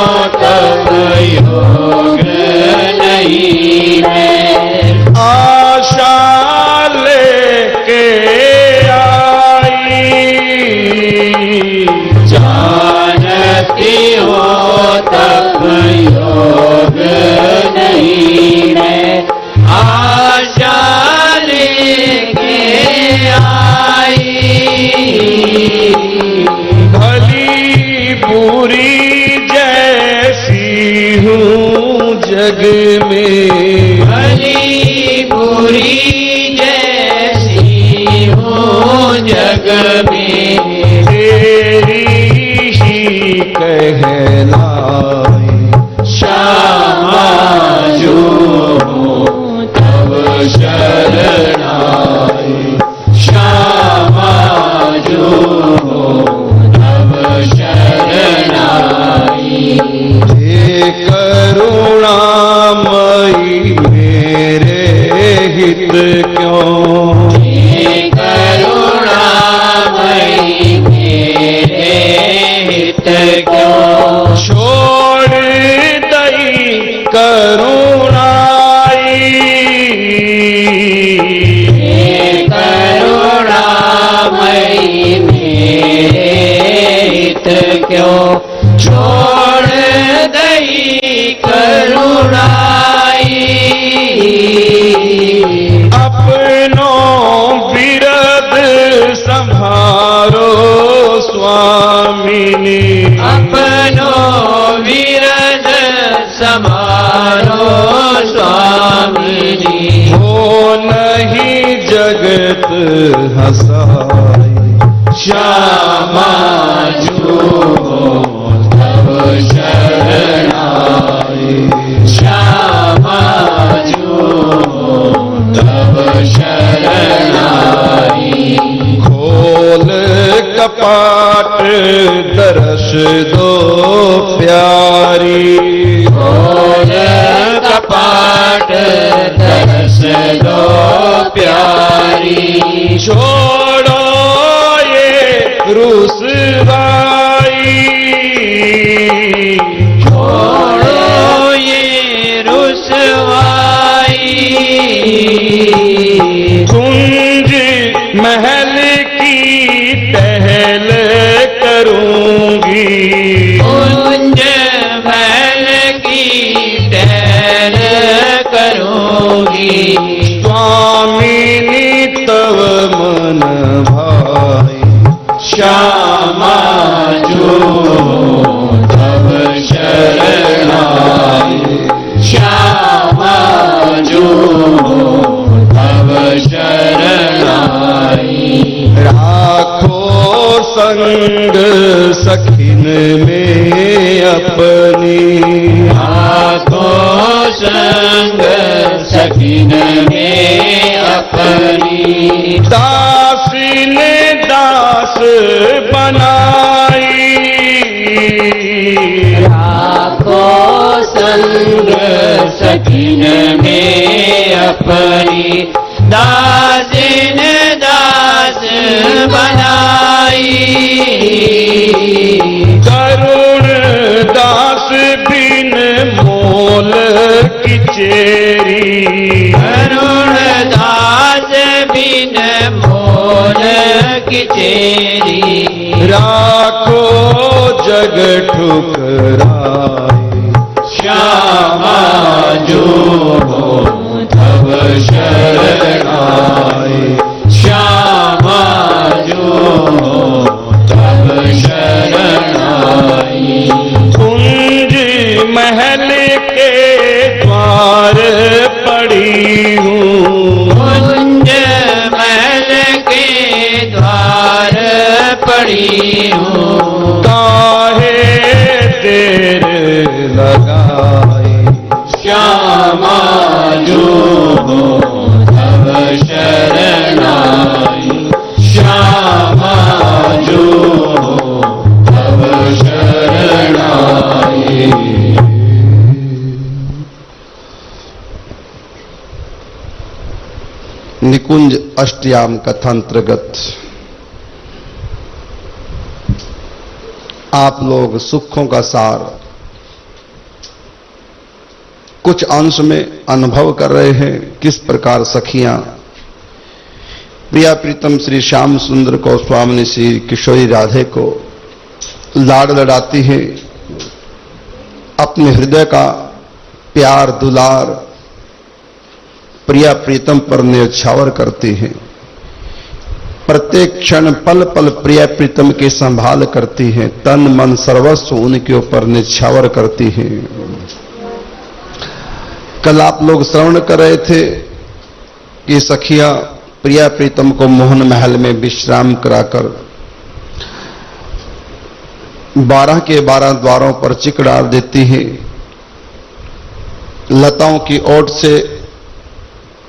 तब योग जग में दो प्यारी। और कपाट दरस दो प्यारी। छोड़ो ये रुसवाई। छोड़ो ये रुसवाई। कुंज महल की टहल करूँगी। स्वामिनी तव मन भाई। श्यामा जो तब शरणाई। श्यामा जो तब शरणाई। राखो संग सकिन में अपनी। दासी ने दास बनाई। आखो संग सकिन में अपनी। दासिन दास बनाई। करुण दास बिन मोल की चेरी करुण दास बिन मोर किचेरी राखो जग ठुकराई श्यामा जो हो तब अष्टयाम कथांतर्गत। आप लोग सुखों का सार कुछ अंश में अनुभव कर रहे हैं, किस प्रकार सखियाँ। प्रिया प्रीतम श्री श्याम सुंदर को स्वामी श्री किशोरी राधे को लाड लड़ाती है। अपने हृदय का प्यार दुलार प्रिया प्रीतम पर न्यौछावर करती है। प्रत्येक क्षण पल पल प्रिया प्रीतम की संभाल करती है। तन मन सर्वस्व उनके ऊपर निछावर करती है। कल आप लोग श्रवण कर रहे थे कि सखिया प्रिया प्रीतम को मोहन महल में विश्राम कराकर बारह के बारह द्वारों पर चिक डाल देती है। लताओं की ओट से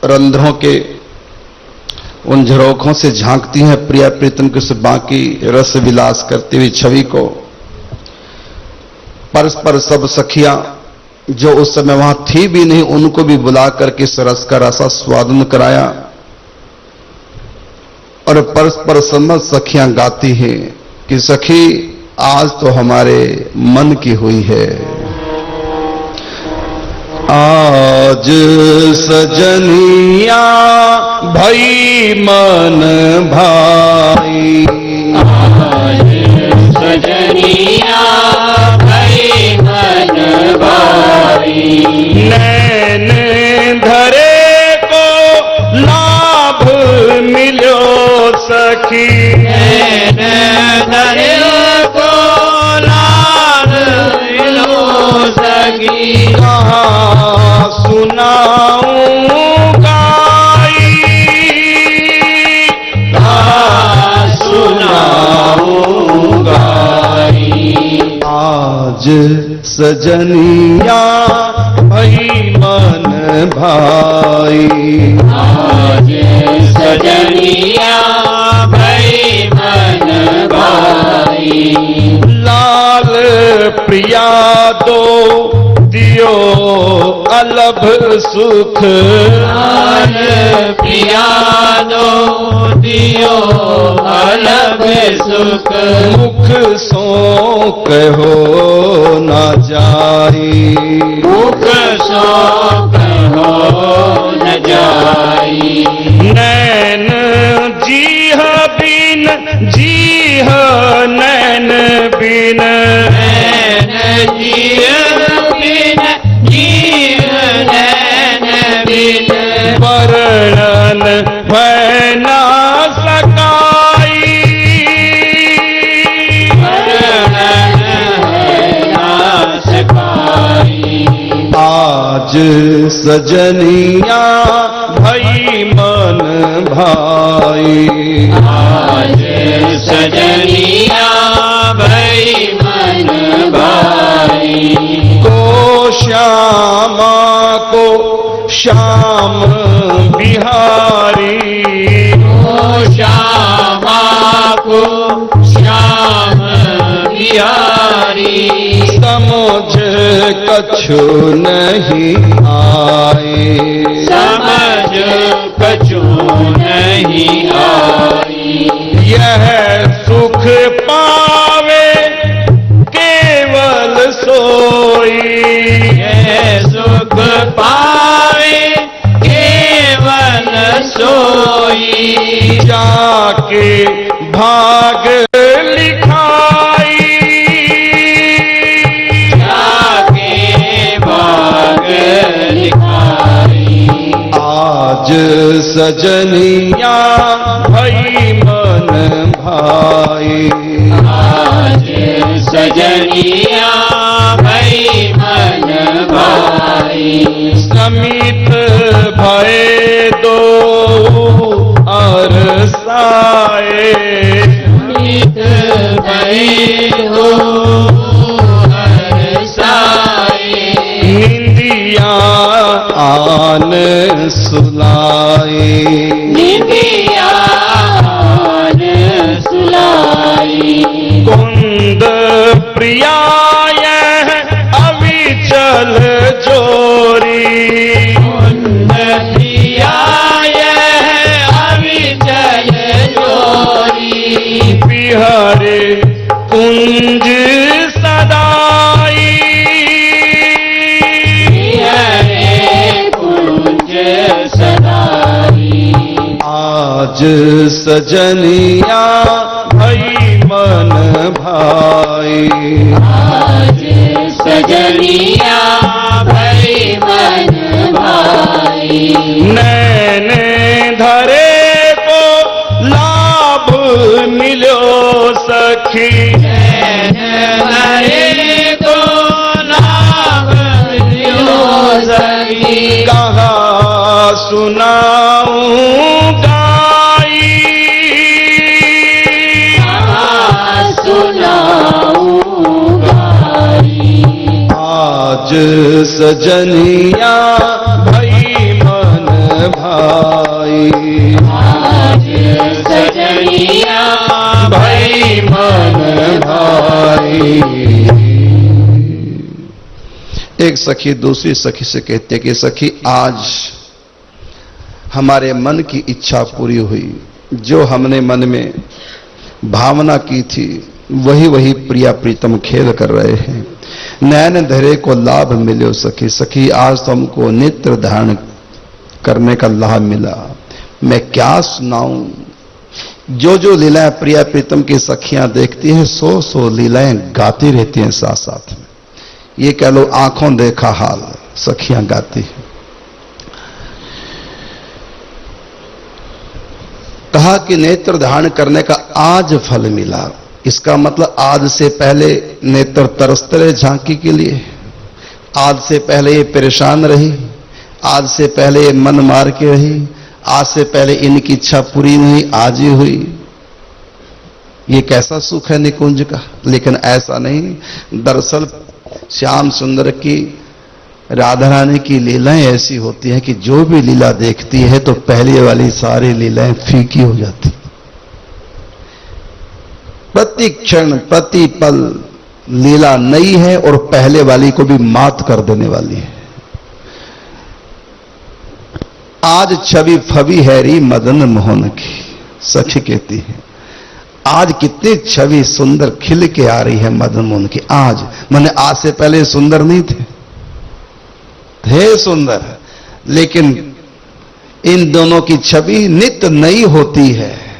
रंध्रों के उन झरोखों से झांकती हैं प्रिया प्रीतम के बाकी रस विलास करती हुई छवि को। परस्पर सब सखियाँ जो उस समय वहाँ थी भी नहीं, उनको भी बुला करके इस रस का रसा स्वादन कराया। और परस्पर समझ सखियाँ गाती हैं कि सखी, आज तो हमारे मन की हुई है। आज सजनिया भई मन भाई। आज सजनिया भई मन भाई। नैन धरे को लाभ मिलो सखी। नैन धरे को लाल लो सगी आज सजनिया भई मन भाई। आज सजनिया भई मन भाई। लाल प्रिया दो दियो अलभ सुख प्रिया दियो अलग सुख। मुख सो कहो न जाई। मुख शोक हो न जाई। नैन जी बिन जी नैन बिन। नैन जीव वर्णन भैना सकाई। वर्णन ना सकाई आज सजनिया भई मन भाई। आज सजनिया भई मन भाई। को श्यामा को श्याम बिहारी। ओ श्यामा को श्याम बिहारी समझ कछु नहीं आए। सोई जाके भाग लिखाई। जाके भाग लिखाई। आज सजनिया भई मन भाई। आज सजनिया भई मन भाई। समित भय दो अरसाए। नित भई हो हर साए निंदिया आन सुलाए। निंदिया सुलाई कुंद प्रिया हरे कुंज सदाई। कुंज सदाई आज सजनिया भई मन भाई। आज सजनिया भई मन भाई। सजनिया भई मन भाई। आज सजनिया भई मन भाई। एक सखी दूसरी सखी से कहते कि सखी आज हमारे मन की इच्छा पूरी हुई। जो हमने मन में भावना की थी वही वही प्रिया प्रीतम खेल कर रहे हैं। नैन धरे को लाभ मिले सखी। सखी, आज तो हमको नेत्र धारण करने का लाभ मिला। मैं क्या सुनाऊं? जो जो लीलाएँ प्रिया प्रीतम की सखियाँ देखती हैं सो सो लीलाएँ गाती रहती हैं साथ साथ में। ये कह लो, आँखों देखा हाल सखियाँ गाती हैं। कहा कि नेत्र धारण करने का आज फल मिला। इसका मतलब आज से पहले नेत्र तरसते रहे झांकी के लिए। आज से पहले ये परेशान रही आज से पहले ये मन मार के रही आज से पहले इनकी इच्छा पूरी नहीं, आज ही हुई। ये कैसा सुख है निकुंज का? लेकिन ऐसा नहीं, दरअसल श्याम सुंदर की राधा रानी की लीलाएँ ऐसी होती हैं कि जो भी लीला देखती है तो पहले वाली सारी लीलाएँ फीकी हो जाती। प्रति क्षण प्रति पल लीला नई है और पहले वाली को भी मात कर देने वाली है। आज छवि फवी हैरी मदन मोहन की, सखी कहती है। आज कितनी छवि सुंदर खिल के आ रही है मदन मोहन की। आज, मैंने आज से पहले सुंदर नहीं थे। थे सुंदर, लेकिन इन दोनों की छवि नित्य नई होती है।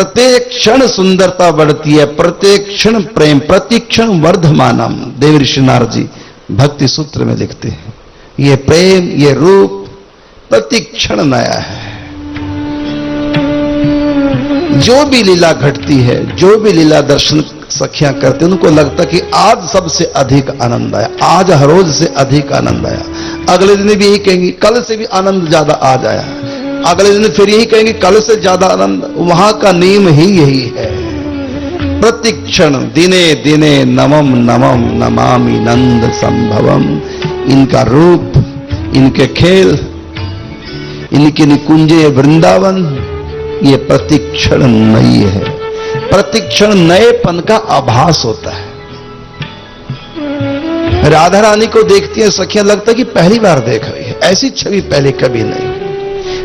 प्रत्येक क्षण सुंदरता बढ़ती है, प्रत्येक क्षण प्रेम प्रतिक्षण वर्धमानम। देव ऋषि जी भक्ति सूत्र में लिखते हैं, ये प्रेम, ये रूप प्रतिक्षण नया है। जो भी लीला घटती है, जो भी लीला दर्शन सखियाँ करते हैं, उनको लगता कि आज सबसे अधिक आनंद आया, आज हर रोज से अधिक आनंद आया। अगले दिन भी यही कहेंगे, कल से भी आनंद ज़्यादा आज आया अगले दिन फिर यही कहेंगे, कल से ज़्यादा आनंद। वहाँ का नियम ही यही है। प्रतिक्षण, दिने दिने नमम नमम नमामि नंद संभवम। इनका रूप, इनके खेल, इनके निकुंजे वृंदावन, ये प्रतिक्षण नई है। प्रतिक्षण नएपन का आभास होता है। राधा रानी को देखती है सखियाँ, लगता है कि पहली बार देख रही है। ऐसी छवि पहले कभी नहीं।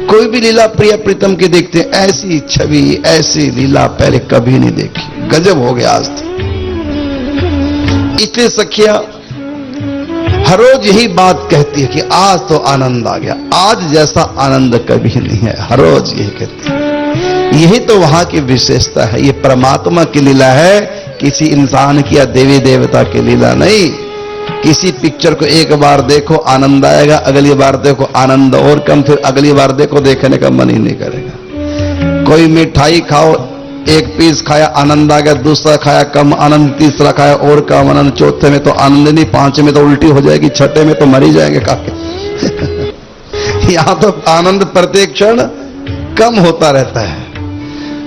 कोई भी लीला प्रिय प्रीतम की देखते हैं, ऐसी छवि, ऐसी लीला पहले कभी नहीं देखी। गजब हो गया आज तक। इतने सखिया, हर रोज यही बात कहती है कि आज तो आनंद आ गया। आज जैसा आनंद कभी नहीं है, हर रोज यही कहती है। यही तो वहाँ की विशेषता है। ये परमात्मा की लीला है, किसी इंसान की या देवी देवता की लीला नहीं। किसी पिक्चर को एक बार देखो, आनंद आएगा, अगली बार देखो, आनंद और कम, फिर अगली बार देखो, देखने का मन ही नहीं करेगा। कोई मिठाई खाओ, एक पीस खाया, आनंद आ गया, दूसरा खाया, कम आनंद, तीसरा खाया, और कम आनंद, चौथे में तो आनंद नहीं, पाँचवें में तो उल्टी हो जाएगी, छठे में तो मर जाएँगे काफ़ी यहाँ तो आनंद प्रत्येक क्षण कम होता रहता है।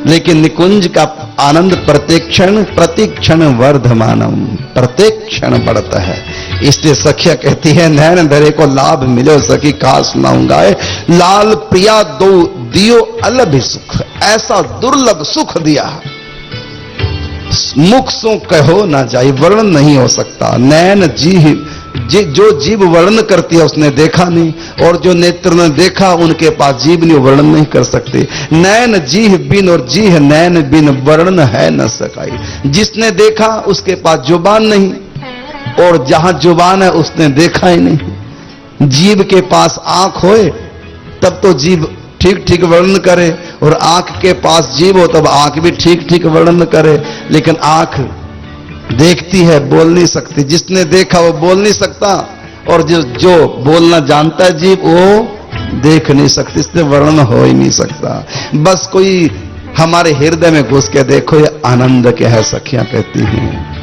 लेकिन निकुंज का आनंद प्रत्येक क्षण प्रतिक्षण वर्धमानम प्रत्येक क्षण बढ़ता है। इसलिए सखिया कहती है, नैन धरे को लाभ मिले, सखी का सुनाऊँगा लाल प्रिया दो दियो अलभ सुख, ऐसा दुर्लभ सुख दिया मुख सो कहो ना जाए वर्णन नहीं हो सकता। नैन जी जी, जो जीव वर्णन करती है, उसने देखा नहीं, और जो नेत्र ने देखा, उनके पास जीव नहीं वर्णन नहीं कर सकते। नैन जीह बिन, और जीह नैन बिन, वर्णन है न सकाई। जिसने देखा, उसके पास ज़ुबान नहीं, और जहाँ ज़ुबान है, उसने देखा ही नहीं। जीव के पास आँख होए, तब तो जीव ठीक ठीक वर्णन करे, और आँख के पास जीव हो, तब आँख भी ठीक ठीक वर्णन करे। लेकिन आँख देखती है, बोल नहीं सकती। जिसने देखा, वो बोल नहीं सकता। और जो जो बोलना जानता है जीव, वो देख नहीं सकती। इसलिए वर्णन हो ही नहीं सकता। बस कोई हमारे हृदय में घुस के देखो, ये आनंद क्या है, सखियाँ कहती हैं।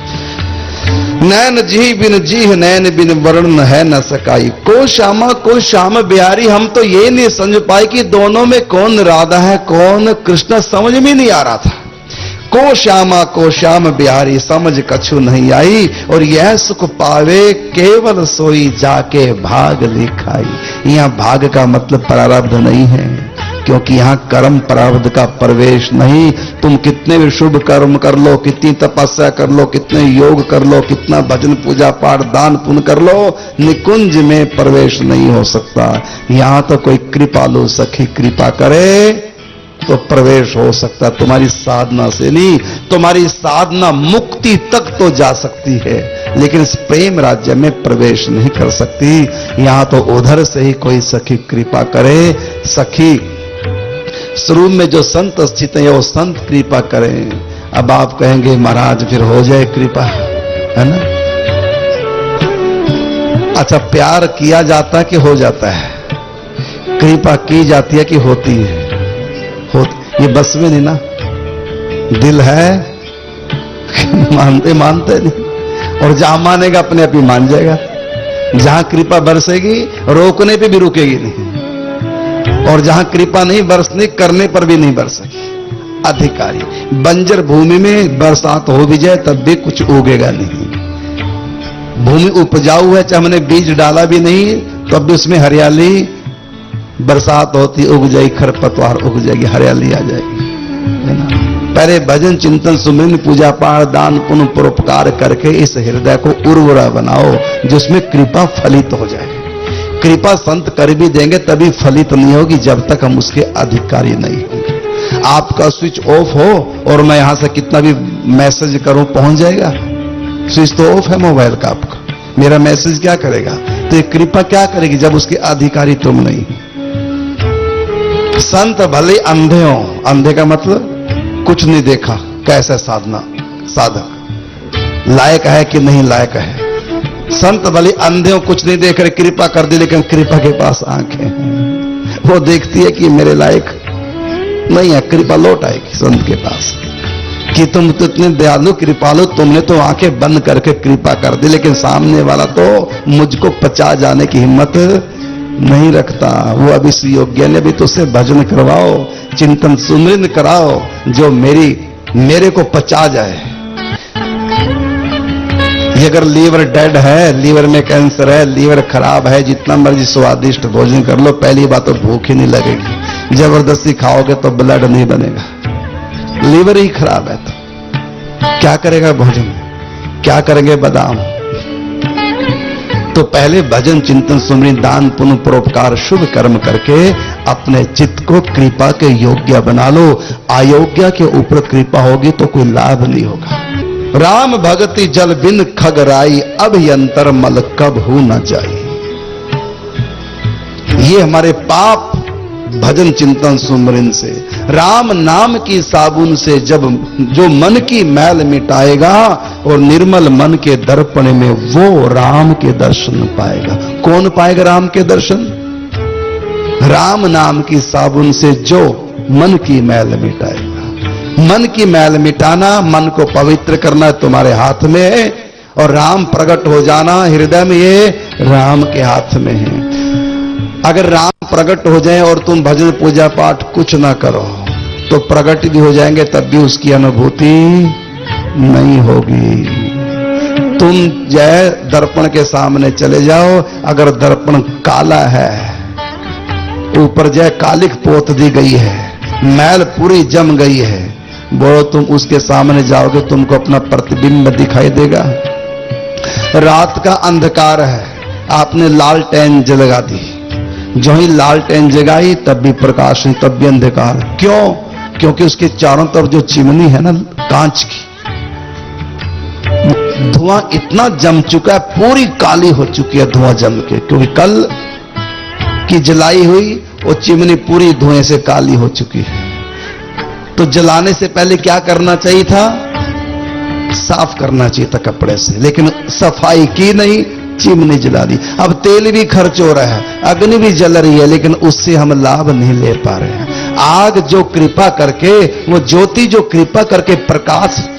नैन जी बिन जी नैन बिन वर्ण है, न सकाई। को श्यामा, को श्याम बिहारी, हम तो ये नहीं समझ पाए कि दोनों में कौन राधा है, कौन कृष्ण, समझ में नहीं आ रहा था। को श्यामा, को श्याम बिहारी, समझ कछु नहीं आई। और यह सुख पावे, केवल सोई जाके भाग लिखाई। यहाँ भाग का मतलब प्रारब्ध नहीं है, क्योंकि यहाँ कर्म प्रारब्ध का प्रवेश नहीं। तुम कितने भी शुभ कर्म कर लो, कितनी तपस्या कर लो, कितने योग कर लो, कितना भजन, पूजा पाठ, दान पुण्य कर लो, निकुंज में प्रवेश नहीं हो सकता। यहाँ तो कोई कृपालु सखी कृपा करे तो प्रवेश हो सकता, तुम्हारी साधना से नहीं, तुम्हारी साधना मुक्ति तक तो जा सकती है, लेकिन इस प्रेम राज्य में प्रवेश नहीं कर सकती। यहाँ तो उधर से ही कोई सखी कृपा करे, सखी शुरू में जो संत स्थित है, वो संत कृपा करें। अब आप कहेंगे, महाराज, फिर हो जाए कृपा। है ना? अच्छा प्यार किया जाता कि हो जाता है? कृपा की जाती है कि होती है? हो ये बस में नहीं ना। दिल है, मानते मानते नहीं। और जहाँ मानेगा, अपने आप ही मान जाएगा। जहाँ कृपा बरसेगी, रोकने पे भी रुकेगी नहीं। और जहाँ कृपा नहीं बरसने, करने पर भी नहीं बरसेगी अधिकारी, बंजर भूमि में बरसात हो भी जाए, तब भी कुछ उगेगा नहीं। भूमि उपजाऊ है, चाहे हमने बीज डाला भी नहीं, तब भी उसमें हरियाली बरसात होती, उग जाएगी, खरपतवार उग जाएगी, हरियाली आ जाएगी, है ना? पहले भजन, चिंतन सुमिरन पूजा पाठ, दान, पुण्य, परोपकार करके इस हृदय को उर्वरा बनाओ, जिसमें कृपा फलित हो जाए। कृपा संत कर भी देंगे, तभी फलित नहीं होगी, जब तक हम उसके अधिकारी नहीं होंगे। आपका स्विच ऑफ़ हो, और मैं यहाँ से कितना भी मैसेज करूँ, पहुँच जाएगा। स्विच तो ऑफ़ है मोबाइल का आपका। मेरा मैसेज क्या करेगा? तो ये कृपा क्या करेगी, जब उसके अधिकारी तुम नहीं हो? संत भले अंधे हो। अंधे का मतलब कुछ नहीं देखा। कैसे साधना? साधक। लायक है कि नहीं लायक है? संत भले अंधे हो, कुछ नहीं देख रहे, कृपा कर दी, लेकिन कृपा के पास आँखें वो देखती है कि मेरे लायक नहीं है। कृपा लौट आएगी संत के पास। कि तुम तो इतने दयालु, कृपालु, तुमने तो आँखें बंद करके कृपा कर दी, लेकिन सामने वाला तो मुझको पचा जाने की हिम्मत नहीं रखता। वो अब इस योग्य ने भी तो उसे भजन करवाओ, चिंतन सुमृन कराओ, जो मेरी, मेरे को पचा जाए। ये अगर लीवर डेड है, लीवर में कैंसर है, लीवर खराब है, जितना मर्ज़ी स्वादिष्ट भोजन कर लो, पहली बात तो भूख ही नहीं लगेगी। ज़बरदस्ती खाओगे तो ब्लड नहीं बनेगा। लीवर ही खराब है तो। क्या करेगा भोजन? क्या करेंगे बादाम? तो पहले भजन चिंतन सुमरी दान पुनः परोपकार शुभ कर्म करके अपने चित्त को कृपा के योग्य बना लो। अयोग्य के ऊपर कृपा होगी तो कोई लाभ नहीं होगा। राम भगति जल बिन खगराई, अब यंतर मल कब हो न जाए ये हमारे पाप भजन चिंतन सुमरिन से, राम नाम की साबुन से जब जो मन की मैल मिटाएगा और निर्मल मन के दर्पण में वो राम के दर्शन पाएगा। कौन पाएगा राम के दर्शन? राम नाम की साबुन से जो मन की मैल मिटाएगा। मन की मैल मिटाना, मन को पवित्र करना तुम्हारे हाथ में है और राम प्रकट हो जाना, हृदय में ये राम के हाथ में है। अगर राम प्रकट हो जाए और तुम भजन पूजा पाठ कुछ ना करो तो प्रकट भी हो जाएँगे, तब भी उसकी अनुभूति नहीं होगी। तुम जय दर्पण के सामने चले जाओ, अगर दर्पण काला है, ऊपर जय कालिक पोत दी गई है, मैल पूरी जम गई है, बोलो तुम उसके सामने जाओगे, तुमको अपना प्रतिबिंब दिखाई देगा। रात का अंधकार है, आपने लाल टैन जलगा दी। जो ही लाल टैन जगाई, तब भी प्रकाश नहीं, तब भी अंधकार। क्यों? क्योंकि उसके चारों तरफ़ जो चिमनी है ना, कांच की, धुआँ इतना जम चुका है, पूरी काली हो चुकी है धुआँ जम के, क्योंकि कल की जलाई हुई, वो चिमनी पूरी धुएँ से काली हो चुकी है। तो जलाने से पहले क्या करना चाहिए था? साफ़ करना चाहिए था कपड़े से, लेकिन सफ़ाई की नहीं चिमनी जला दी। अब तेल भी खर्च हो रहा है, अग्नि भी जल रही है, लेकिन उससे हम लाभ नहीं ले पा रहे हैं। आग जो कृपा करके, वो ज्योति जो कृपा करके प्रकाश,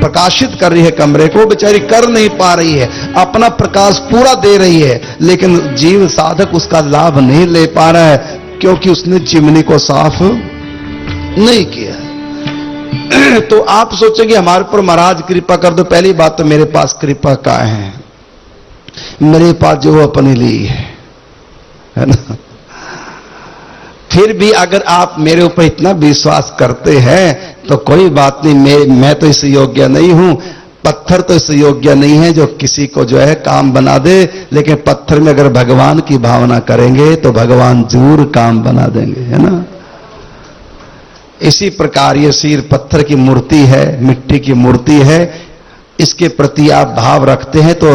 प्रकाशित कर रही है कमरे को बेचारी कर नहीं पा रही है। अपना प्रकाश पूरा दे रही है, लेकिन जीव साधक उसका लाभ नहीं ले पा रहा है, क्योंकि उसने चिमनी को साफ़ नहीं किया। तो आप सोचेंगे, हमारे पर महाराज कृपा कर दो, पहली बात तो मेरे पास कृपा का है। मेरे पास जो अपने लिए है। है ना? फिर भी अगर आप मेरे ऊपर इतना विश्वास करते हैं तो कोई बात नहीं, मैं मैं तो इस योग्य नहीं हूँ। पत्थर तो इस योग्य नहीं है जो किसी को जो है काम बना दे, लेकिन पत्थर में अगर भगवान की भावना करेंगे तो भगवान ज़रूर काम बना देंगे, है ना? इसी प्रकार ये सिर पत्थर की मूर्ति है, मिट्टी की मूर्ति है। इसके प्रति आप भाव रखते हैं तो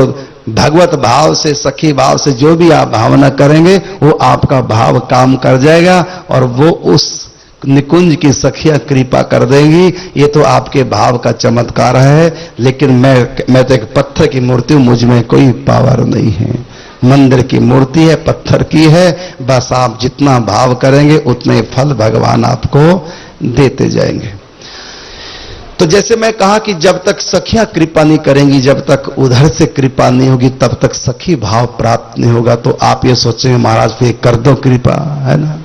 भगवत भाव से, सखी भाव से जो भी आप भावना करेंगे, वो आपका भाव काम कर जाएगा और वो उस निकुंज की सखिया कृपा कर देंगी। ये तो आपके भाव का चमत्कार है, लेकिन मैं मैं तो एक पत्थर की मूर्ति हूँ, मुझमें कोई पावर नहीं है। मंदिर की मूर्ति है, पत्थर की है, बस आप जितना भाव करेंगे, उतने फल भगवान आपको देते जाएँगे। तो जैसे मैं कहा कि जब तक सखियाँ कृपा नहीं करेंगी, जब तक उधर से कृपा नहीं होगी, तब तक सखी भाव प्राप्त नहीं होगा। तो आप ये सोचेंगे, महाराज, फिर कर दो कृपा, है ना?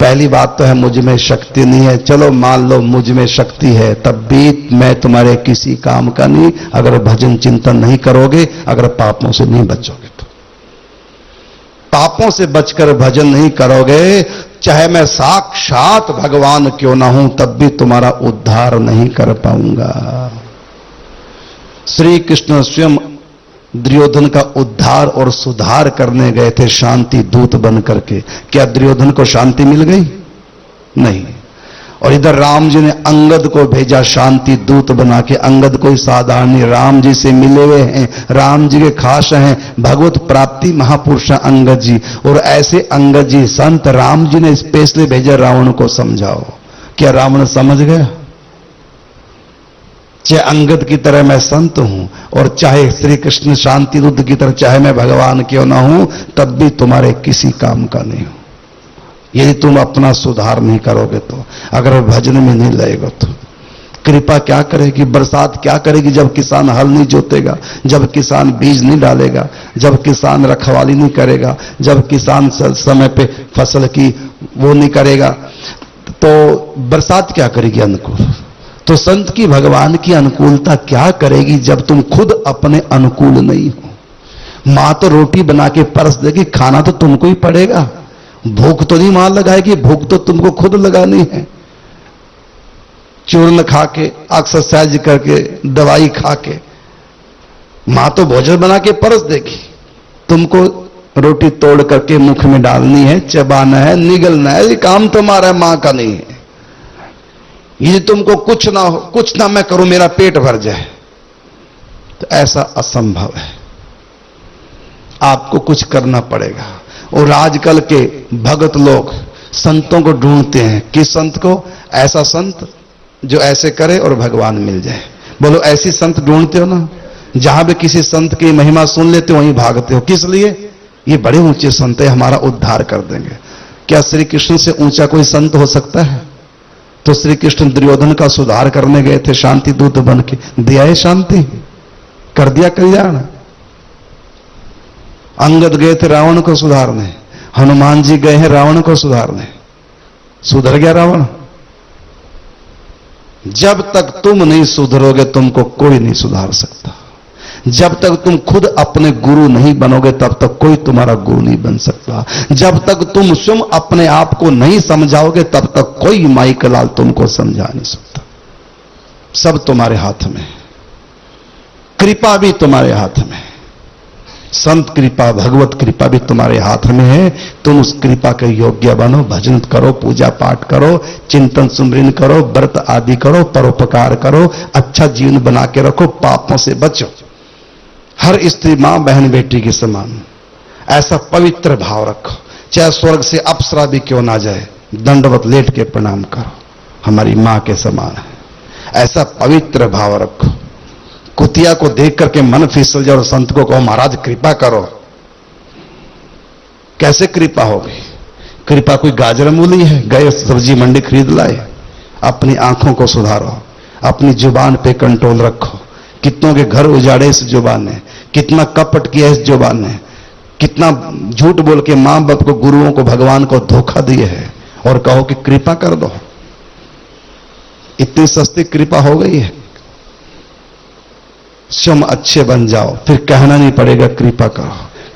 पहली बात तो है, मुझमें शक्ति नहीं है। चलो, मान लो, मुझमें शक्ति है, तब भी मैं तुम्हारे किसी काम का नहीं, अगर भजन चिंतन नहीं करोगे, अगर पापों से नहीं बचोगे तो। पापों से बचकर भजन नहीं करोगे, चाहे मैं साक्षात भगवान क्यों ना हूँ, तब भी तुम्हारा उद्धार नहीं कर पाऊँगा। श्री कृष्ण स्वयं द्र्योधन का उद्धार और सुधार करने गए थे, शांति दूत बन करके क्या द्र्योधन को शांति मिल गई? नहीं। और इधर राम जी ने अंगद को भेजा शांति दूत बना के, अंगद कोई साधारण नहीं, राम जी से मिले हुए हैं, राम जी के खास हैं, भगवत प्राप्ति महापुरुष अंगद जी। और ऐसे अंगद जी संत राम जी ने स्पेशली भेजा, रावण को समझाओ। क्या रावण समझ गया? चाहे अंगद की तरह मैं संत हूँ, और चाहे श्री कृष्ण शांति रुद्ध की तरह, चाहे मैं भगवान क्यों ना हूँ, तब भी तुम्हारे किसी काम का नहीं हूँ। यदि तुम अपना सुधार नहीं करोगे तो अगर भजन में नहीं लगेगा तो। कृपा क्या करेगी? बरसात क्या करेगी जब किसान हल नहीं जोतेगा? जब किसान बीज नहीं डालेगा? जब किसान रखवाली नहीं करेगा? जब किसान समय पे फ़सल की वो नहीं करेगा? तो बरसात क्या करेगी अनुकूल? तो संत की भगवान की अनुकूलता क्या करेगी जब तुम खुद अपने अनुकूल नहीं हो? माँ तो रोटी बना के परस देगी, खाना तो तुमको ही पड़ेगा। भूख तो नहीं माँ लगाएगी भूख तो तुमको खुद लगानी है। चूर्ण खा के एक्सरसाइज करके, दवाई खा के माँ तो भोजन बना के परस देगी। तुमको रोटी तोड़ करके मुख में डालनी है, चबाना है, निगलना है, ये काम तुम्हारा माँ का नहीं है। यदि तुमको कुछ ना हो, कुछ ना मैं करूँ, मेरा पेट भर जाए तो ऐसा असंभव है। आपको कुछ करना पड़ेगा। और आजकल के भगत लोग संतों को ढूंढते हैं। किस संत को? ऐसा संत जो ऐसे करे और भगवान मिल जाए। बोलो, ऐसी संत ढूंढते हो ना? जहाँ भी किसी संत की महिमा सुन लेते हो, वहीं भागते हो। किस लिए? ये बड़े ऊँचे संत है, हमारा उद्धार कर देंगे। क्या श्री कृष्ण से ऊँचा कोई संत हो सकता है? तो श्री कृष्ण दुर्योधन का सुधार करने गए थे शांति दूत बन के। दिया है शांति? कर दिया कल्याण? अंगद गए थे, रावण को सुधारने। हनुमान जी गए हैं, रावण को सुधारने। सुधर गया रावण? जब तक तुम नहीं सुधरोगे, तुमको कोई नहीं सुधार सकता। जब तक तुम खुद अपने गुरु नहीं बनोगे, तब तक कोई तुम्हारा गुरु नहीं बन सकता। जब तक तुम स्वयं अपने आप को नहीं समझाओगे, तब तक कोई माई कलाल तुमको समझा नहीं सकता। सब तुम्हारे हाथ में कृपा भी तुम्हारे हाथ में संत कृपा, भगवत कृपा भी तुम्हारे हाथ में है। तुम उस कृपा के योग्य बनो, भजन करो, पूजा पाठ करो, चिंतन सुमरिन करो, व्रत आदि करो, परोपकार करो अच्छा जीवन बना के रखो, पापों से बचो। हर स्त्री माँ, बहन, बेटी के समान। ऐसा पवित्र भाव रखो। चाहे स्वर्ग से अप्सरा भी क्यों ना जाए, दंडवत लेट के प्रणाम करो। हमारी माँ के समान है। ऐसा पवित्र भाव रखो। कुतिया को देख करके मन फिसल जाए और संत को कहो, महाराज, कृपा करो। कैसे कृपा होगी? कृपा कोई गाजर मूली है? गए सब्ज़ी मंडी खरीद लाए। अपनी आँखों को सुधारो। अपनी ज़ुबान पे कंट्रोल रखो। कितनों के घर उजाड़े इस ज़ुबान ने? कितना कपट किया इस ज़ुबान ने? कितना झूठ बोल के माँ बाप को, गुरुओं को, भगवान को धोखा दिए है? और कहो कि कृपा कर दो। इतनी सस्ती कृपा हो गई है। स्वयं अच्छे बन जाओ। फिर कहना नहीं पड़ेगा, कृपा करो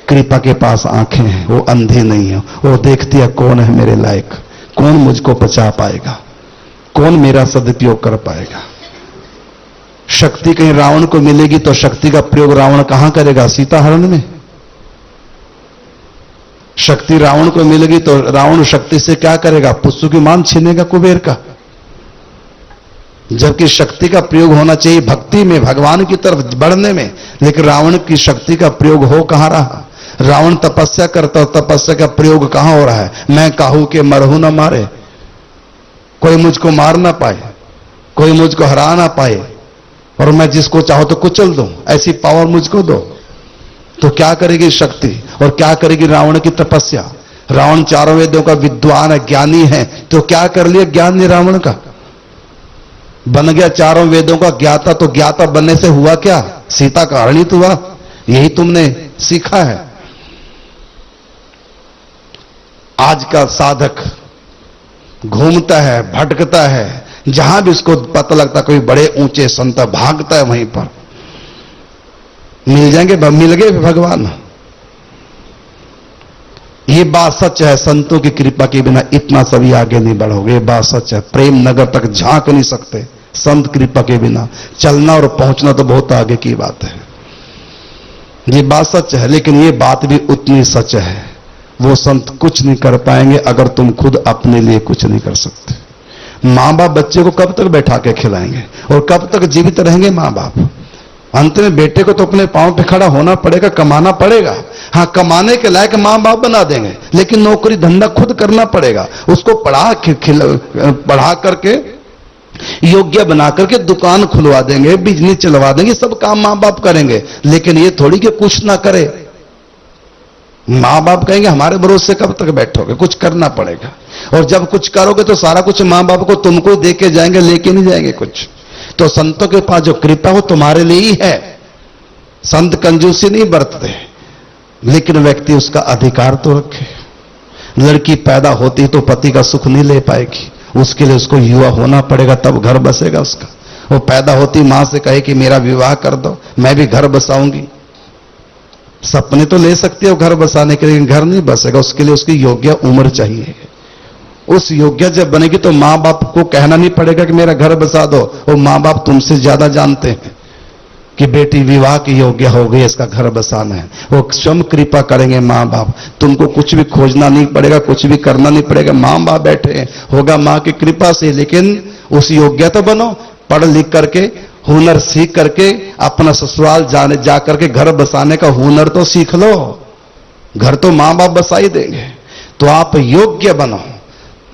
कृपा के पास आँखें हैं, वो अंधे नहीं है। वो देखती है कौन है मेरे लायक। कौन मुझको बचा पाएगा? कौन मेरा सदुपयोग कर पाएगा? शक्ति कहीं रावण को मिलेगी तो शक्ति का प्रयोग रावण कहाँ करेगा? सीता हरण में? शक्ति रावण को मिलेगी तो रावण शक्ति से क्या करेगा? पुष्प की मान छीनेगा कुबेर का। जबकि शक्ति का प्रयोग होना चाहिए भक्ति में, भगवान की तरफ़ बढ़ने में। लेकिन रावण की शक्ति का प्रयोग हो कहाँ रहा? रावण तपस्या करता तपस्या का प्रयोग कहाँ हो रहा है? मैं काहू के मरहू ना मारे। कोई मुझको मार ना पाए, कोई मुझको हरा ना पाए, और मैं जिसको चाहो तो कुचल दूँ, ऐसी पावर मुझको दो। तो क्या करेगी शक्ति? और क्या करेगी रावण की तपस्या? रावण चारों वेदों का विद्वान, ज्ञानी है तो क्या कर लिया ज्ञान ने रावण का? बन गया चारों वेदों का ज्ञाता तो ज्ञाता बनने से हुआ क्या? सीता का हरणित हुआ। यही तुमने सीखा है। आज का साधक घूमता है, भटकता है, जहाँ भी उसको पता लगता कोई बड़े ऊँचे संत भागता है वहीं पर। मिल जाएँगे, मिल गए भगवान। ये बात सच है, संतों की कृपा के बिना इतना सभी आगे नहीं बढ़ोगे। ये बात सच है, प्रेम नगर तक झाँक नहीं सकते संत कृपा के बिना। चलना और पहुँचना तो बहुत आगे की बात है। ये बात सच है, लेकिन ये बात भी उतनी सच है। वो संत कुछ नहीं कर पाएँगे अगर तुम खुद अपने लिए कुछ नहीं कर सकते। माँ बाप बच्चे को कब तक बैठा के खिलाएँगे? और कब तक जीवित रहेंगे माँ बाप? अंत में बेटे को तो अपने पाँव पे खड़ा होना पड़ेगा, कमाना पड़ेगा। हाँ कमाने के लायक माँ बाप बना देंगे, लेकिन नौकरी धंधा खुद करना पड़ेगा। उसको पढ़ा पढ़ा करके, योग्य बना करके दुकान खुलवा देंगे, बिज़नेस चलवा देंगे, सब काम माँ बाप करेंगे। लेकिन ये थोड़ी कि कुछ ना करे। माँ बाप कहेंगे, हमारे भरोसे कब तक बैठोगे? कुछ करना पड़ेगा। और जब कुछ करोगे तो सारा कुछ माँ बाप को तुमको दे के जाएँगे, लेके नहीं जाएँगे कुछ। तो संतों के पास जो कृपा हो तुम्हारे लिए ही है। संत कंजूसी नहीं बरतते। लेकिन व्यक्ति उसका अधिकार तो रखे। लड़की पैदा होती तो पति का सुख नहीं ले पाएगी। उसके लिए उसको युवा होना पड़ेगा, तब घर बसेगा उसका। वो पैदा होती माँ से कहे कि मेरा विवाह कर दो, मैं भी घर बसाऊँगी। सपने तो ले सकती है घर बसाने के लिए घर नहीं बसेगा। उसके लिए उसकी योग्य उम्र चाहिए। उस योग्य जब बनेगी तो माँ बाप को कहना नहीं पड़ेगा कि मेरा घर बसा दो। और माँ बाप तुमसे ज़्यादा जानते हैं कि बेटी विवाह की योग्य हो गई, इसका घर बसाना है। वो स्वयं कृपा करेंगे माँ बाप तुमको कुछ भी खोजना नहीं पड़ेगा, कुछ भी करना नहीं पड़ेगा। माँ बाप बैठे हैं। होगा माँ की कृपा से, लेकिन उस योग्य तो बनो। पढ़ लिख करके, हुनर सीख करके, अपना ससुराल जाने, जा करके घर बसाने का हुनर तो सीख लो। घर तो माँ बाप बसा ही देंगे। तो आप योग्य बनो।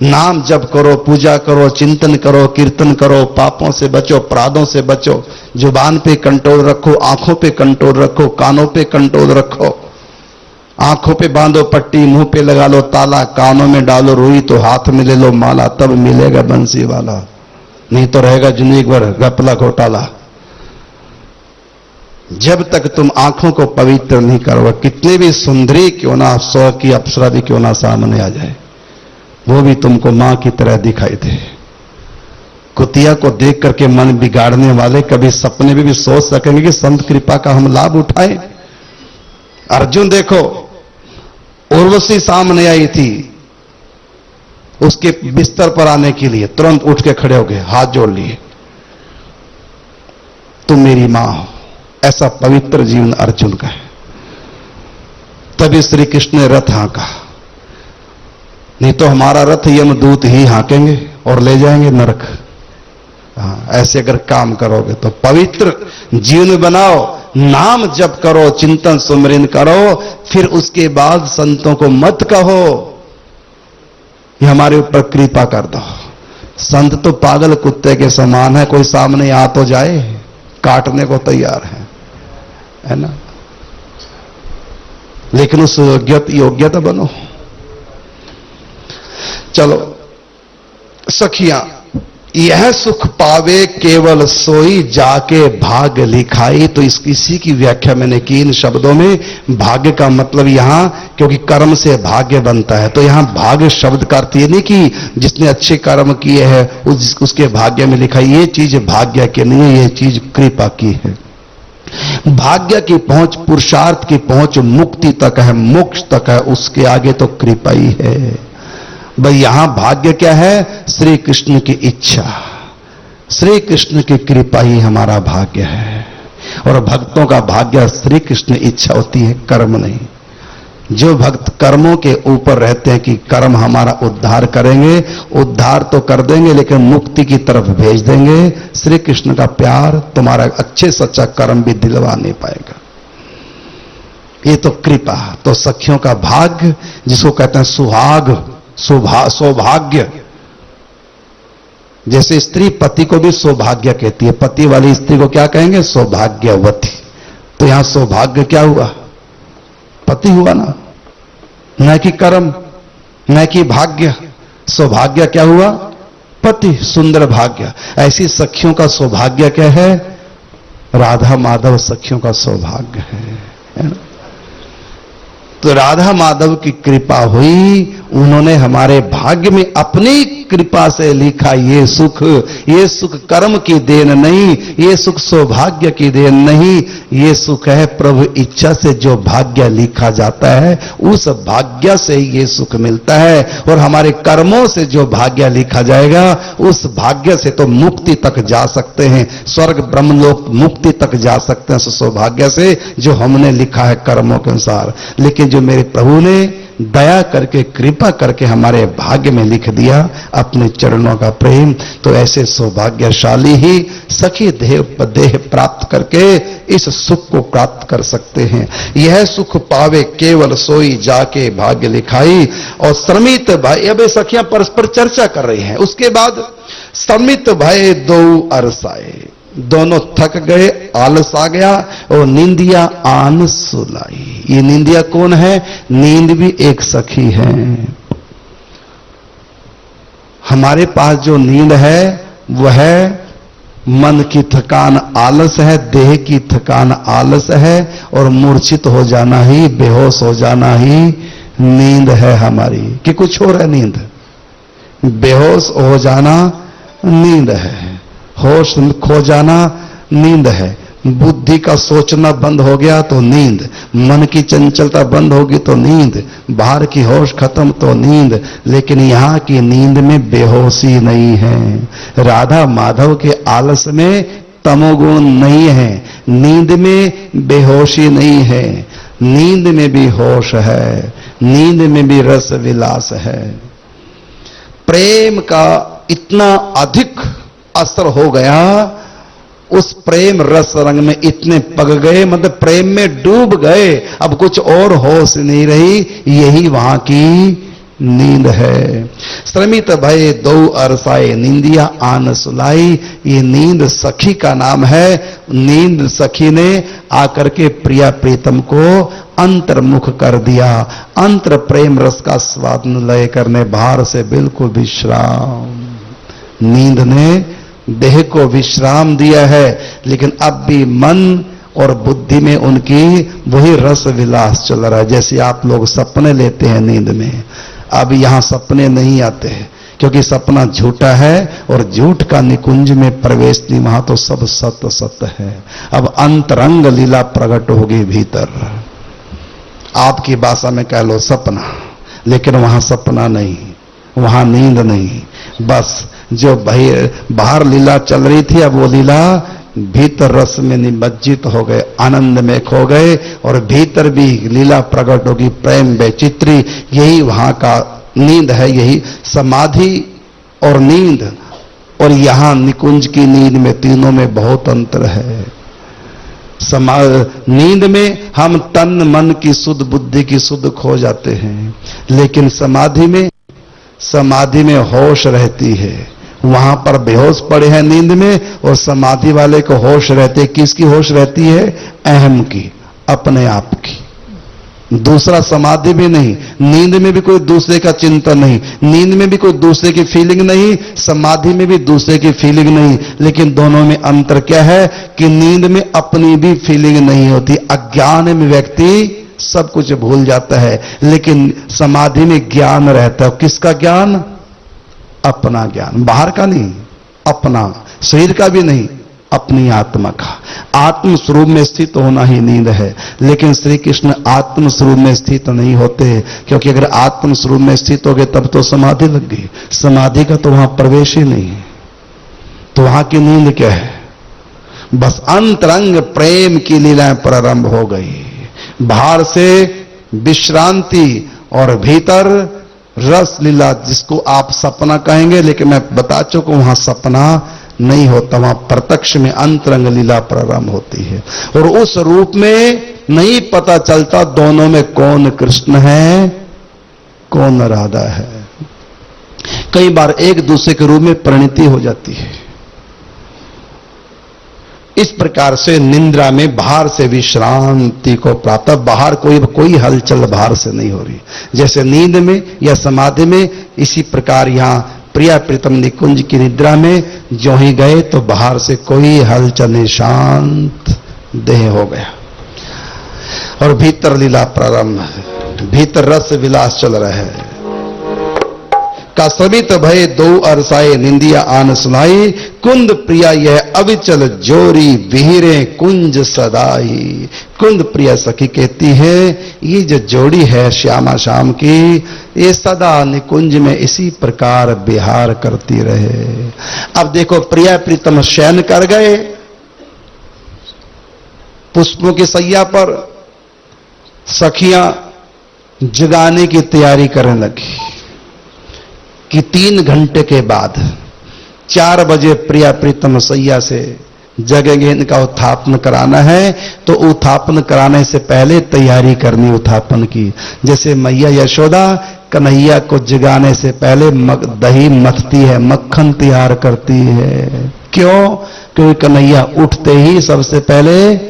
नाम जप करो, पूजा करो, चिंतन करो, कीर्तन करो, पापों से बचो, अपराधों से बचो, ज़ुबान पे कंट्रोल रखो, आँखों पे कंट्रोल रखो, कानों पे कंट्रोल रखो। आँखों पे बांधो पट्टी, मुँह पे लगा लो ताला, कानों में डालो रुई तो हाथ में ले लो माला, तब मिलेगा बंसी वाला। नहीं तो रहेगा ज़िंदगी भर गपला घोटाला। जब तक तुम आँखों को पवित्र नहीं करो कितने भी सुंदरी क्यों ना, सौ की अप्सरा भी क्यों ना सामने आ जाए। वो भी तुमको माँ की तरह दिखाई दे। कुतिया को देख करके मन बिगाड़ने वाले कभी सपने में भी सोच सकेंगे कि संत कृपा का हम लाभ उठाए। अर्जुन देखो, उर्वशी सामने आई थी उसके बिस्तर पर आने के लिए, तुरंत उठ के खड़े हो गए, हाथ जोड़ लिए। तुम मेरी माँ हो, ऐसा पवित्र जीवन अर्जुन का है। तभी श्री कृष्ण ने रथ हाँका। नहीं तो हमारा रथ यमदूत ही हाकेंगे और ले जाएँगे नरक। हाँ, ऐसे अगर काम करोगे तो पवित्र जीवन बनाओ नाम जप करो चिंतन सुमरिन करो फिर उसके बाद संतों को मत कहो। ये हमारे ऊपर कृपा कर दो। संत तो पागल कुत्ते के समान है कोई सामने आ तो जाए काटने को तैयार है। है ना? लेकिन उस योग्यत योग्यता बनो। चलो सखिया यह सुख पावे केवल सोई जाके भाग्य लिखाई। तो इस किसी की व्याख्या मैंने की इन शब्दों में। भाग्य का मतलब यहाँ क्योंकि कर्म से भाग्य बनता है। तो यहाँ भाग्य शब्द का अर्थ ये नहीं कि जिसने अच्छे कर्म किए हैं उस, उसके भाग्य में लिखा ये चीज़ भाग्य के नहीं है ये चीज़ कृपा की है। भाग्य की पहुँच पुरुषार्थ की पहुँच मुक्ति तक है मोक्ष तक है उसके आगे तो कृपा ही है। भाई, यहाँ भाग्य क्या है? श्री कृष्ण की इच्छा। श्री कृष्ण की कृपा ही हमारा भाग्य है। और भक्तों का भाग्य श्री कृष्ण इच्छा होती है, कर्म नहीं। जो भक्त कर्मों के ऊपर रहते हैं कि कर्म हमारा उद्धार करेंगे, उद्धार तो कर देंगे, लेकिन मुक्ति की तरफ़ भेज देंगे श्री कृष्ण का प्यार तुम्हारा अच्छे सच्चा कर्म भी दिलवा नहीं पाएगा। ये तो कृपा तो सखियों का भाग्य, जिसको कहते हैं सुहाग सौभाग्य। जैसे स्त्री पति को भी सौभाग्य कहती है पति वाली स्त्री को क्या कहेंगे? सौभाग्यवती। तो यहाँ सौभाग्य क्या हुआ? पति हुआ ना? न कि कर्म न कि भाग्य। सौभाग्य क्या हुआ? पति सुंदर भाग्य। ऐसी सखियों का सौभाग्य क्या है? राधा माधव सखियों का सौभाग्य है, है तो राधा माधव की कृपा हुई, उन्होंने हमारे भाग्य में अपनी कृपा से लिखा, ये सुख ये सुख कर्म की देन नहीं, ये सुख सौभाग्य की देन नहीं, ये सुख है प्रभु इच्छा से जो भाग्य लिखा जाता है, उस भाग्य से ये सुख मिलता है और हमारे कर्मों से जो भाग्य लिखा जाएगा, उस भाग्य से तो मुक्ति तक जा सकते हैं, स्वर्ग ब्रह्मलोक मुक्ति तक जा सकते हैं सौभाग्य से जो हमने लिखा है कर्मों के अनुसार। लेकिन जो मेरे प्रभु ने दया करके, कृपा करके हमारे भाग्य में लिख दिया, अपने चरणों का प्रेम तो ऐसे सौभाग्यशाली ही सखी देह देह प्राप्त करके इस सुख को प्राप्त कर सकते हैं। यह सुख पावे केवल सोई जाके भाग्य लिखाई, और श्रमित भाई, अब सखियाँ परस्पर चर्चा कर रही हैं, उसके बाद श्रमित भय दो अरसाए। दोनों थक गए, आलस आ गया, और निंदिया आन सुलाई ये निंदिया कौन है? नींद भी एक सखी है। हमारे पास जो नींद है, वह मन की थकान आलस है, देह की थकान आलस है, और मूर्छित हो जाना ही, बेहोश हो जाना ही नींद है हमारी। कि कुछ और है नींद? बेहोश हो जाना नींद है। होश खो जाना नींद है। बुद्धि का सोचना बंद हो गया तो नींद। मन की चंचलता बंद होगी तो नींद। बाहर की होश खत्म तो नींद। लेकिन यहाँ की नींद में बेहोशी नहीं है। राधा माधव के आलस में तमोगुण नहीं है। नींद में बेहोशी नहीं है। नींद में भी होश है। नींद में भी रस विलास है। प्रेम का इतना अधिक असर हो गया, उस प्रेम रस रंग में इतने पग गए मतलब प्रेम में डूब गए, अब कुछ और होश नहीं रही, यही वहाँ की नींद है। श्रमित भय दो अरसाए निंदिया आन सुलाई, ये नींद सखी का नाम है। नींद सखी ने आकर के प्रिया प्रीतम को अंतर्मुख कर दिया। अंतर प्रेम रस का स्वाद लय करने बाहर से बिल्कुल विश्राम। नींद ने देह को विश्राम दिया है, लेकिन अब भी मन और बुद्धि में उनकी वही रस विलास चल रहा है, जैसे आप लोग सपने लेते हैं नींद में। अब यहाँ सपने नहीं आते हैं, क्योंकि सपना झूठा है और झूठ का निकुंज में प्रवेश नहीं, वहाँ तो सब सत्य सत्य है। अब अंतरंग लीला प्रकट होगी भीतर। आपकी भाषा में कह लो सपना, लेकिन वहाँ सपना नहीं, वहाँ नींद नहीं, बस जो बाहर लीला चल रही थी, अब वो लीला भीतर रस में निमज्जित हो गए, आनंद में खो गए और भीतर भी लीला प्रकट होगी, प्रेम बेचित्री यही वहाँ का नींद है, यही समाधि और नींद। और यहाँ निकुंज की नींद में तीनों में बहुत अंतर है। समा, नींद में हम तन मन की शुद्ध बुद्धि की शुद्ध खो जाते हैं, लेकिन समाधि में समाधि में होश रहती है। वहाँ पर बेहोश पड़े हैं नींद में और समाधि वाले को होश रहते, किसकी होश रहती है? अहम की, अपने आप की। दूसरा समाधि भी नहीं, नींद में भी कोई दूसरे का चिंतन नहीं, नींद में भी कोई दूसरे की फीलिंग नहीं, समाधि में भी दूसरे की फीलिंग नहीं, लेकिन दोनों में अंतर क्या है? कि नींद में अपनी भी फीलिंग नहीं होती। अज्ञान में व्यक्ति सब कुछ भूल जाता है, लेकिन समाधि में ज्ञान रहता है। किसका ज्ञान? अपना ज्ञान। बाहर का नहीं, अपना। शरीर का भी नहीं, अपनी आत्मा का। आत्म स्वरूप में स्थित होना ही नींद है। लेकिन श्री कृष्ण आत्म स्वरूप में स्थित नहीं होते, क्योंकि अगर आत्म स्वरूप में स्थित हो गए तब तो समाधि लग गई। समाधि का तो वहाँ प्रवेश ही नहीं तो वहाँ की नींद क्या है? बस अंतरंग प्रेम की लीलाएँ प्रारंभ हो गई। बाहर से विश्रांति और भीतर रस लीला जिसको आप सपना कहेंगे, लेकिन मैं बता चुका वहाँ सपना नहीं होता, वहाँ प्रत्यक्ष में अंतरंग लीला प्रारंभ होती है। और उस रूप में नहीं पता चलता दोनों में कौन कृष्ण है, कौन राधा है। कई बार एक दूसरे के रूप में परिणति हो जाती है। इस प्रकार से निंद्रा में बाहर से विश्रांति को प्राप्त। बाहर कोई कोई हलचल बाहर से नहीं हो रही। जैसे नींद में या समाधि में, इसी प्रकार यहाँ प्रिया प्रीतम निकुंज की निद्रा में जो ही गए तो बाहर से कोई हलचल शांत देह हो गया। और भीतर लीला प्रारंभ है। भीतर रस विलास चल रहा है। कसमित भय दो अरसाए निंदिया आन सुनाई। कुंद प्रिया यह अविचल जोरी विहिरे कुंज सदाई। कुंद प्रिया सखी कहती है, ये जो जोड़ी है श्यामा श्याम की, ये सदा निकुंज में इसी प्रकार बिहार करती रहे। अब देखो, प्रिया प्रीतम शयन कर गए। पुष्पों की सैया पर सखियाँ जगाने की तैयारी करने लगी। कि तीन घंटे के बाद चार बजे प्रिया प्रीतम सैया से जगेंगे इनका उत्थापन कराना है। तो उत्थापन कराने से पहले तैयारी करनी उत्थापन की। जैसे मैया यशोदा कन्हैया को जगाने से पहले मक, दही मथती है मक्खन तैयार करती है। क्यों? क्योंकि कन्हैया उठते ही सबसे पहले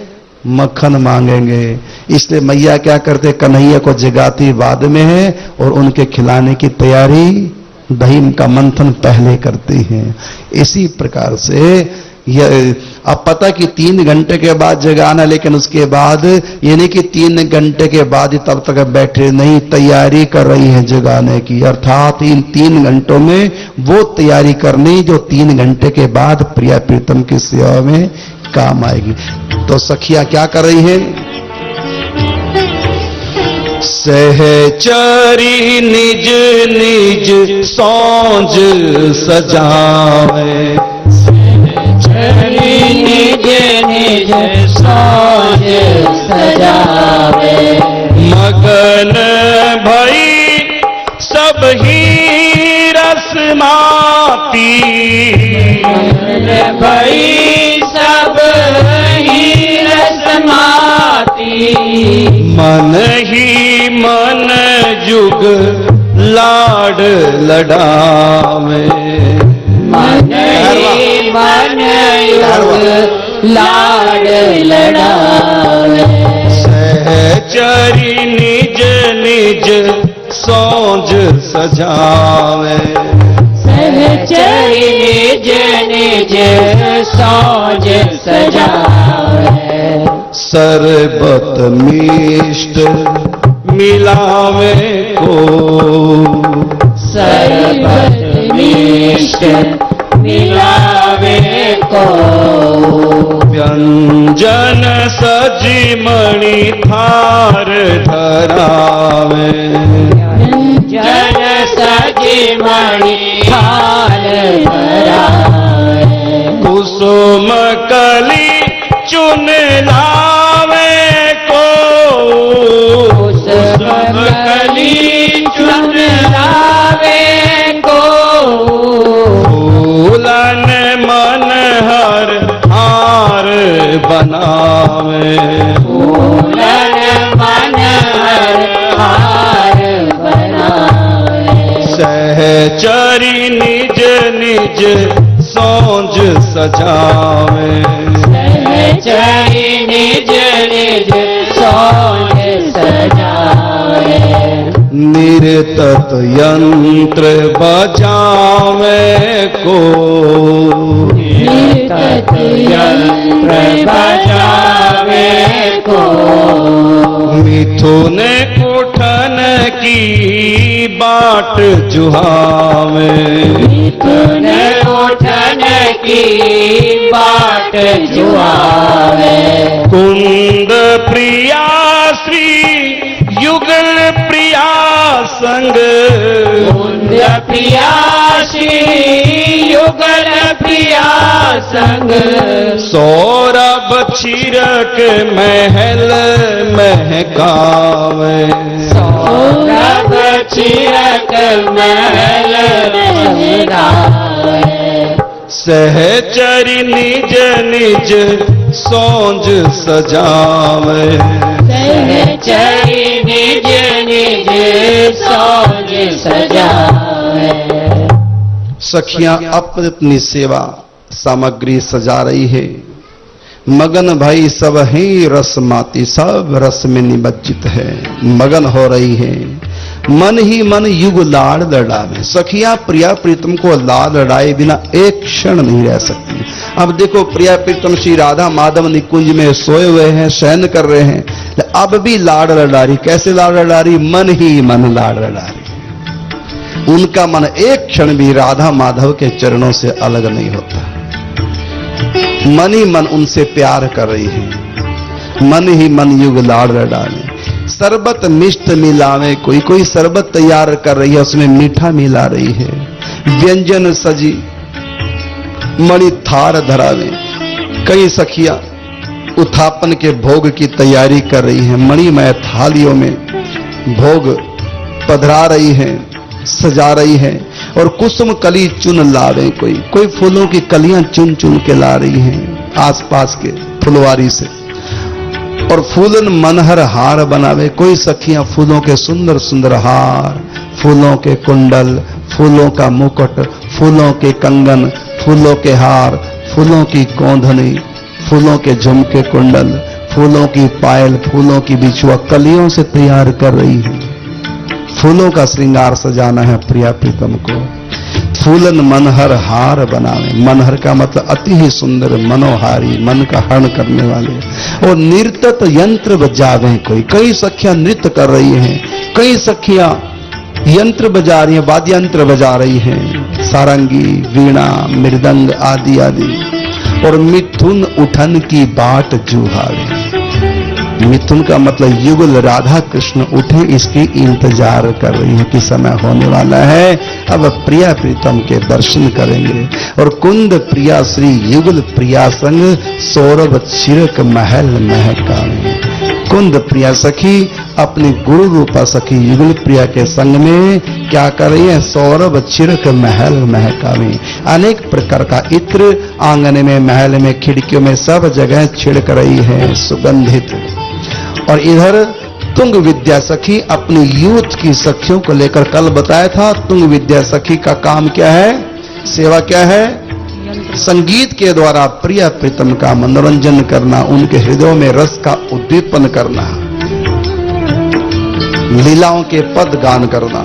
मक्खन मांगेंगे। इसलिए मैया क्या करते कन्हैया को जगाती बाद में है और उनके खिलाने की तैयारी दही का मंथन पहले करते हैं। इसी प्रकार से यह अब पता कि तीन घंटे के बाद जगाना, लेकिन उसके बाद यानी कि तीन घंटे के बाद ही तब तक बैठे, नहीं, तैयारी कर रही है जगाने की। अर्थात इन तीन घंटों में वो तैयारी करनी जो तीन घंटे के बाद प्रिया प्रीतम की सेवा में काम आएगी। तो सखिया क्या कर रही है? सहचरी निज निज सौज सजावे। हरि निज निज सोज सजावे। मगन भई सब ही रसमाती भई मन ही मन जुग लाड लडावे। मन ही मन युग लाड लड़ावे। सहचरी निज निज सौज सजावे। सहचरी निज निज सोज सजावे सरबत मिष्ट मिलावे को। सरबत निष्ठ मिलावे को। व्यंजन सजी मणि थार धरावे। जन सजी मणि कुसुम कली चुन लावे को। कुसुम कली चुन लावे को। फूलन मन हर हार बनावे। फूलन मन हर हार बनावे। सहचरी निज निज सोज सजावे। निज निज सोच सजावे निरतत यंत्र बजावे को। तत् यंत्र बजावे को। मिथुन कोठन की बाट जुहावे। मिथुन उठन की बाट जुआवे। कुंद प्रिया श्री युगल प्रिया संग। कुंद प्रिया श्री युगल प्रिया संग। सौरभ छिरक महल महकावे। सौरभ चिरक महल महरावे सहचरी निज निज सोज सजावे सहचरी निज निज सोज सजावे सखियाँ अपनी अपनी सेवा सामग्री सजा रही है। मगन भाई सब ही रस माती सब रस में निमज्जित है। मगन हो रही है। मन ही मन युग लाड़ लड़ावे। सखिया, प्रिया, प्रीतम को लाड़ लड़ाए बिना एक क्षण नहीं रह सकती। अब देखो, प्रिया, प्रीतम, श्री राधा, माधव निकुंज में सोए हुए हैं, शयन कर रहे हैं। अब भी लाड़ लड़ा रही कैसे लाड़ लड़ा रही मन ही मन लाड़ लड़ा रही उनका मन एक क्षण भी राधा, माधव के चरणों से अलग नहीं होता। मन ही मन उनसे प्यार कर रही है। मन ही मन युग लाड़ डाले शरबत मिष्ट मिलावे, कोई कोई शरबत तैयार कर रही है, उसमें मीठा मिला रही है। व्यंजन सजी, मणि थार धरावे। कई सखिया उत्थापन के भोग की तैयारी कर रही है। मणिमय थालियों में भोग पधरा रही है, सजा रही है और कुसुम कली चुन ला रहे कोई। कोई फूलों की कलियाँ चुन चुन के ला रही हैं आसपास के फुलवारी से। और फूलन मनहर हार बनावे। कोई सखियाँ फूलों के सुंदर सुंदर हार, फूलों के कुंडल, फूलों का मुकुट, फूलों के कंगन, फूलों के हार, फूलों की गोंधनी, फूलों के झुमके कुंडल, फूलों की पायल, फूलों की बिछुआ कलियों से तैयार कर रही है। फूलों का श्रृंगार सजाना है प्रिया प्रीतम को। फूलन मनहर हार बनावे। मनहर का मतलब अति ही सुंदर, मनोहारी, मन का हरण करने वाले। और नृतत यंत्र बजावे कोई। कई सखियाँ नृत्य कर रही हैं। कई सखियाँ यंत्र बजा रही हैं वाद्य यंत्र बजा रही हैं। सारंगी, वीणा, मृदंग आदि आदि। और मिथुन उठन की बाट जुहावे मिथुन का मतलब युगल राधा कृष्ण उठे, इसकी इंतज़ार कर रही है कि समय होने वाला है। अब प्रिया प्रीतम के दर्शन करेंगे। और कुंद प्रिया, श्री युगल प्रिया संग सौरभ चिरक महल महकावे कुंद प्रिया सखी, अपने गुरु रूपा सखी युगल प्रिया के संग में क्या कर रही है? सौरभ चिरक महल महकावे अनेक प्रकार का इत्र आँगन में, महल में, खिड़कियों में सब जगह छिड़क रही है, सुगंधित। और इधर तुंग विद्या सखी अपनी यूथ की सखियों को लेकर कल बताया था, तुंग विद्या सखी का काम क्या है, सेवा क्या है? संगीत के द्वारा प्रिय प्रीतम का मनोरंजन करना, उनके हृदयों में रस का उद्दीपन करना, लीलाओं के पद गान करना।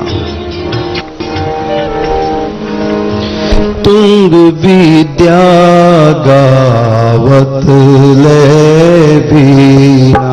तुंग विद्या गावत ले बीना।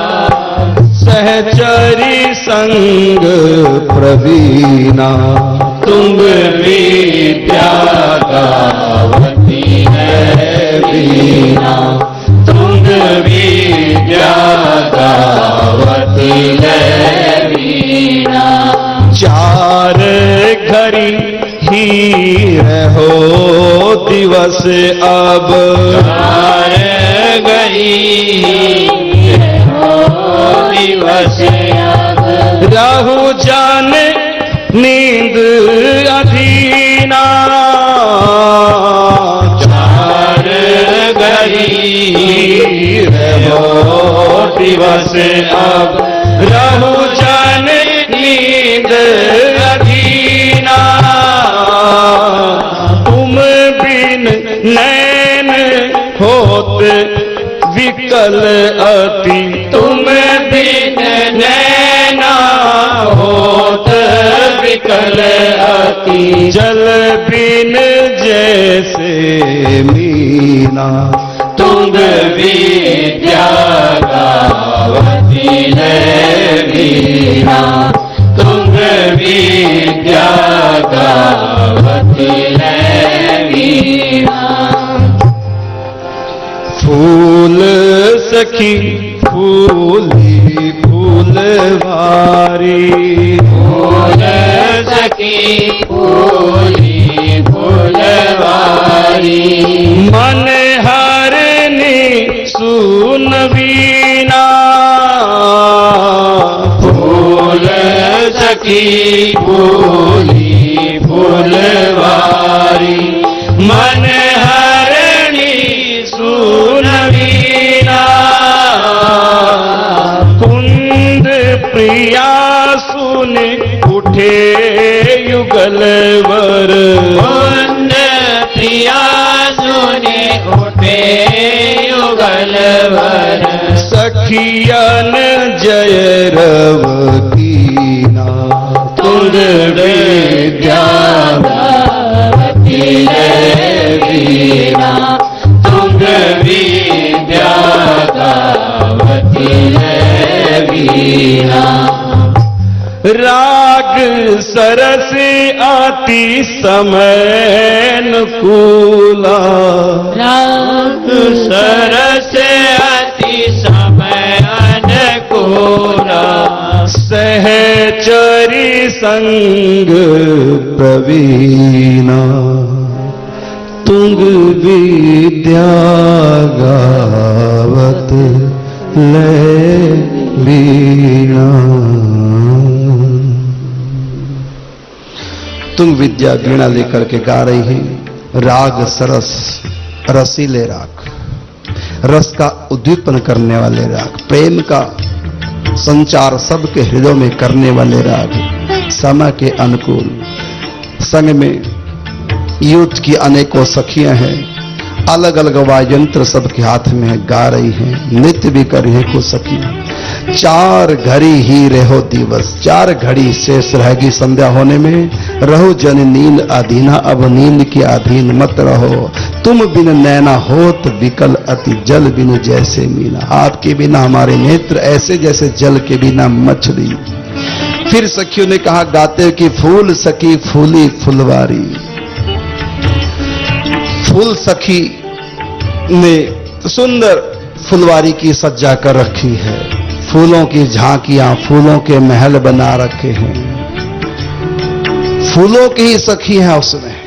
सहचरी संग प्रवीणा। तुम विद्या गावती है वीणा। तुम विद्या गावती है वीणा। चार घड़ी ही रहो दिवस अब। चार घड़ी दिवस राहु जान नींद अधीना। चार गरी हो दिवस अब। रहु जान नींद अधीना। तुम बिन नैन होत विकल अति। अति जल बिन जैसे मीना। तुंग विद्या गावती है मीना। तुंग विद्या गावती है मीना। फूल सखी फूली फूलवारी। फूल सखी फूली फूलवारी मन हरनी सुनवीना फूल सखी कुंद प्रिया सुने उठे युगलवर सखियन जय रव कीना तुंग विद्या गावती है वीणा तुंग विद्या है सरस आती समय नुकूला राग सरस अति समय अनुकूला सहचरी संग प्रवीणा। तुंग विद्या गावत ले वीणा तुंग विद्या वीणा लेकर के गा रही है। राग सरस, रसीले राग। रस का उद्दीपन करने वाले राग। प्रेम का संचार सबके हृदय में करने वाले राग। समय के अनुकूल। संग में युद्ध की अनेकों सखियाँ हैं। अलग अलग वायंत्र सबके हाथ में गा रही हैं, नृत्य भी कर कुछ सखियाँ चार घड़ी ही रहो दिवस, चार घड़ी शेष रहेगी संध्या होने में। रहो जन नींद अधीना, अब नींद के अधीन मत रहो। तुम बिन नैना होत विकल अति, जल बिन जैसे मीना। आपके बिना हमारे नेत्र ऐसे जैसे जल के बिना मछली। फिर सखियों ने कहा, गाते कि फूल सखी फूली फुलवारी। फूल सखी ने सुंदर फुलवारी की सज्जा कर रखी है। फूलों की झांकियाँ, फूलों के महल बना रखे हैं। फूलों की ही सखी है उसमें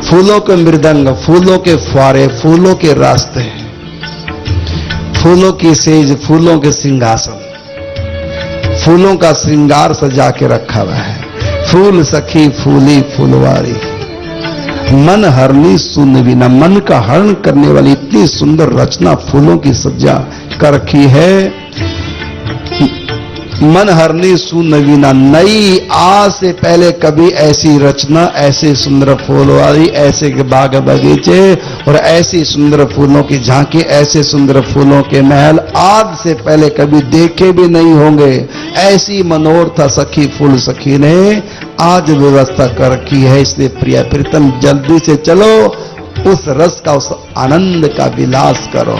फूलों के मृदंग, फूलों के फुआरे, फूलों के रास्ते। फूलों की सेज, फूलों के सिंहासन। फूलों का श्रृंगार सजा के रखा हुआ है। फूल सखी, फूली फूलवारी। मन हरनी सुन बिना मन का हरण करने वाली इतनी सुंदर रचना फूलों की सज्जा कर रखी है। मन हरनी सुनवीना नई आज से पहले कभी ऐसी रचना, ऐसे सुंदर फूल वाली, ऐसे बाग बगीचे और ऐसी सुंदर फूलों की झांकी, ऐसे सुंदर फूलों के महल आज से पहले कभी देखे भी नहीं होंगे। ऐसी मनोरथ सखी, फूल सखी ने आज व्यवस्था कर रखी है। इसलिए प्रिय प्रीतम, जल्दी से चलो, उस रस का, उस आनंद का विलास करो।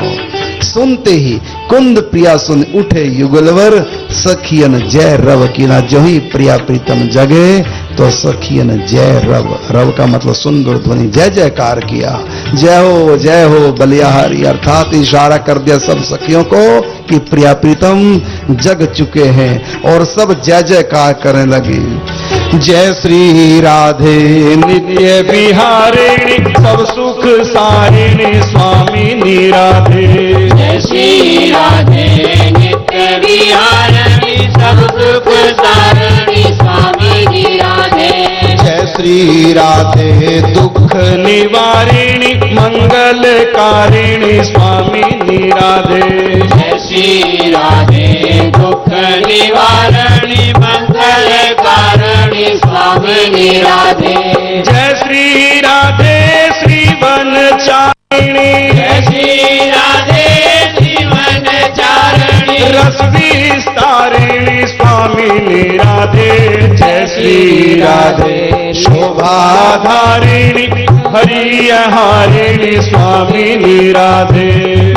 सुनते ही कुंद प्रिया सुन उठे युगलवर सखियन जय रव कीना जो ही प्रिया प्रीतम जगे तो सखियन जय रव। रव का मतलब सुंदर ध्वनि। जय जयकार किया जय हो जय हो बलियाहारी अर्थात इशारा कर दिया सब सखियों को कि प्रिया प्रीतम जग चुके हैं और सब जय जयकार करने लगे। जय श्री राधे, नित्य बिहारिणी, सब सुख सारिणी, स्वामी राधे जय श्री राधे। नित्य सब सुख सारिणी स्वामी राधे। जय श्री राधे दुख निवारिणी मंगल कारिणी स्वामी निराधे जय श्री राधे दुख निवारणी मंगल कारिणी स्वामी राधे। जय श्री राधे श्री वनचारिणी जय श्री राधे। चारणी रस विस्तारिणी स्वामी राधे जय श्री राधे। शोभाधारिणी हरियहारिणी स्वामी राधे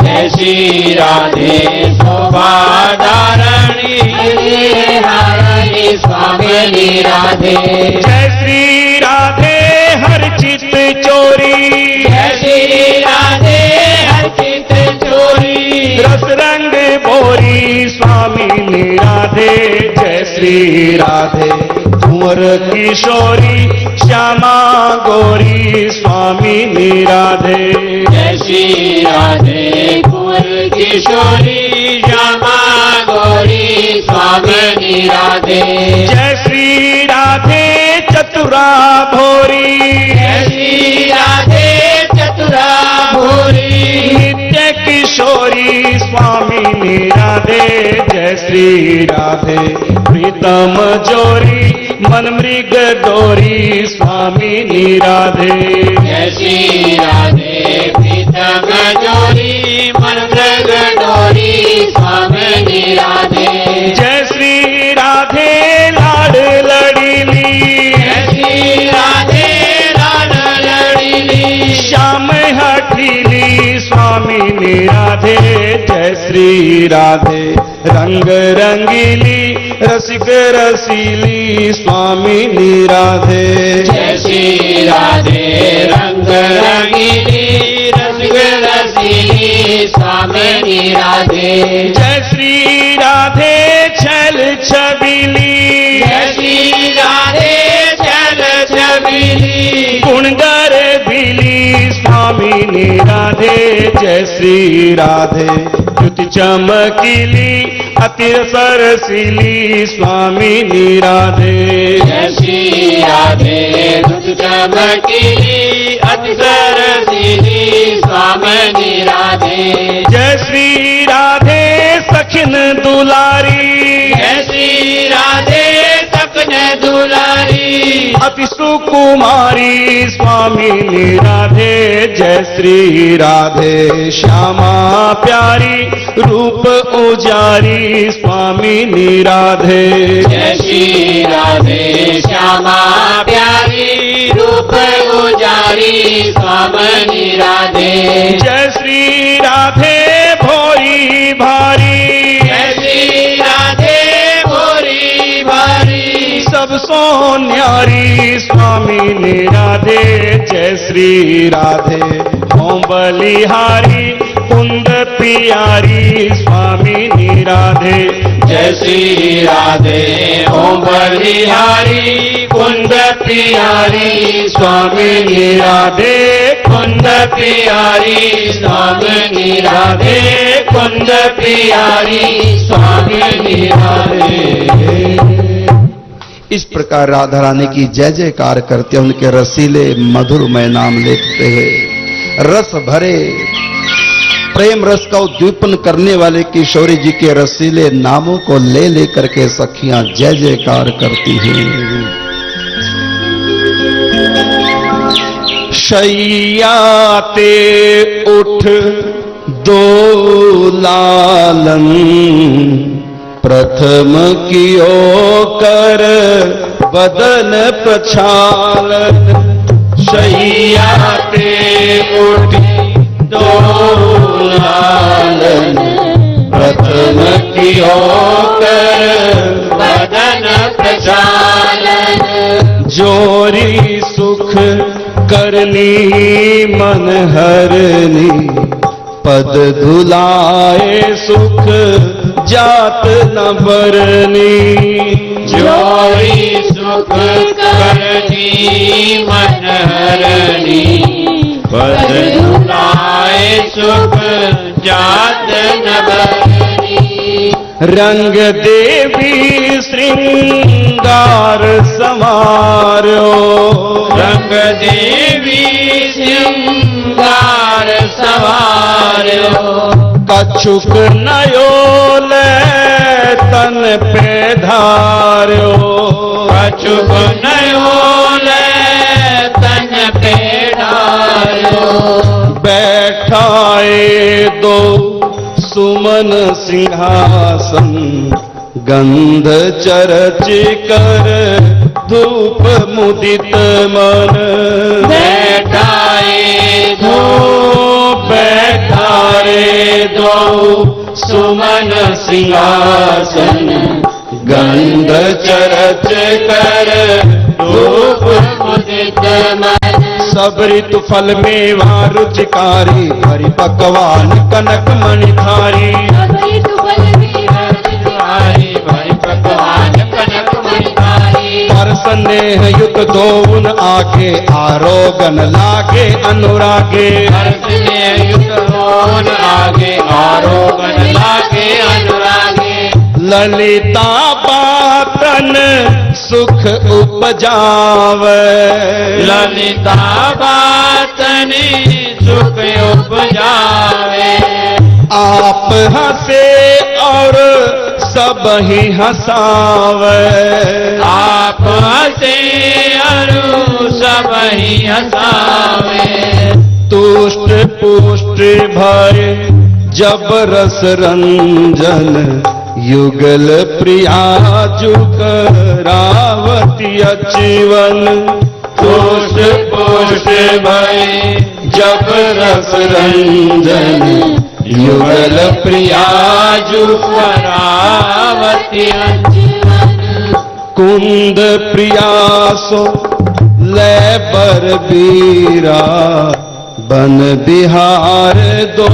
जय श्री राधे शोभाधारणी हारणी स्वामी राधे जय श्री राधे हर चित चोरी। जय श्री राधे अर्चित चोरी। रस बोरी स्वामी राधे जय श्री राधे। कुंवर किशोरी श्यामा गोरी स्वामी राधे जय श्री राधे। कुंवर किशोरी श्यामा गौरी स्वामी राधे जय श्री राधे चतुरा भोरी जय श्री राधे चतुरा भूरी किशोरी स्वामी राधे जय श्री राधे। प्रीतम जोरी मन मृग डोरी स्वामी राधे जय श्री राधे। प्रीतम जोरी मन मृग डोरी स्वामी राधे जय श्री राधे लाड लड़ीली। जय श्री राधे लाल लड़ीली। श्याम हठीली। स्वामी राधे जय श्री राधे। रंग रंगीली रसिक रसीली स्वामी राधे जय श्री राधे रंग रंगीली रसिक रसीली स्वामी राधे जय श्री राधे छल छबीली। जय श्री राधे चल छबीली। गुणगर भीली राधे जय श्री राधे। द्युति चमकीली अति सरसीली स्वामी राधे जय श्री राधे दुख चमकीली अतिसर सीली स्वामी राधे जय श्री राधे सखिन दुलारी। जय श्री राधे दुलारी अति सुकुमारी स्वामी राधे जय श्री राधे। श्यामा प्यारी रूप उजारी स्वामी राधे जय श्री राधे श्यामा प्यारी रूप उजारी स्वामी राधे जय श्री राधे। भारी सब सोन्यारी स्वामी राधे जय श्री राधे। ओम बलिहारी, कुंद प्यारी स्वामी ने राधे जय श्री राधे, ओम बलिहारी, कुंद प्यारी स्वामी ने राधे कुंद प्यारी स्वामी ने राधे कुंद प्यारी स्वामी ने राधे इस प्रकार राधा रानी की जय जयकार करते हैं, उनके रसीले मधुरमय नाम लेते हैं। रस भरे, प्रेम रस का उद्दीपन करने वाले किशोरी जी के रसीले नामों को ले लेकर के सखियाँ जय जयकार करती हैं। शैयाते उठ दो लालन प्रथम कियो कर बदन प्रछालन शैयाते उठ दो लालन प्रथम कियो कर बदन प्रचालन जोरी सुख करनी मन हरनी पद धुलाए सुख जात न भरनी। जोरी सुख करनी मन हरणी पद दुलाए सुख जात न भरनी। रंग देवी श्रृंगार समारो रंग देवी कछुक नयोल तन पे धारो धार्यो कछुक नयोल तन पे डालो बैठाए दो सुमन सिंहासन, गंध चरच कर धूप मुदित मन। बैठाए दो सुमन सिंहासन गंध चरच कर रूप मन। सब ऋतु फल मेवा रुचिकारी हरि पकवान कनक मणिधारी। स्नेह युत दो उन आगे आरोगन लागे अनुरागे। में युत होन आगे आरोगण लागे अनुरागे। ललिता पातन सुख उपजावे। ललिता बातनी सुख उपजावे। आप हंसे और सब ही हंसावे। आप हसे और सब ही हसावे। तुष्ट पुष्ट भय जब रस रंजन युगल प्रिया जुग रावती अचीवन पुष्ट पुष्ट भय जब रस रंजन युगल प्रिया जुग परावती कुंद प्रियासो ले बर बीरा। बन बिहार दो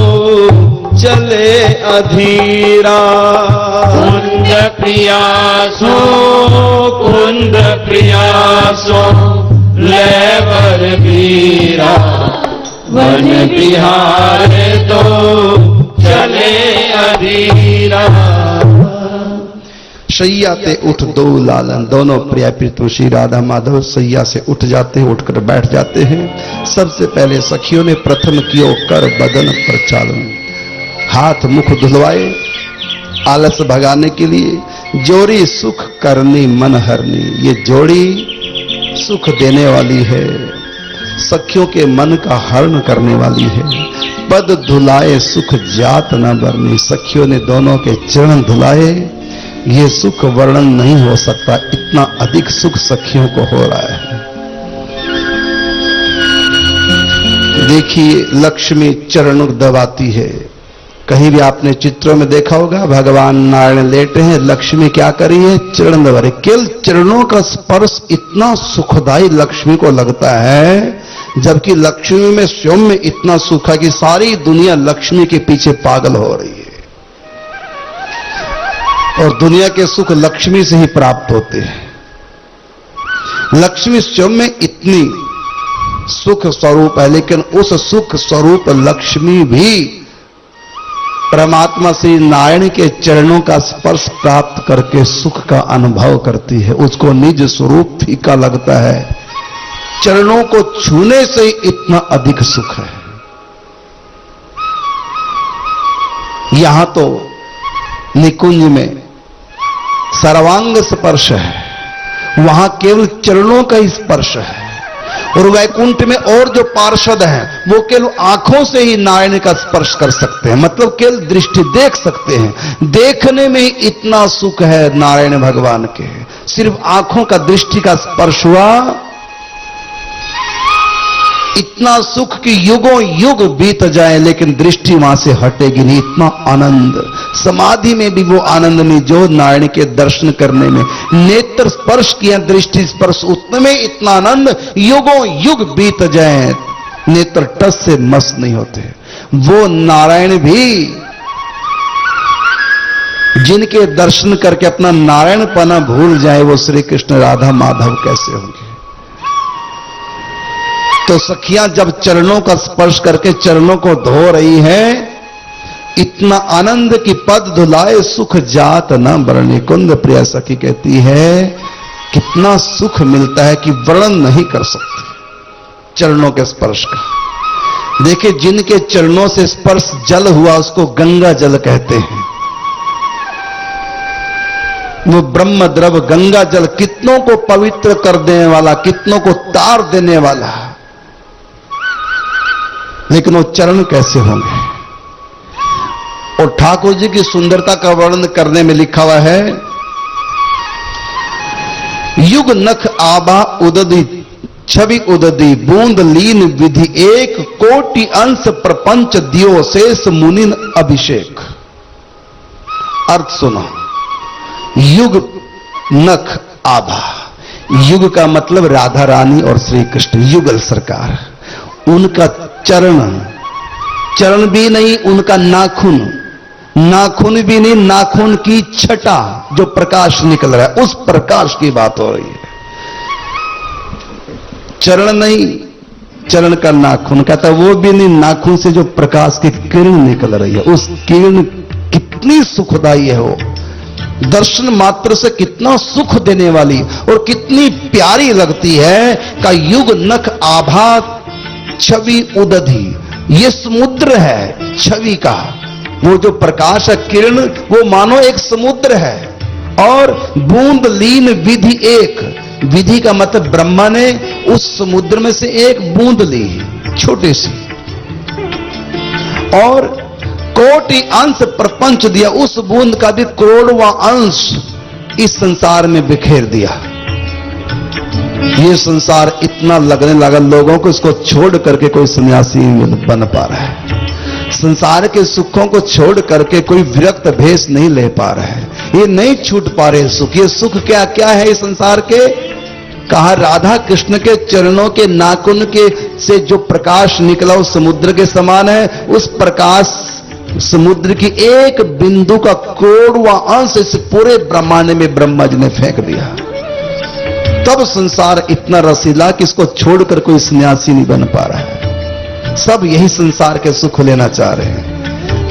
चले अधीरा। कुंद प्रियासो कुंद प्रियासो लेवर वीरा वन बिहार दो चले अधीरा। सैया ते उठ दो लालन, दोनों प्रिया प्रीतम श्री राधा माधव सैया से उठ जाते हैं, उठकर बैठ जाते हैं। सबसे पहले सखियों ने प्रथम कियो कर बदन प्रचालन। हाथ मुख धुलवाए आलस भगाने के लिए। जोड़ी सुख करनी मन हरनी ये जोड़ी सुख देने वाली है। सखियों के मन का हरण करने वाली है। पद धुलाए, सुख जात न बरनी। सखियों ने दोनों के चरण धुलाए। ये सुख वर्णन नहीं हो सकता। इतना अधिक सुख सखियों को हो रहा है। देखिए, लक्ष्मी चरण दबाती है। कहीं भी आपने चित्रों में देखा होगा, भगवान नारायण लेटे हैं, लक्ष्मी क्या करी है? चरण दबा रही केवल चरणों का स्पर्श इतना सुखदाई लक्ष्मी को लगता है जबकि लक्ष्मी में स्वयं में इतना सुख है कि सारी दुनिया लक्ष्मी के पीछे पागल हो रही है। और दुनिया के सुख लक्ष्मी से ही प्राप्त होते हैं। लक्ष्मी स्वयं में इतनी सुख स्वरूप है, लेकिन उस सुख स्वरूप लक्ष्मी भी परमात्मा श्री नारायण के चरणों का स्पर्श प्राप्त करके सुख का अनुभव करती है। उसको निज स्वरूप फीका लगता है। चरणों को छूने से इतना अधिक सुख है। यहाँ तो निकुंज में सर्वांग स्पर्श है। वहाँ केवल चरणों का ही स्पर्श है। और वैकुंठ में और जो पार्षद हैं, वो केवल आँखों से ही नारायण का स्पर्श कर सकते हैं। मतलब केवल दृष्टि देख सकते हैं। देखने में ही इतना सुख है नारायण भगवान के। सिर्फ़ आँखों का दृष्टि का स्पर्श हुआ इतना सुख कि युगों युग बीत जाए, लेकिन दृष्टि वहाँ से हटेगी नहीं। इतना आनंद। समाधि में भी वो आनंद नहीं, जो नारायण के दर्शन करने में। नेत्र स्पर्श किया, दृष्टि स्पर्श, उसमें इतना आनंद, युगों युग बीत जाए। नेत्र टस से मस्त नहीं होते। वो नारायण भी, जिनके दर्शन करके अपना नारायण पना भूल जाए, वो श्री कृष्ण राधा माधव कैसे होंगे? तो सखियाँ, जब चरणों का स्पर्श करके चरणों को धो रही है, इतना आनंद की पद धुलाए, सुख जात न वर्णी कुंद प्रिया सखी कहती है, कितना सुख मिलता है कि वर्णन नहीं कर सकते चरणों के स्पर्श का। देखिए, जिनके चरणों से स्पर्श जल हुआ, उसको गंगा जल कहते हैं। वो ब्रह्म द्रव गंगा जल कितनों को पवित्र कर देने वाला, कितनों को तार देने वाला लेकिन वो चरण कैसे होंगे? और ठाकुर जी की सुंदरता का वर्णन करने में लिखा हुआ है, युग नख आभा उददी, छवि उददी, बूंद लीन विधि, एक कोटि अंश प्रपंच दियो शेष मुनिन अभिषेक। अर्थ सुनो, युग नख आभा युग का मतलब राधा रानी और श्री कृष्ण युगल सरकार। उनका चरण। चरण भी नहीं, उनका नाखून। नाखून भी नहीं, नाखून की छटा जो प्रकाश निकल रहा है, उस प्रकाश की बात हो रही है। चरण नहीं, चरण का नाखून। कहता, वो भी नहीं, नाखून से जो प्रकाश की किरण निकल रही है, उस किरण कितनी सुखदाई है वो। दर्शन मात्र से कितना सुख देने वाली और कितनी प्यारी लगती है, का युग नख आभा छवि उदधि। ये समुद्र है छवि का। वो जो प्रकाश किरण, वो मानो एक समुद्र है। और बूंद, लीन, विधि एक। विधि का मतलब ब्रह्मा ने उस समुद्र में से एक बूंद ली, छोटी सी। और कोटि अंश प्रपंच दिया, उस बूंद का भी करोड़वा अंश इस संसार में बिखेर दिया। ये संसार इतना लगने लगा लोगों को, इसको छोड़ करके कोई सन्यासी बन पा रहा है। संसार के सुखों को छोड़ करके कोई विरक्त भेष नहीं ले पा रहा है। ये नहीं छूट पा रहे सुख। ये सुख क्या क्या है इस संसार के? कहा राधा कृष्ण के चरणों के नाकुन के से जो प्रकाश निकला उस समुद्र के समान है। उस प्रकाश समुद्र की एक बिंदु का करोड़वा अंश इस पूरे ब्रह्मांड में ब्रह्मा जी ने फेंक दिया। तब संसार इतना रसीला कि इसको छोड़कर कोई सन्यासी नहीं बन पा रहा है। सब यही संसार के सुख लेना चाह रहे हैं।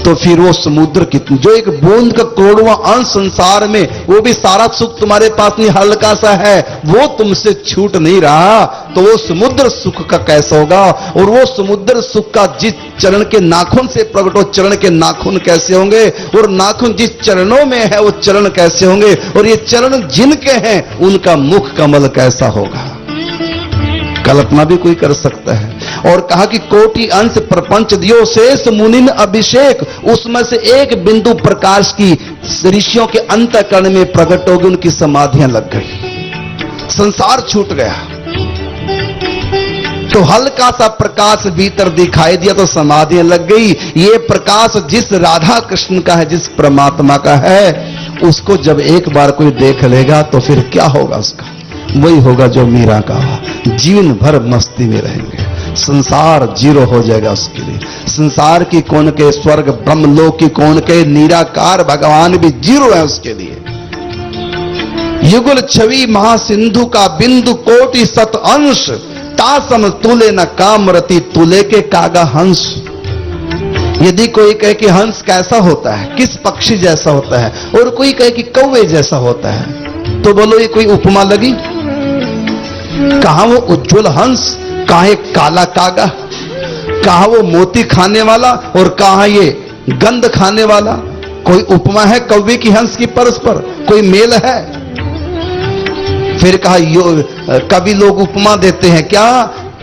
तो फिर वो समुद्र कितनी जो एक बूंद का करोड़वा अंश संसार में, वो भी सारा सुख तुम्हारे पास नहीं, हल्का सा है, वो तुमसे छूट नहीं रहा। तो वो समुद्र सुख का कैसा होगा? और वो समुद्र सुख का जिस चरण के नाखून से प्रकट हो, चरण के नाखून कैसे होंगे? और नाखून जिस चरणों में है, वो चरण कैसे होंगे? और ये चरण जिनके हैं, उनका मुख कमल कैसा होगा? कल्पना भी कोई कर सकता है। और कहा कि कोटि अंश प्रपंच दियो, शेष मुनिन अभिषेक, उसमें से एक बिंदु प्रकाश की ऋषियों के अंतकरण में प्रकट होगी उनकी समाधियाँ लग गई। संसार छूट गया। तो हल्का सा प्रकाश भीतर दिखाई दिया तो समाधियाँ लग गई। ये प्रकाश जिस राधा कृष्ण का है, जिस परमात्मा का है, उसको जब एक बार कोई देख लेगा तो फिर क्या होगा उसका? वही होगा जो मीरा का जीवन भर मस्ती में रहेंगे। संसार ज़ीरो हो जाएगा उसके लिए। संसार की कौन के, स्वर्ग ब्रह्मलोक की कौन के, निराकार भगवान भी ज़ीरो है उसके लिए। युगल छवि महासिंधु का बिंदु कोटि सत अंश। तासम तुले न कामरति तुले के कागा हंस। यदि कोई कहे कि हंस कैसा होता है, किस पक्षी जैसा होता है, और कोई कहे कि कौवे जैसा होता है तो बोलो, ये कोई उपमा लगी? कहा वो उज्जवल हंस, कहा काला कागा, कहा वो मोती खाने वाला और कहा ये गंध खाने वाला। कोई उपमा है कव्य की हंस की परस्पर कोई मेल है? फिर कहा, यो, कभी लोग उपमा देते हैं क्या?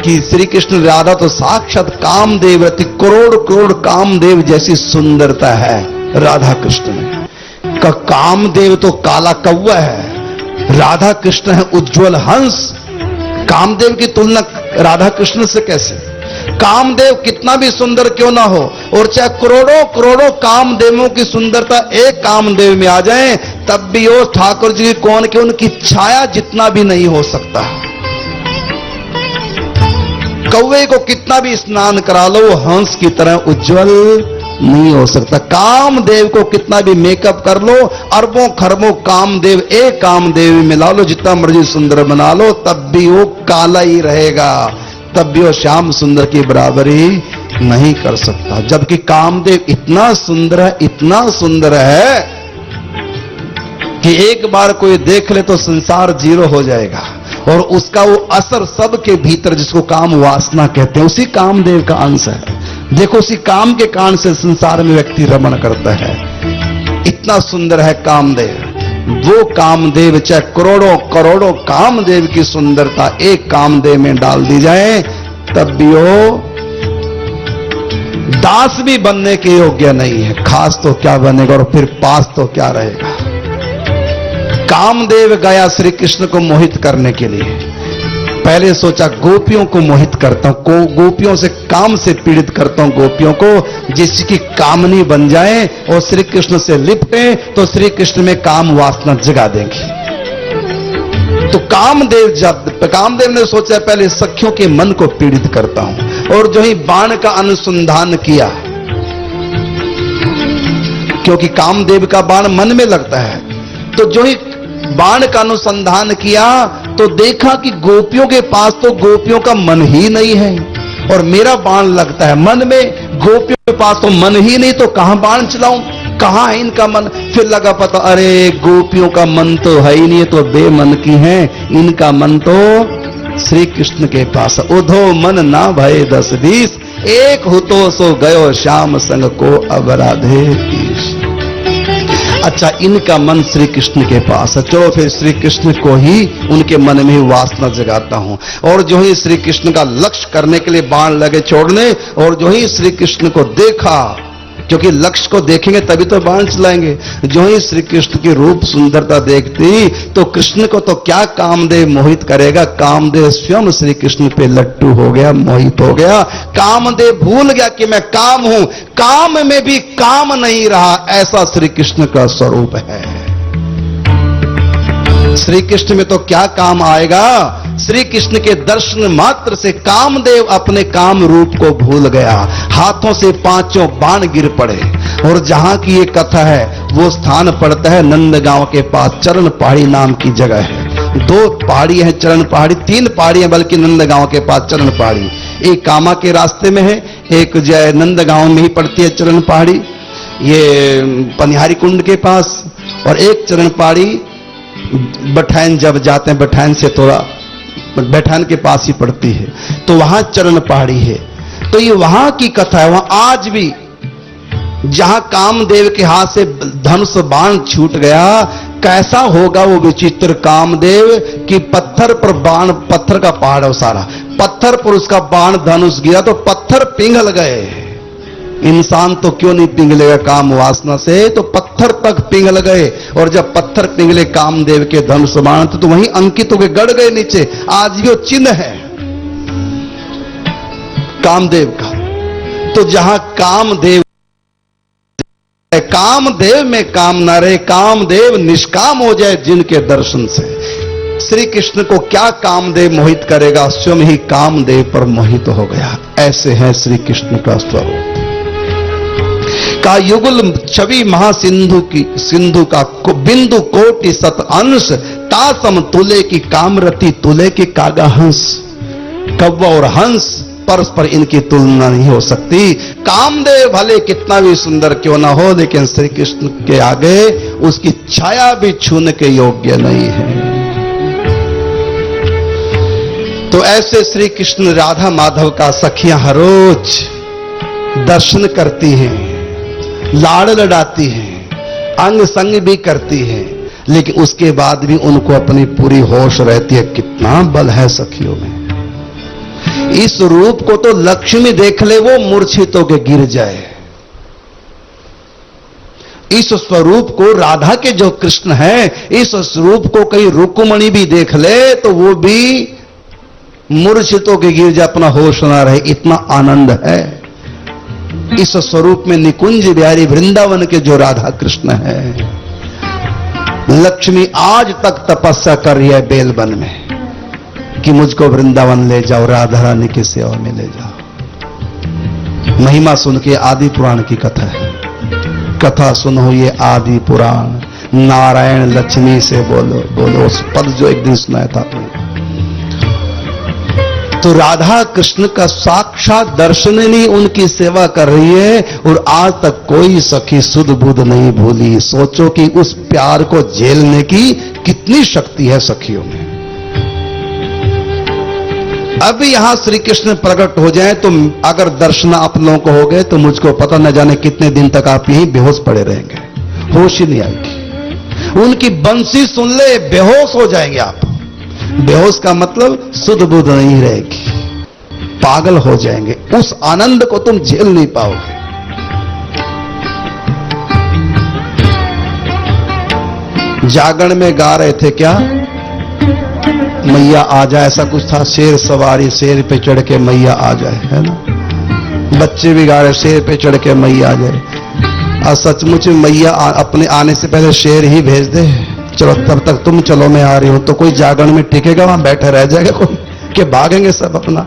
कि श्री कृष्ण राधा तो साक्षात कामदेव रहती करोड़ करोड़ कामदेव जैसी सुंदरता है। राधा कृष्ण में का कामदेव तो काला कौवा है। राधा कृष्ण है उज्जवल हंस कामदेव की तुलना राधा कृष्ण से कैसे? कामदेव कितना भी सुंदर क्यों ना हो, और चाहे करोड़ों करोड़ों कामदेवों की सुंदरता एक कामदेव में आ जाए, तब भी वो ठाकुर जी कौन के उनकी छाया जितना भी नहीं हो सकता। कौवे को कितना भी स्नान करा लो हंस की तरह उज्जवल नहीं हो सकता। कामदेव को कितना भी मेकअप कर लो, अरबों खरबों कामदेव, एक कामदेव मिला लो, जितना मर्ज़ी सुंदर बना लो, तब भी वो काला ही रहेगा। तब भी वो श्याम सुंदर की बराबरी नहीं कर सकता। जबकि कामदेव इतना सुंदर है, इतना सुंदर है कि एक बार कोई देख ले तो संसार ज़ीरो हो जाएगा। और उसका वो असर सबके भीतर, जिसको काम वासना कहते हैं, उसी कामदेव का अंश है। देखो, उसी काम के कारण से संसार में व्यक्ति रमण करता है। इतना सुंदर है कामदेव। वो कामदेव, चाहे करोड़ों करोड़ों कामदेव की सुंदरता एक कामदेव में डाल दी जाए, तब भी वो दास भी बनने के योग्य नहीं है। खास तो क्या बनेगा और फिर पास तो क्या रहेगा? कामदेव गया श्री कृष्ण को मोहित करने के लिए। पहले सोचा गोपियों को मोहित करता हूँ, को गोपियों से काम से पीड़ित करता हूँ, गोपियों को जिसकी कामनी बन जाए और श्री कृष्ण से लिपटे तो श्री कृष्ण में काम वासना जगा देंगे। तो कामदेव जब, कामदेव ने सोचा पहले सखियों के मन को पीड़ित करता हूँ, और जो ही बाण का अनुसंधान किया, क्योंकि कामदेव का बाण मन में लगता है तो जो ही बाण का अनुसंधान किया तो देखा कि गोपियों के पास तो गोपियों का मन ही नहीं है, और मेरा बाण लगता है। मन में गोपियों के पास तो मन ही नहीं तो कहाँ बाण चलाऊं? कहाँ है इनका मन? फिर लगा पता, अरे, गोपियों का मन तो है ही नहीं तो बेमन की है। इनका मन तो श्री कृष्ण के पास उधो मन ना भय दस बीस, एक हो तो सो गयो श्याम संग को अब राधे ईश अच्छा इनका मन श्री कृष्ण के पास है। चलो फिर श्री कृष्ण को ही उनके मन में ही वासना जगाता हूँ। और जो ही श्री कृष्ण का लक्ष्य करने के लिए बाण लगे छोड़ने, और जो ही श्री कृष्ण को देखा क्योंकि लक्ष्य को देखेंगे तभी तो बाण चलाएँगे। जो ही श्री कृष्ण की रूप सुंदरता देखती तो कृष्ण को तो क्या कामदेव मोहित करेगा? कामदेव स्वयं श्री कृष्ण पे लट्टू हो गया, मोहित हो गया। कामदेव भूल गया कि मैं काम हूँ। काम में भी काम नहीं रहा, ऐसा श्री कृष्ण का स्वरूप है। श्री कृष्ण में तो क्या काम आएगा? श्री कृष्ण के दर्शन मात्र से कामदेव अपने काम रूप को भूल गया। हाथों से पाँचों बाण गिर पड़े और जहाँ की ये कथा है, वो स्थान पड़ता है नंदगांव के पास, चरण पहाड़ी नाम की जगह है। दो पहाड़ी है चरण पहाड़ी, तीन पहाड़ी है बल्कि नंदगांव के पास चरण पहाड़ी। एक कामा के रास्ते में है, एक जय नंदगांव में ही पड़ती है चरण पहाड़ी। ये पनिहारी कुंड के पास और एक चरण पहाड़ी बठैन जब जाते हैं, बठैन से थोड़ा बैठान के पास ही पड़ती है। तो वहाँ चरण पहाड़ी है। तो ये वहाँ की कथा है। वहाँ आज भी जहाँ कामदेव के हाथ से धनुष बाण छूट गया, कैसा होगा वो विचित्र कामदेव कि पत्थर पर बाण, पत्थर का पहाड़ है सारा। पत्थर पर उसका बाण धनुष गिरा तो पत्थर पिघल गए। इंसान तो क्यों नहीं पिघलेगा काम वासना से? तो पत्थर तक पिघल गए और जब पत्थर पिघले कामदेव के धनुष बाण तो, वहीं अंकित होकर गड़ गए नीचे। आज भी वो चिन्ह है कामदेव का। तो जहाँ कामदेव कामदेव में काम न रहे कामदेव निष्काम हो जाए जिनके दर्शन से। श्री कृष्ण को क्या कामदेव मोहित करेगा? स्वयं ही कामदेव पर मोहित हो गया। ऐसे है श्री कृष्ण का स्वरूप। का युगल छवि महासिंधु की, सिंधु का बिंदु कोटि सत अंश, तासम तुले की कामरती, तुले की कागा हंस। कव्वा और हंस परस्पर इनकी तुलना नहीं हो सकती। कामदेव भले कितना भी सुंदर क्यों ना हो, लेकिन श्री कृष्ण के आगे उसकी छाया भी छूने के योग्य नहीं है। तो ऐसे श्री कृष्ण राधा माधव का सखियाँ हर रोज दर्शन करती हैं। लाड़ लड़ाती हैं, अंग संग भी करती हैं, लेकिन उसके बाद भी उनको अपनी पूरी होश रहती है, कितना बल है सखियों में। इस रूप को तो लक्ष्मी देख ले, वो मूर्छित होकर गिर जाए। इस स्वरूप को राधा के जो कृष्ण है, इस स्वरूप को कहीं रुकुमणि भी देख ले तो वो भी मूर्छित होकर गिर जाए, अपना होश ना रहे, इतना आनंद है। इस स्वरूप में निकुंज बिहारी वृंदावन के जो राधा कृष्ण है, लक्ष्मी आज तक तपस्या कर रही है बेलबन में कि मुझको वृंदावन ले जाओ, राधा रानी की सेवा में ले जाओ। महिमा सुन के आदि पुराण की कथा है। कथा सुनो ये आदि पुराण। नारायण लक्ष्मी से बोलो बोलो, उस पद जो एक दिन सुनाया था तो राधा कृष्ण का साक्षात दर्शन नहीं उनकी सेवा कर रही है और आज तक कोई सखी सुध बुध नहीं भूली। सोचो कि उस प्यार को झेलने की कितनी शक्ति है सखियों में। अब यहाँ श्री कृष्ण प्रकट हो जाए तो अगर दर्शन आप लोगों को हो गए तो मुझको पता न जाने कितने दिन तक आप यहीं बेहोश पड़े रहेंगे। होश ही नहीं आएगी। उनकी बंसी सुन ले, बेहोश हो जाएँगे आप। बेहोश का मतलब शुद्ध बुद्ध नहीं रहेगी। पागल हो जाएँगे। उस आनंद को तुम झेल नहीं पाओगे। जागरण में गा रहे थे क्या? मैया आ जाए, ऐसा कुछ था? शेर सवारी, शेर पे चढ़ के मैया आ जाए, है ना? बच्चे भी गा रहे, शेर पे चढ़ के मैया आ जाए। और सचमुच मैया अपने आने से पहले शेर ही भेज दे। चलो, तब तक तुम चलो, मैं आ रही हूँ। तो कोई जागरण में टिकेगा वहाँ? बैठा रह जाएगा कोई? के भागेंगे सब अपना?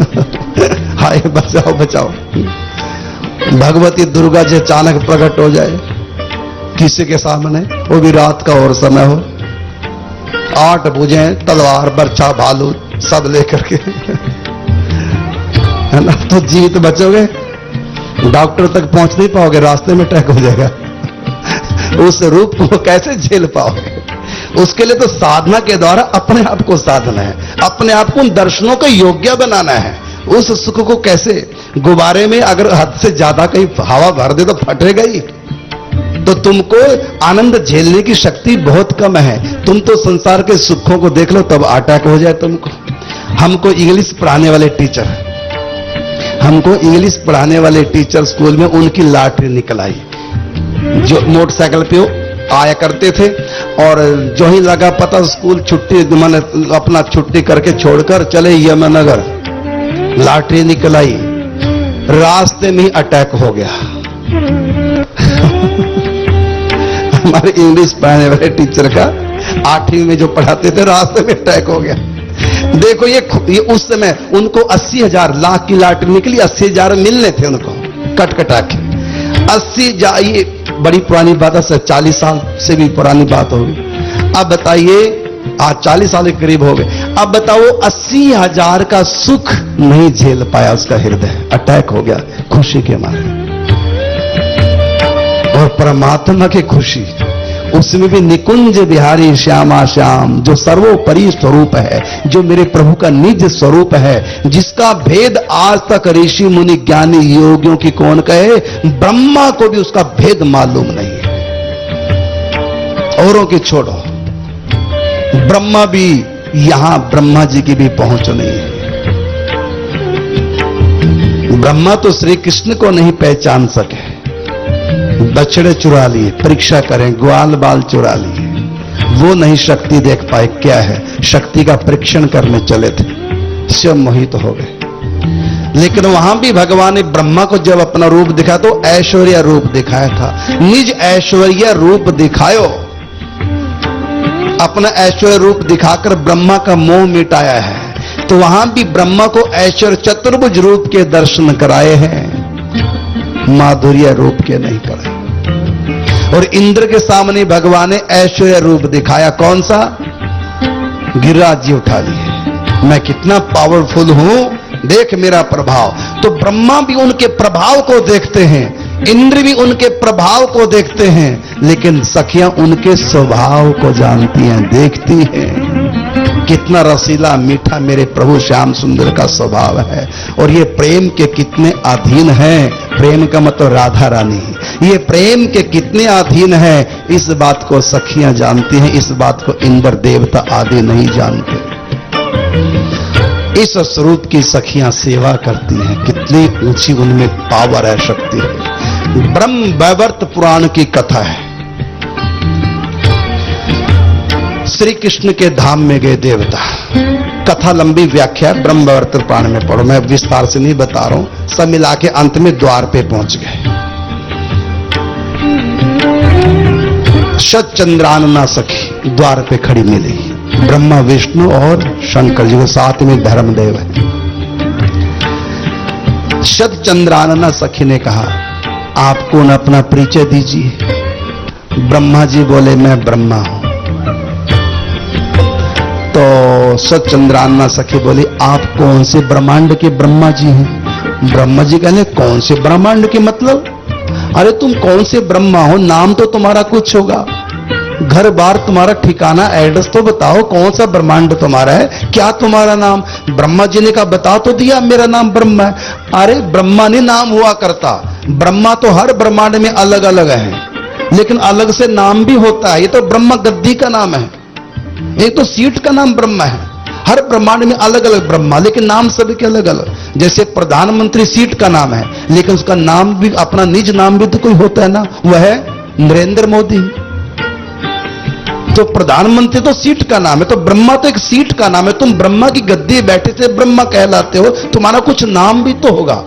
हाय, बचाओ बचाओ। भगवती दुर्गा जी अचानक प्रकट हो जाए। किसी के सामने? वो भी रात का और समय हो। आठ बुझे तलवार, बर्छा, भालू, सब लेकर के। है ना? तो जीत बचोगे। डॉक्टर तक पहुँच नहीं पाओगे, रास्ते में अटैक हो जाएगा। उस रूप को कैसे झेल पाओगे? उसके लिए तो साधना के द्वारा अपने आप को साधना है। अपने आप को उन दर्शनों का योग्य बनाना है। उस सुख को कैसे? गुब्बारे में अगर हद से ज़्यादा कहीं हवा भर दे तो फटेगा ही। तो तुमको आनंद झेलने की शक्ति बहुत कम है। तुम तो संसार के सुखों को देख लो, तब अटैक हो जाए तुमको। हमको इंग्लिश पढ़ाने वाले टीचर हमको इंग्लिश पढ़ाने वाले टीचर स्कूल में उनकी लाटरी निकल आई। जो मोटरसाइकिल पे आया करते थे और जो ही लगा पता स्कूल छुट्टी मैंने अपना छुट्टी करके छोड़कर चले यमुनानगर। लाटरी निकल आई रास्ते में ही अटैक हो गया। हमारे इंग्लिश पढ़ाने वाले टीचर का आठवीं में जो पढ़ाते थे, रास्ते में अटैक हो गया। देखो ये ये उस समय उनको अस्सी हज़ार, लाख की लाटरी निकली, अस्सी हज़ार मिलने थे उनको, कटकटा के। अस्सी बड़ी पुरानी बात है चालीस साल से भी पुरानी बात होगी। अब बताइए, आज चालीस साल के करीब हो गए। अब बताओ, अस्सी हज़ार का सुख नहीं झेल पाया उसका हृदय। अटैक हो गया, खुशी के मारे। और परमात्मा की खुशी। उसमें भी निकुंज बिहारी श्यामा श्याम, जो सर्वोपरि स्वरूप है, जो मेरे प्रभु का निज स्वरूप है, जिसका भेद आज तक ऋषि मुनि ज्ञानी योगियों की कौन कहे? ब्रह्मा को भी उसका भेद मालूम नहीं है। औरों की छोड़ो। ब्रह्मा भी यहाँ ब्रह्मा जी की भी पहुँच नहीं है। ब्रह्मा तो श्री कृष्ण को नहीं पहचान सके। बछड़े चुरा लिए, परीक्षा करें, ग्वाल बाल चुरा लिए। वो नहीं शक्ति देख पाए, क्या है? शक्ति का परीक्षण करने चले थे, स्वयं मोहित तो हो गए। लेकिन वहाँ भी भगवान ने ब्रह्मा को जब अपना रूप दिखाया तो ऐश्वर्य रूप दिखाया था। निज ऐश्वर्य रूप दिखायो। अपना ऐश्वर्य रूप दिखाकर ब्रह्मा का मोह मिटाया है। तो वहाँ भी ब्रह्मा को ऐश्वर्य चतुर्भुज रूप के दर्शन कराए हैं। माधुर्य रूप के नहीं कराए और इंद्र के सामने भगवान ने ऐश्वर्य रूप दिखाया। कौन सा? गिरिराज जी उठा लिए। मैं कितना पावरफुल हूँ। देख मेरा प्रभाव। तो ब्रह्मा भी उनके प्रभाव को देखते हैं। इंद्र भी उनके प्रभाव को देखते हैं। लेकिन सखियाँ उनके स्वभाव को जानती हैं, देखती हैं। कितना रसीला, मीठा मेरे प्रभु श्याम सुंदर का स्वभाव है। और ये प्रेम के कितने अधीन है। प्रेम का मतलब राधा रानी है। ये प्रेम के कितने अधीन है, इस बात को सखियाँ जानती हैं, इस बात को इंद्र देवता आदि नहीं जानते। इस स्वरूप की सखियाँ सेवा करती हैं, कितनी ऊँची उनमें पावर है, शक्ति है। ब्रह्म वैवर्त पुराण की कथा है। श्री कृष्ण के धाम में गए देवता। कथा लंबी व्याख्या ब्रह्म वैवर्त पुराण में पढ़ो। मैं विस्तार से नहीं बता रहा हूँ। सब मिला के अंत में द्वार पे पहुँच गए। शत चंद्रानना सखी द्वार पे खड़ी मिली। ब्रह्मा, विष्णु और शंकर जी के साथ में धर्मदेव है। शत चंद्रानना सखी ने कहा आप कौन अपना परिचय दीजिए। ब्रह्मा जी बोले, मैं ब्रह्मा हूँ। तो सचंद्रान्ना सखी बोली, आप कौन से ब्रह्मांड के ब्रह्मा जी हैं? ब्रह्मा जी कहने, कौन से ब्रह्मांड के मतलब? अरे तुम कौन से ब्रह्मा हो? नाम तो तुम्हारा कुछ होगा। घर बार तुम्हारा ठिकाना, एड्रेस तो बताओ, कौन सा ब्रह्मांड तुम्हारा है? क्या तुम्हारा नाम? ब्रह्मा जी ने कहा, बता तो दिया, मेरा नाम ब्रह्मा है। अरे ब्रह्मा ने नाम हुआ करता। ब्रह्मा तो हर ब्रह्मांड में अलग अलग है, लेकिन अलग से नाम भी होता है। ये तो ब्रह्म गद्दी का नाम है। एक तो सीट का नाम ब्रह्मा है। हर ब्रह्मांड में अलग अलग ब्रह्मा, लेकिन नाम सभी के अलग अलग जैसे प्रधानमंत्री सीट का नाम है, लेकिन उसका नाम भी, अपना निज नाम भी तो कोई होता है ना। वह है नरेंद्र मोदी। तो प्रधानमंत्री तो सीट का नाम है तो ब्रह्मा तो एक सीट का नाम है। तुम ब्रह्मा की गद्दी बैठे थे, ब्रह्मा कहलाते हो, तुम्हारा कुछ नाम भी तो होगा।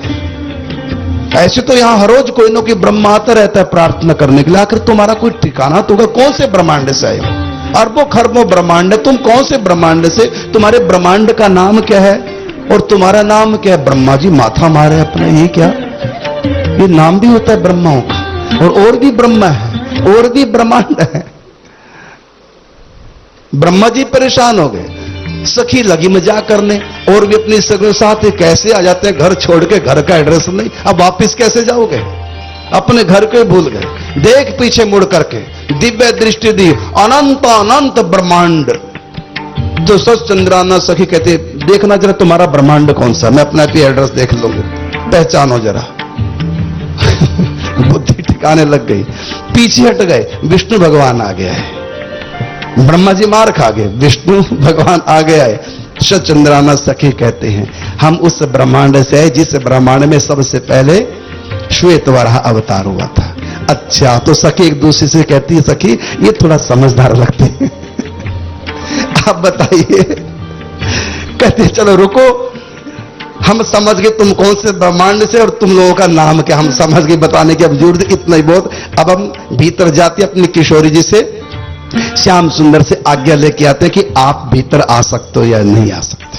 ऐसे तो यहाँ हर रोज कोई ना कोई ब्रह्मा आता रहता है प्रार्थना करने के लिए। आखिर तुम्हारा कोई ठिकाना तो होगा? कौन से ब्रह्मांड से आए अरबों खरबों ब्रह्मांड है। तुम कौन से ब्रह्मांड से? तुम्हारे ब्रह्मांड का नाम क्या है? और तुम्हारा नाम क्या है? ब्रह्मा जी, माथा मारे अपने, ये क्या? ये नाम भी होता है ब्रह्माओं का। और और भी ब्रह्मा है, और भी ब्रह्मांड है। ब्रह्मा जी परेशान हो गए। सखी लगी मज़ाक करने और भी अपनी सगे साथ कैसे आ जाते हैं? घर छोड़ के, घर का एड्रेस नहीं। अब वापिस कैसे जाओगे? अपने घर को भूल गए। देख पीछे मुड़ करके, दिव्य दृष्टि दी, अनंत अनंत ब्रह्मांड। तो सच चंद्राना सखी कहते, देखना जरा तुम्हारा ब्रह्मांड कौन सा? मैं अपना भी एड्रेस देख लूँगी। पहचानो जरा। बुद्धि ठिकाने लग गई। पीछे हट गए। विष्णु भगवान आ गया है ब्रह्मा जी मार खा गए। विष्णु भगवान आगे आए। चंद्राना सखी कहते हैं, हम उस ब्रह्मांड से जिस ब्रह्मांड में सबसे पहले श्वेत अवतार हुआ था। अच्छा तो सखी एक दूसरे से कहती है, सखी, ये थोड़ा समझदार लगते आप बताइए। कहते चलो रुको, हम समझ गए तुम कौन से ब्रह्मांड से और तुम लोगों का नाम क्या, हम समझ गए बताने की अब ज़रूरत इतना ही बहुत। अब हम भीतर जाते अपनी किशोरी जी से। श्याम सुंदर से आज्ञा लेके आते कि आप भीतर आ सकते हो या नहीं आ सकते।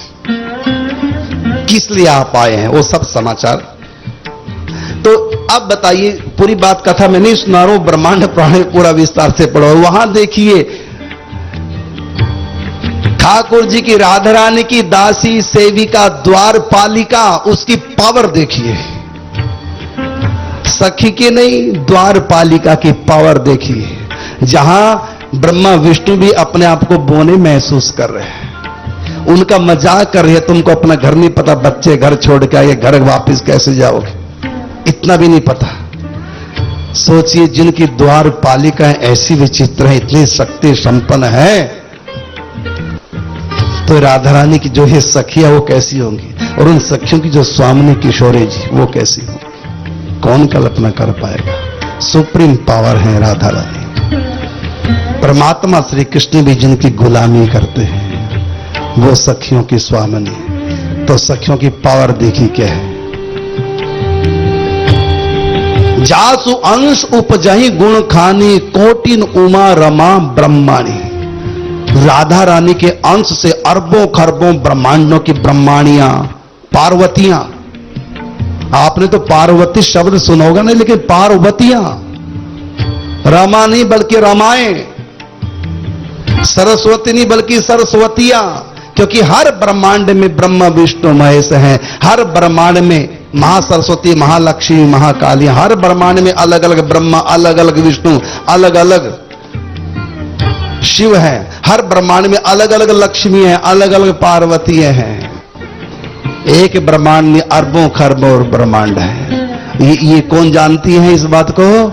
किस लिए आप आए हैं? वो सब समाचार। तो अब बताइए, पूरी बात कथा में नहीं सुना रहा हूँ ब्रह्मांड पुराण पूरा विस्तार से पढ़ो। वहाँ देखिए, ठाकुर जी की राधा रानी की दासी सेविका द्वार पालिका उसकी पावर देखिए। सखी की नहीं द्वार पालिका की पावर देखिए। जहाँ ब्रह्मा विष्णु भी अपने आप को बोने महसूस कर रहे हैं। उनका मज़ाक कर रही है, तुमको अपना घर नहीं पता, बच्चे घर छोड़ के आए, घर वापस कैसे जाओगे? इतना भी नहीं पता। सोचिए, जिनकी द्वार पालिकाएँ ऐसी विचित्र है, इतनी शक्ति संपन्न है। तो राधा रानी की जो है सखिया, वो कैसी होंगी? और उन सखियों की जो स्वामी किशोरी जी, वो कैसी होंगी? कौन कल्पना कर पाएगा? सुप्रीम पावर है राधा रानी। परमात्मा श्री कृष्ण भी जिनकी गुलामी करते हैं, वो सखियों की स्वामिनी तो सखियों की पावर देखी क्या है? जासु अंश उपजही गुण खानी, कोटिन उमा रमा ब्रह्माणी। राधा रानी के अंश से अरबों खरबों ब्रह्मांडों की ब्रह्माणियाँ, पार्वतियाँ। आपने तो पार्वती शब्द सुना होगा नहीं लेकिन पार्वतियाँ। रमा नहीं, बल्कि रमाएँ। सरस्वती नहीं, बल्कि सरस्वतियाँ। क्योंकि हर ब्रह्मांड में ब्रह्म विष्णु महेश हैं। हर ब्रह्मांड में महासरस्वती महालक्ष्मी महाकाली हर ब्रह्मांड में अलग अलग ब्रह्मा अलग अलग विष्णु अलग अलग शिव है। हर ब्रह्मांड में अलग अलग लक्ष्मी है अलग अलग पार्वती हैं। एक ब्रह्मांड में अरबों खरबों और ब्रह्मांड है। ये, ये कौन जानती है इस बात को?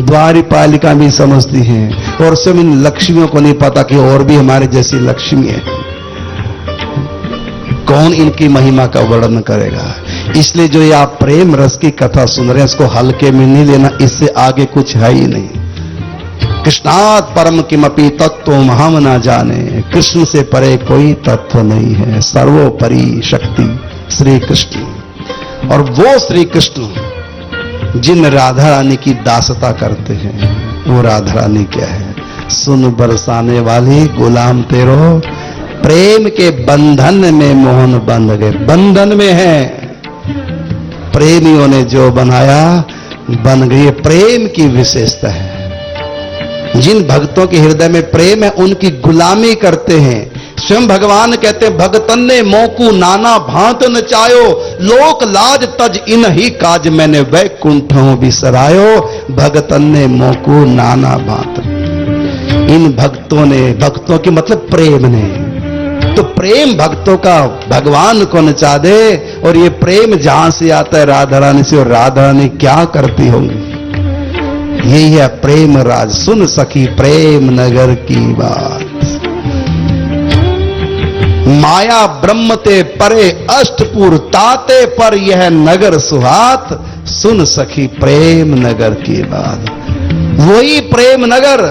द्वारिपालिका भी समझती है। और सब इन लक्ष्मियों को नहीं पता कि और भी हमारे जैसी लक्ष्मी है। कौन इनकी महिमा का वर्णन करेगा? इसलिए जो ये आप प्रेम रस की कथा सुन रहे हैं, इसको हल्के में नहीं लेना, इससे आगे कुछ है ही नहीं। कृष्णात परम किमपी तत्व हम ना जाने, कृष्ण से परे कोई तत्व नहीं है। सर्वोपरि शक्ति श्री कृष्ण और वो श्री कृष्ण जिन राधा रानी की दासता करते हैं, वो राधा रानी क्या है? सुन बरसाने वाली गुलाम तेरो प्रेम के बंधन में मोहन बंध गए। बंधन में है। प्रेमियों ने जो बनाया, बन गई प्रेम की विशेषता है। जिन भक्तों के हृदय में प्रेम है, उनकी गुलामी करते हैं। स्वयं भगवान कहते हैं भगतन ने मोकू नाना भांत नचायो लोक लाज तज इन ही काज मैंने वैकुंठों बिसरायो। भगतन ने मोकू नाना भांत। इन भक्तों ने, भक्तों की मतलब प्रेम ने तो प्रेम भक्तों का भगवान को नचा दे और ये प्रेम जहाँ से आता है राधा रानी से, और राधा रानी क्या करती होंगी? यही है प्रेम राज। सुन सकी प्रेम नगर की बात। माया ब्रह्म ते परे, अष्टपुर ताते पर यह नगर सुहात। सुन सखी, प्रेम नगर की बात। वही प्रेम नगर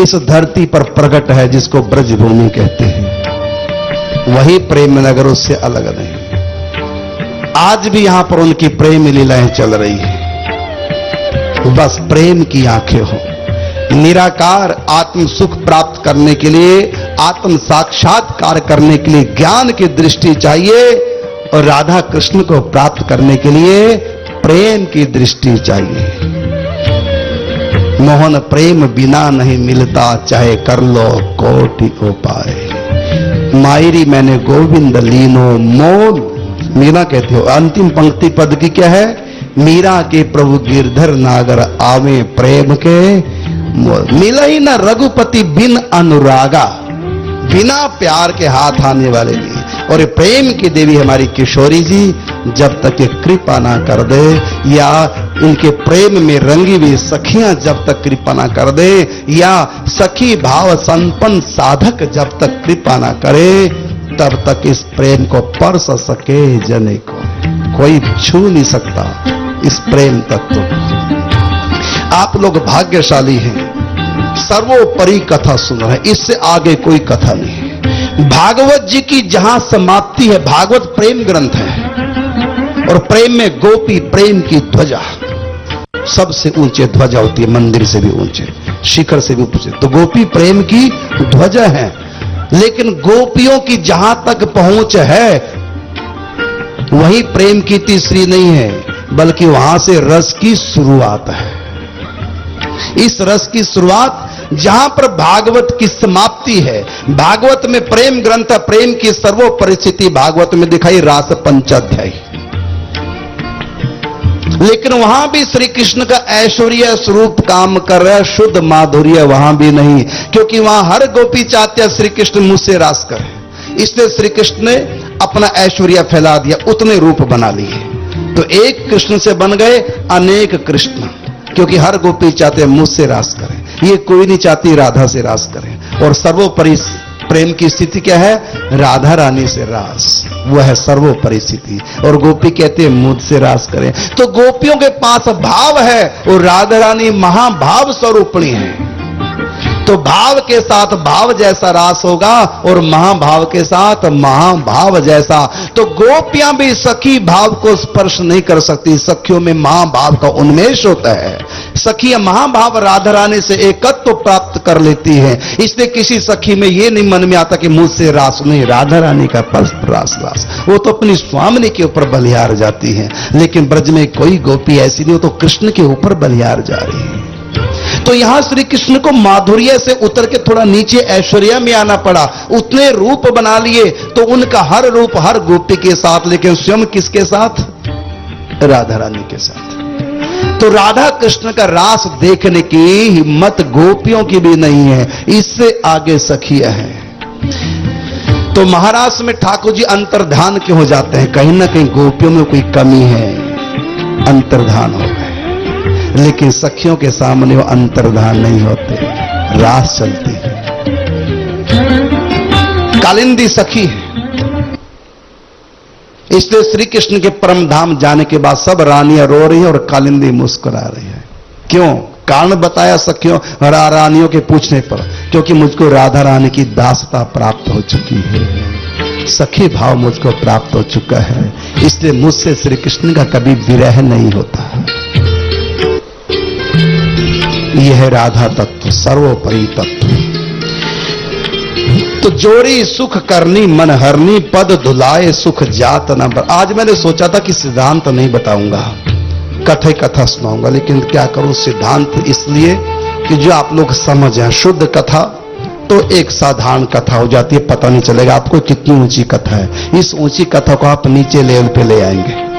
इस धरती पर प्रकट है जिसको ब्रजभूमि कहते हैं। वही प्रेम नगर उससे अलग नहीं। आज भी यहाँ पर उनकी प्रेम लीलाएँ चल रही है। बस प्रेम की आँखें हो। निराकार आत्म सुख प्राप्त करने के लिए, आत्म साक्षात्कार करने के लिए ज्ञान की दृष्टि चाहिए और राधा कृष्ण को प्राप्त करने के लिए प्रेम की दृष्टि चाहिए। मोहन प्रेम बिना नहीं मिलता, चाहे कर लो कोटि उपाय। मायरी मैंने गोविंद लीनो मोन। मीरा कहते हो, अंतिम पंक्ति पद की क्या है? मीरा के प्रभु गिरधर नागर आवे प्रेम के। मोल मिला ही ना रघुपति बिन अनुरागा। बिना प्यार के हाथ आने वाले नहीं और प्रेम की देवी हमारी किशोरी जी, जब तक ये कृपा ना कर दे या इनके प्रेम में रंगी हुई सखियाँ जब तक कृपा ना कर दे, या सखी भाव संपन्न साधक जब तक कृपा ना करे, तब तक इस प्रेम को परस सके जने को। कोई छू नहीं सकता इस प्रेम तत्व को। आप लोग भाग्यशाली हैं। सर्वोपरि कथा सुन रहे हैं। इससे आगे कोई कथा नहीं है। भागवत जी की जहाँ समाप्ति है, भागवत प्रेम ग्रंथ है। और प्रेम में गोपी प्रेम की ध्वजा। सबसे ऊँचे ध्वजा होती है, मंदिर से भी ऊँचे, शिखर से भी ऊँचे। तो गोपी प्रेम की ध्वजा है, लेकिन गोपियों की जहाँ तक पहुँच है, वही प्रेम की तीसरी नहीं है, बल्कि वहाँ से रस की शुरुआत है। इस रस की शुरुआत जहाँ पर भागवत की समाप्ति है, भागवत में प्रेम ग्रंथ, प्रेम की सर्वो परिस्थिति भागवत में दिखाई रास पंचाध्याय लेकिन वहाँ भी श्री कृष्ण का ऐश्वर्य स्वरूप काम कर रहा है, शुद्ध माधुर्य वहाँ भी नहीं, क्योंकि वहाँ हर गोपी चाहते हैं श्री कृष्ण मुझसे रास करे। इसलिए श्री कृष्ण ने अपना ऐश्वर्य फैला दिया, उतने रूप बना लिए। तो एक कृष्ण से बन गए अनेक कृष्ण, क्योंकि हर गोपी चाहते मुझसे रास करें। ये कोई नहीं चाहती राधा से रास करें। और सर्वोपरि प्रेम की स्थिति क्या है? राधा रानी से रास। वह है सर्वोपरि स्थिति और गोपी कहते हैं मुझ से रास करें। तो गोपियों के पास भाव है और राधा रानी महाभाव स्वरूपणी है। तो भाव के साथ भाव जैसा रास होगा और महाभाव के साथ महाभाव जैसा। तो गोपियाँ भी सखी भाव को स्पर्श नहीं कर सकती। सखियों में महाभाव का उन्मेष होता है। सखियाँ महाभाव राधा रानी से एकत्व तो प्राप्त कर लेती है। इसलिए किसी सखी में यह नहीं मन में आता कि मुझसे रास नहीं राधा रानी का रास रास। वो तो अपनी स्वामी के ऊपर बलिहार जाती है। लेकिन ब्रज में कोई गोपी ऐसी नहीं हो तो कृष्ण के ऊपर बलिहार जा रही है। तो यहाँ श्री कृष्ण को माधुर्य से उतर के थोड़ा नीचे ऐश्वर्या में आना पड़ा। उतने रूप बना लिए तो उनका हर रूप हर गोपी के साथ, लेकिन स्वयं किसके साथ? राधा रानी के साथ। तो राधा कृष्ण का रास देखने की हिम्मत गोपियों की भी नहीं है, इससे आगे सखिया है। तो महाराष्ट्र में ठाकुर जी अंतर्धान क्यों हो जाते हैं, कहीं ना कहीं गोपियों में कोई कमी है, अंतर्धान हो। लेकिन सखियों के सामने वो अंतर्धान नहीं होते, रास चलती है। कालिंदी सखी है। इसलिए श्री कृष्ण के परम धाम जाने के बाद सब रानियाँ रो रही हैं और कालिंदी मुस्कुरा रही है। क्यों? कारण बताया सखियों, रा रानियों के पूछने पर, क्योंकि मुझको राधा रानी की दासता प्राप्त हो चुकी है। सखी भाव मुझको प्राप्त हो चुका है, इसलिए मुझसे श्री कृष्ण का कभी विरह नहीं होता। यह राधा तत्व सर्वोपरि तत्व। तो जोड़ी सुख करनी मन हरनी पद धुलाए, सुख जात न आज मैंने सोचा था कि सिद्धांत नहीं बताऊँगा। कथे कथा सुनाऊँगा, लेकिन क्या करूँ? सिद्धांत इसलिए कि जो आप लोग समझ हैं, शुद्ध कथा तो एक साधारण कथा हो जाती है, पता नहीं चलेगा आपको कितनी ऊँची कथा है। इस ऊँची कथा को आप नीचे लेवल पे ले आएँगे।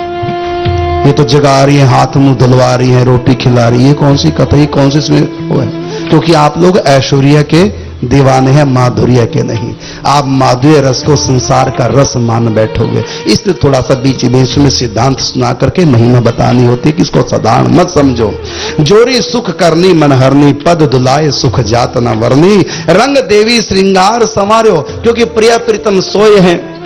ये तो जगा रही है, हाथ मुँह धुलवा रही है, रोटी खिला रही है। कौन सी कथा कौन सी इसमें वो है? क्योंकि आप लोग ऐश्वर्या के दीवाने हैं, माधुर्य के नहीं। आप माधुर्य रस को संसार का रस मान बैठोगे। इसलिए थोड़ा सा बीच बीच में सिद्धांत सुना करके महिमा बतानी होती कि इसको साधारण मत समझो। जोरी सुख करनी, मनहरनी, पद दुलाए सुख जात न वरनी। रंग देवी, श्रृंगार समारो क्योंकि प्रिय प्रीतम सोए हैं।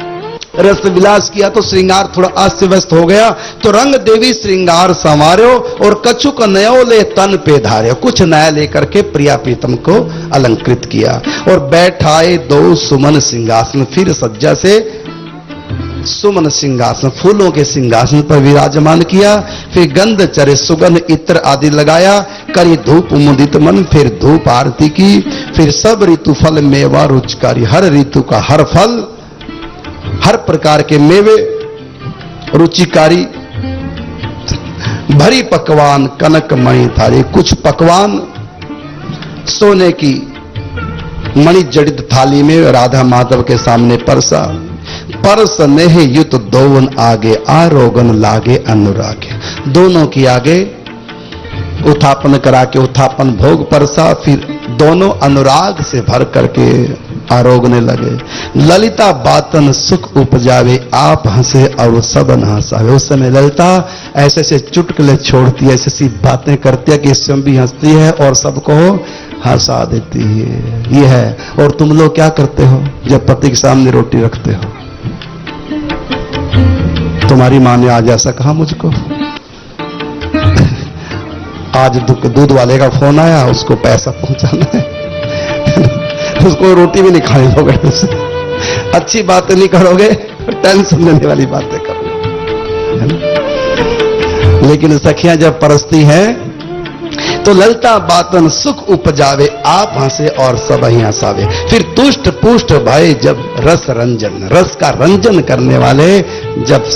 रस विलास किया तो श्रृंगार थोड़ा अस्त व्यस्त हो गया। तो रंग देवी श्रृंगार संवारो और कछुक नयो ले तन पे धार्यो कुछ नया लेकर के प्रिया प्रीतम को अलंकृत किया। और बैठाए दो सुमन सिंहासन। फिर सज्जा से सुमन सिंहासन, फूलों के सिंहासन पर विराजमान किया। फिर गंध, चरे, सुगंध, इत्र आदि लगाया। करी धूप, मुदित मन, फिर धूप आरती की। फिर सब ऋतु फल, मेवा, रुचकारी, हर ऋतु का हर फल हर प्रकार के मेवे, रुचिकारी, भरी पकवान कनक मणि थाली। कुछ पकवान सोने की मणि जड़ित थाली में राधा माधव के सामने परसा। परस नेह युत दोवन आगे, आरोगन लागे अनुरागे। दोनों की आगे उत्थापन करा के उत्थापन भोग परसा, फिर दोनों अनुराग से भर करके आरोगने लगे। ललिता बातन सुख उपजावे, आप हंसे और सब हंसावे। उस समय ललिता ऐसे ऐसे चुटकले छोड़ती है, ऐसी ऐसी बातें करती है कि समय भी हंसती है और सबको हंसा देती है। ये है। और तुम लोग क्या करते हो जब पति के सामने रोटी रखते हो? तुम्हारी माँ ने आज ऐसा कहा मुझको? आज दूध वाले का फ़ोन आया, उसको पैसा पहुंचाना है। उसको रोटी भी नहीं खानी होगा अच्छी बातें नहीं करोगे टेंशन लेने वाली बातें करोगे। लेकिन सखियाँ, जब परस्ती हैं तो ललता बातन सुख उपजावे, आप हंसे और सब ही हंसावे। फिर तुष्ट पुष्ट भय जब रस रंजन, रस का रंजन करने वाले जब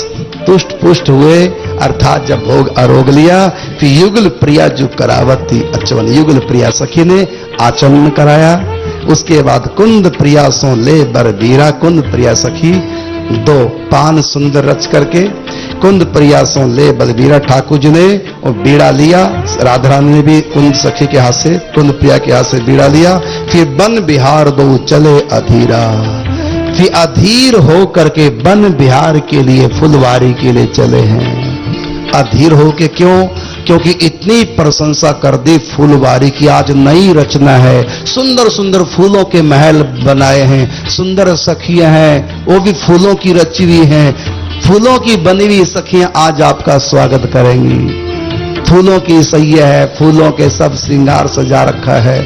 तुष्ट पुष्ट हुए, अर्थात जब भोग आरोग लिया, फिर युगल प्रिया जो करावती अचवन। युगल प्रिया सखी ने आचमन कराया। उसके बाद कुंद प्रिया सो ले बर बीरा कुंद प्रिया सखी, दो पान सुंदर रच करके, कुंद प्रिया सो ले बलबीरा ठाकुर जी ने और बीड़ा लिया। राधा रानी ने भी कुंद सखी के हाथ से, कुंद प्रिया के हाथ से बीड़ा लिया। फिर बन बिहार दो चले अधीरा। फिर अधीर हो करके बन बिहार के लिए, फुलवारी के लिए चले हैं। अधीर हो के क्यों? क्योंकि इतनी प्रशंसा कर दी फूलवारी की, आज नई रचना है। सुंदर सुंदर फूलों के महल बनाए हैं, सुंदर सखियाँ हैं, वो भी फूलों की रची हुई हैं। फूलों की बनी हुई सखियाँ आज आपका स्वागत करेंगी। फूलों की सैया है, फूलों के सब श्रृंगार सजा रखा है,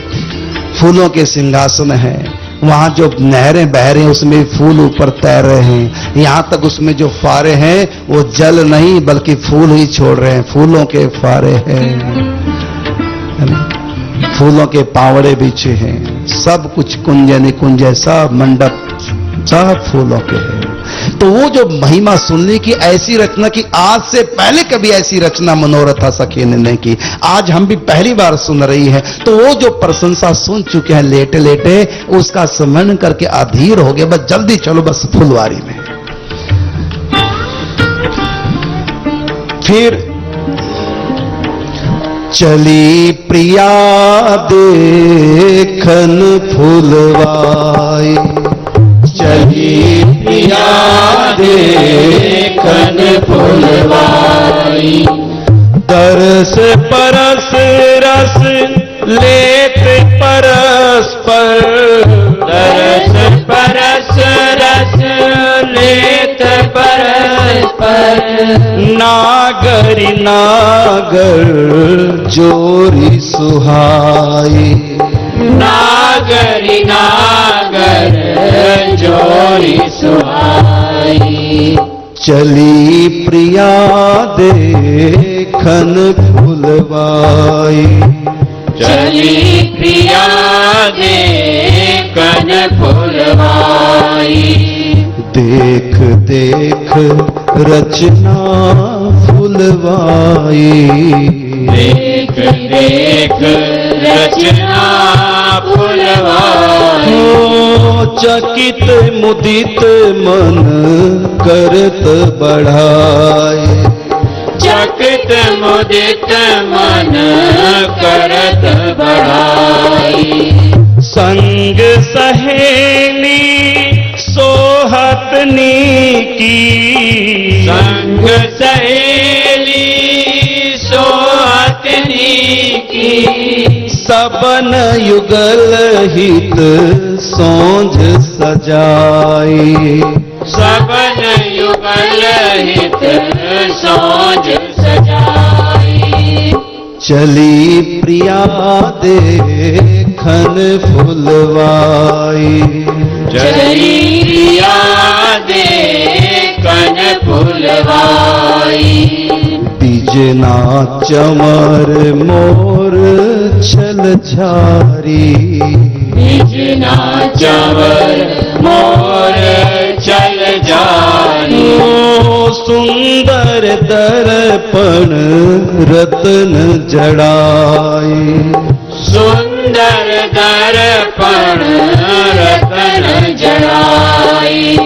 फूलों के सिंहासन है। वहाँ जो नहरें बह रही हैं, उसमें फूल ऊपर तैर रहे हैं। यहाँ तक उसमें जो फारे हैं, वो जल नहीं, बल्कि फूल ही छोड़ रहे हैं। फूलों के फारे हैं। फूलों के पावड़े बिछे हैं। सब कुछ कुंज निकुंज सब मंडप, सब फूलों के हैं। तो वो जो महिमा सुनने की ऐसी रचना की, आज से पहले कभी ऐसी रचना मनोरथा सखी ने नहीं की। आज हम भी पहली बार सुन रही है। तो वो जो प्रशंसा सुन चुके हैं लेटे लेटे, उसका स्मरण करके अधीर हो गए। बस जल्दी चलो, बस फुलवारी में। फिर, चली प्रिया देखन फुलवाई। प्रिया देखन फुलवाई दरस परस रस लेत परस्पर। दरस परस रस लेत परस्पर। नागरी नागर जोरी सुहाई नागरी नागर जोरी सुहाई। चली प्रिया देखन फुलवाई चली प्रिया देखन फुलवाई देख देख रचना फुलवाई देख देख रचना चकित मुदित मन करत बढ़ाए चकित मुदित मन करत बढ़ाई। संग सहेली सोहतनी की। संग सहेली सबन युगल हित सोंझ सजाई सबन युगल हित सोज सजाई चली प्रिया देखन फुलवाई चली प्रिया देखन फुलवाई बिजना चमर मोर छल बिजना चवर मोर चल ओ सुंदर दर्पण रतन जड़ाई। सुंदर दर्पण रतन जड़ाई।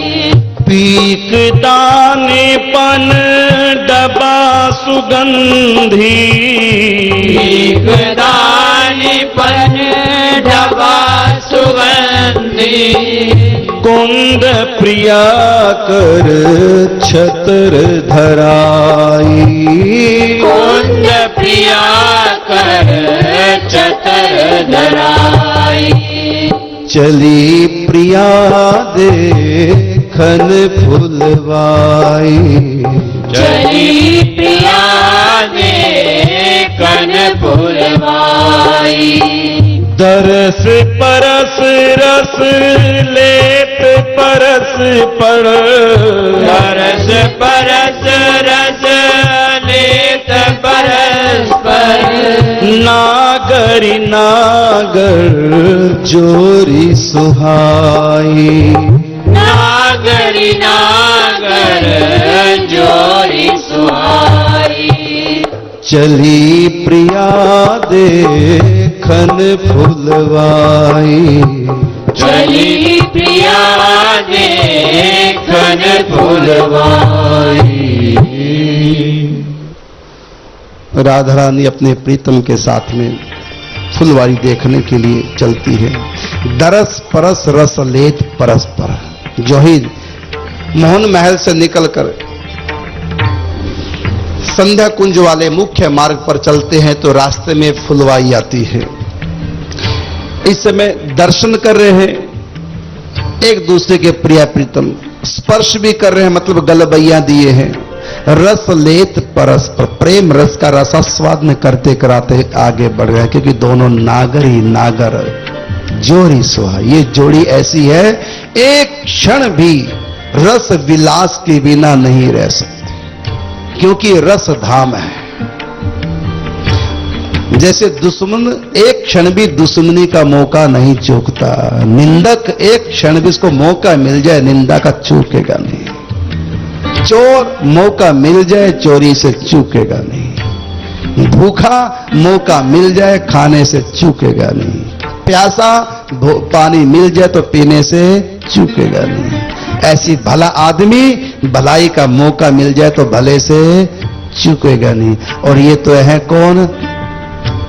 पीक दाने पन सुगंधी दाने पन डबा सुगंधी कुंद प्रिया कर छतर धराई। कुंद प्रिया कर चतर धराई। चली प्रिया देखन फुलवाई। चली प्रिया दरस परस रस लेत परस पर दरस परस रस लेत परस पर नागरी नागर जोरी सुहाई। नागरी नागर जोरी सुहाई चली प्रिया देखन फुलवाई। चली प्रिया देखन फुलवाई। राधा रानी अपने प्रीतम के साथ में फुलवारी देखने के लिए चलती है। दरस परस रस लेत परस्पर जोहिद, मोहन महल से निकलकर संध्या कुंज वाले मुख्य मार्ग पर चलते हैं तो रास्ते में फुलवाई आती है। इस समय दर्शन कर रहे हैं। एक दूसरे के प्रिया प्रीतम स्पर्श भी कर रहे हैं मतलब गलबैया दिए हैं। रस लेत परस्पर प्रेम रस का रसास्वाद करते कराते आगे बढ़ रहे हैं, क्योंकि दोनों नागर ही नागर जोड़ी सुहा। ये जोड़ी ऐसी है, एक क्षण भी रस विलास के बिना नहीं रह सकती। क्योंकि रस धाम है। जैसे दुश्मन, एक क्षण भी दुश्मनी का मौका नहीं चूकता। निंदक एक क्षण भी उसको मौका मिल जाए, निंदा का चूकेगा नहीं। चोर मौका मिल जाए, चोरी से चूकेगा नहीं। भूखा मौका मिल जाए, खाने से चूकेगा नहीं। प्यासा पानी मिल जाए तो पीने से चूकेगा नहीं। ऐसी भला आदमी भलाई का मौका मिल जाए तो भले से चूकेगा नहीं। और ये तो है कौन?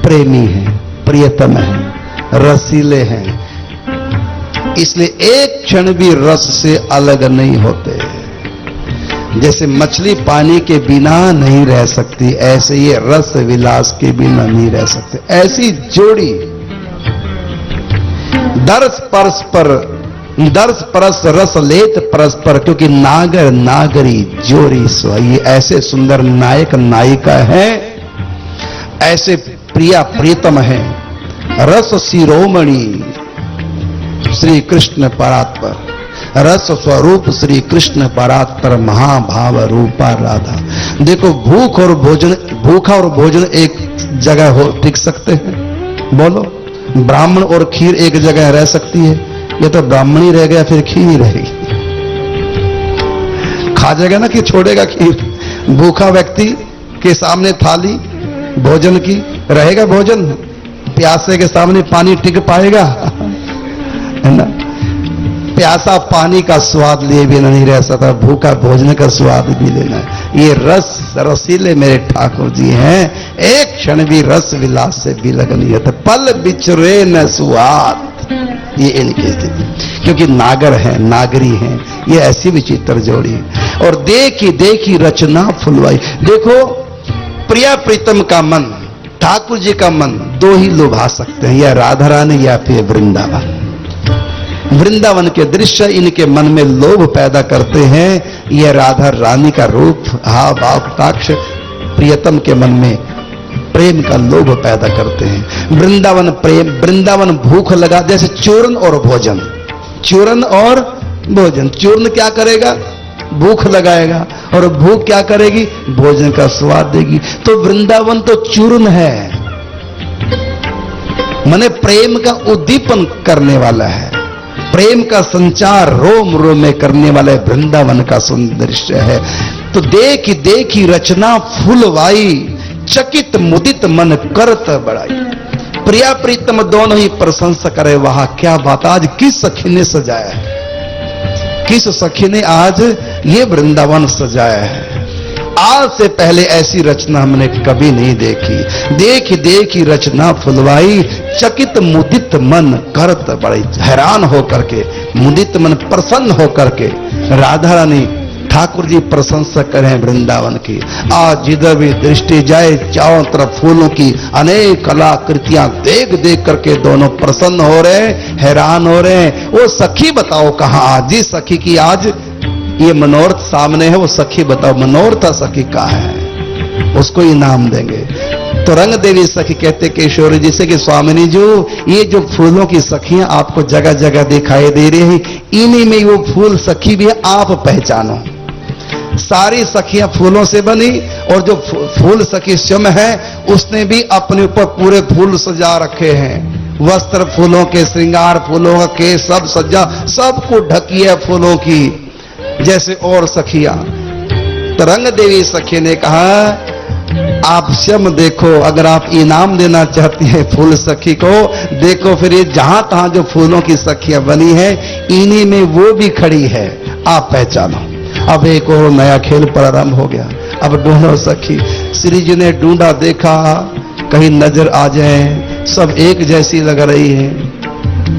प्रेमी है, प्रियतम है, रसीले हैं। इसलिए एक क्षण भी रस से अलग नहीं होते। जैसे मछली पानी के बिना नहीं रह सकती, ऐसे ये रस विलास के बिना नहीं रह सकते। ऐसी जोड़ी दर्श परस्पर, दर्श परस रस लेत परस्पर, क्योंकि नागर, नागरी, जोरी सो ये ऐसे सुंदर नायक, नायिका है, ऐसे प्रिया प्रीतम है। रस शिरोमणि श्री कृष्ण परात्पर, रस स्वरूप श्री कृष्ण परात्पर, महाभाव रूपा राधा। देखो, भूख और भोजन, भूखा और भोजन एक जगह हो, टिक सकते हैं। बोलो। ब्राह्मण और खीर एक जगह रह सकती है। ये तो ब्राह्मण ही रह गया, फिर खीर ही रहेगी खा जाएगा ना कि छोड़ेगा खीर? भूखा व्यक्ति के सामने थाली, भोजन की, रहेगा भोजन? प्यासे के सामने पानी टिक पाएगा? है ना? प्यासा पानी का स्वाद लिए बिना नहीं रह सकता, भूखा भोजन का स्वाद भी लेना। ये रस, रसीले मेरे ठाकुर जी हैं। एक क्षण भी रस विलास से भी लगनी है पल बिचरे न सुहात ये इनकी स्थिति। क्योंकि नागर है, नागरी है। ये ऐसी विचित्र जोड़ी है। और देखी देखी रचना फुलवाई। देखो, प्रिया प्रीतम का मन, ठाकुर जी का मन, दो ही लोग लुभा सकते हैं, या राधा रानी या फिर वृंदावन। वृंदावन के दृश्य इनके मन में लोभ पैदा करते हैं। यह राधा रानी का रूप, हा भाव कटाक्ष, प्रियतम के मन में प्रेम का लोभ पैदा करते हैं। वृंदावन प्रेम, वृंदावन भूख लगा, जैसे चूर्ण और भोजन। चूर्ण और भोजन। चूर्ण क्या करेगा? भूख लगाएगा। और भूख क्या करेगी? भोजन का स्वाद देगी। तो वृंदावन तो चूर्ण है। मने प्रेम का उद्दीपन करने वाला है। प्रेम का संचार रोम रोम में करने वाले वृंदावन का सुंदर है। तो देख, देखी रचना फुलवाई, चकित मुदित मन करत बढ़ाई प्रिया प्रीतम दोनों ही प्रशंसा करे, वहाँ क्या बात, आज किस सखी ने सजाया है? किस सखी ने आज ये वृंदावन सजाया है? आज से पहले ऐसी रचना हमने कभी नहीं देखी। देख, देखी रचना फुलवाई चकित मुदित मन करत बड़े हैरान होकर के, मुदित मन प्रसन्न होकर के, राधा रानी ठाकुर जी प्रशंसा करें वृंदावन की। आज जिधर भी दृष्टि जाए, चारों तरफ़ फूलों की अनेक कलाकृतियाँ देख देख करके दोनों प्रसन्न हो रहे हैं, हैरान हो रहे हैं। वो सखी बताओ कहाँ आज? जी सखी की आज ये मनोरथ सामने है, वो सखी बताओ, मनोरथ सखी कहा है? उसको इनाम देंगे। तो रंग देवी सखी कहते, किशोरी जी से कि स्वामिनी जो, ये जो फूलों की सखियाँ आपको जगह जगह दिखाई दे रही है, इन्हीं में वो फूल सखी भी आप पहचानो। सारी सखियाँ फूलों से बनी और जो फूल सखी स्वयं है, उसने भी अपने ऊपर पूरे फूल सजा रखे हैं। वस्त्र फूलों के, श्रृंगार फूलों के सब सज्जा सबको ढकी है फूलों की। जैसे और सखिया। तरंग देवी सखी ने कहा आप स्वयं देखो, अगर आप इनाम देना चाहती हैं फूल सखी को, देखो फिर ये जहाँ तहां जो फूलों की सखियाँ बनी है, इन्हीं में वो भी खड़ी है। आप पहचानो। अब एक और नया खेल प्रारंभ हो गया। अब दोनों सखी। श्री जी ने ढूंढा, देखा, कहीं नज़र आ जाए, सब एक जैसी लग रही है।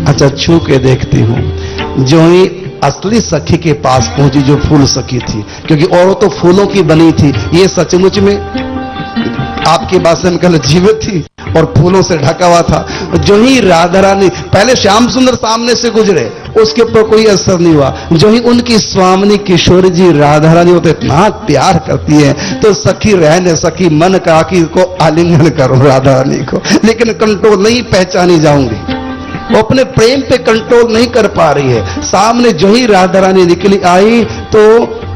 अच्छा छू के देखती हूँ। जो ही असली सखी के पास पहुँची, जो फूल सखी थी, क्योंकि और तो फूलों की बनी थी, ये सचमुच में आपकी से कल जीवित थी और फूलों से ढका हुआ था। जो ही राधा रानी पहले श्याम सुंदर सामने से गुजरे, उसके ऊपर कोई असर नहीं हुआ। जो ही उनकी स्वामी किशोर जी राधा रानी वो तो इतना प्यार करती है तो सखी रहने, सखी मन कि को आलिंगन करो राधा रानी को। लेकिन कंट्रोल नहीं पहचानी जाऊँगी। वो अपने प्रेम पे कंट्रोल नहीं कर पा रही है। सामने जो ही राधा रानी निकली आई तो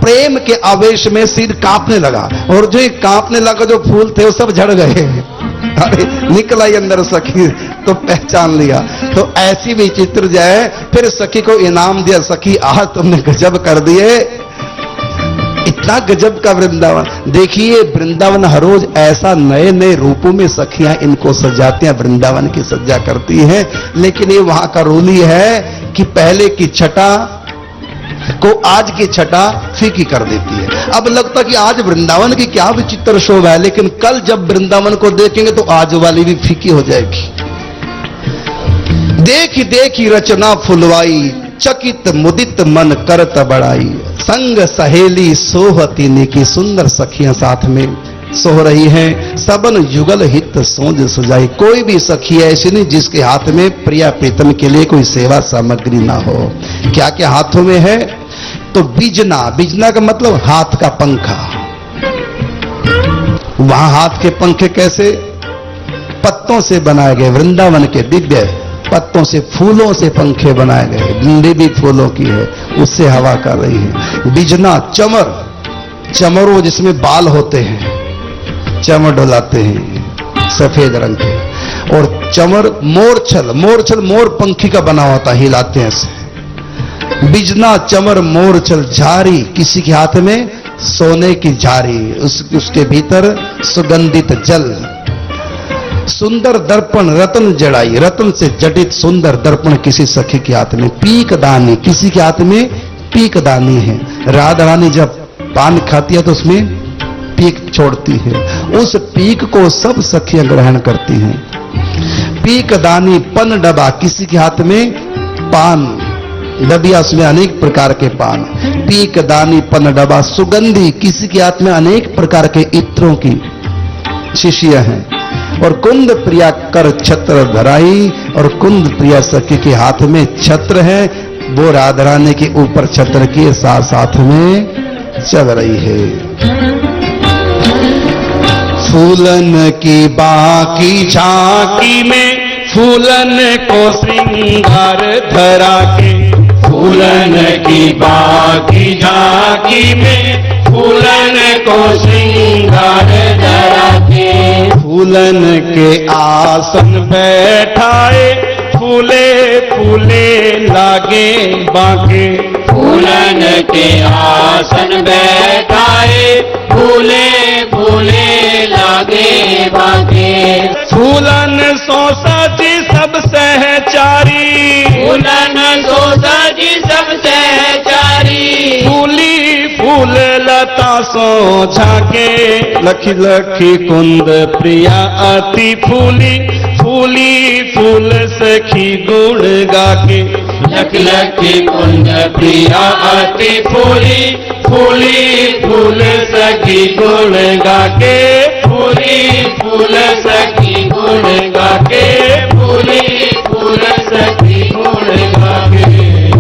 प्रेम के आवेश में सिर कांपने लगा। और जो कांपने लगा, जो फूल थे, वो सब झड़ गए। अरे, निकला ही अंदर सखी तो पहचान लिया। तो ऐसी भी चित्र जाए फिर सखी को इनाम दिया। सखी आज तुमने गजब कर दिए। इतना गजब का वृंदावन। देखिए, वृंदावन हर रोज ऐसा नए नए रूपों में सखियाँ इनको सजाती हैं वृंदावन की सज्जा करती हैं। लेकिन ये वहाँ का रूल है कि पहले की छटा को आज की छटा फीकी कर देती है। अब लगता कि आज वृंदावन की क्या विचित्र शोभा है, लेकिन कल जब वृंदावन को देखेंगे तो आज वाली भी फीकी हो जाएगी। देख, देखी रचना फुलवाई, चकित मुदित मन करत बढ़ाई। संग सहेली सोहती ने की सुंदर सखियाँ साथ में। सोह रही हैं। सबन युगल हित सोज सुजाई। कोई भी सखी ऐसी नहीं जिसके हाथ में प्रिया प्रीतम के लिए कोई सेवा सामग्री ना हो। क्या क्या हाथों में है? तो बिजना। बिजना का मतलब हाथ का पंखा। वहाँ हाथ के पंखे कैसे? पत्तों से बनाए गए वृंदावन के दिव्य पत्तों से फूलों से पंखे बनाए गए। डंडी भी फूलों की है, उससे हवा कर रही है। बिजना चमर। चमरो जिसमें बाल होते हैं। चमर डोलाते हैं सफ़ेद रंग के। और चमर मोरछल मोरछल मोर पंखी का बना होता है हिलाते हैं बिजना चमर मोरछल झारी किसी के हाथ में सोने की झारी उस, उसके भीतर सुगंधित जल। सुंदर दर्पण रतन जड़ाई रतन से जटित सुंदर दर्पण किसी सखी के हाथ में। पीक दानी किसी के हाथ में पीक दानी है। राधा रानी जब पान खाती है तो उसमें पीक छोड़ती है, उस पीक को सब सखियाँ ग्रहण करती हैं। पीक दानी पन डबा, किसी के हाथ में पान, डबिया उसमें अनेक प्रकार के पान। पीक दानी पन डबा, सुगंधी, किसी के हाथ में अनेक प्रकार के इत्रों की शिष्य हैं। और कुंद प्रिया कर छत्र धराई, और कुंद प्रिया सखी के हाथ में छत्र है। वो राधा रानी के ऊपर छत्र के साथ साथ में चल रही है। फूलन की बाकी झांकी में फूलन को श्रृंगार धरा के फूलन की बाकी झांकी में फूलन को श्रृंगार धरा के फूलन के आसन बैठाए, फूले फूले लागे बाके। फूलन के आसन बैठाए फूले फूले लागे बाके फूलन सो सजी सब सहचारी। फूलन सोसा जी सब सहचारी। फूली फूल लता सो झाके लखी लखी कुंद प्रिया अति फूली। फूली फूल सखी गुण गाके लख लखी कुंज प्रिया अति फूली फूली फूल सखी गुण गाके, फूली फूल सखी गुण गाके, फूली फूल सखी गुण गाके।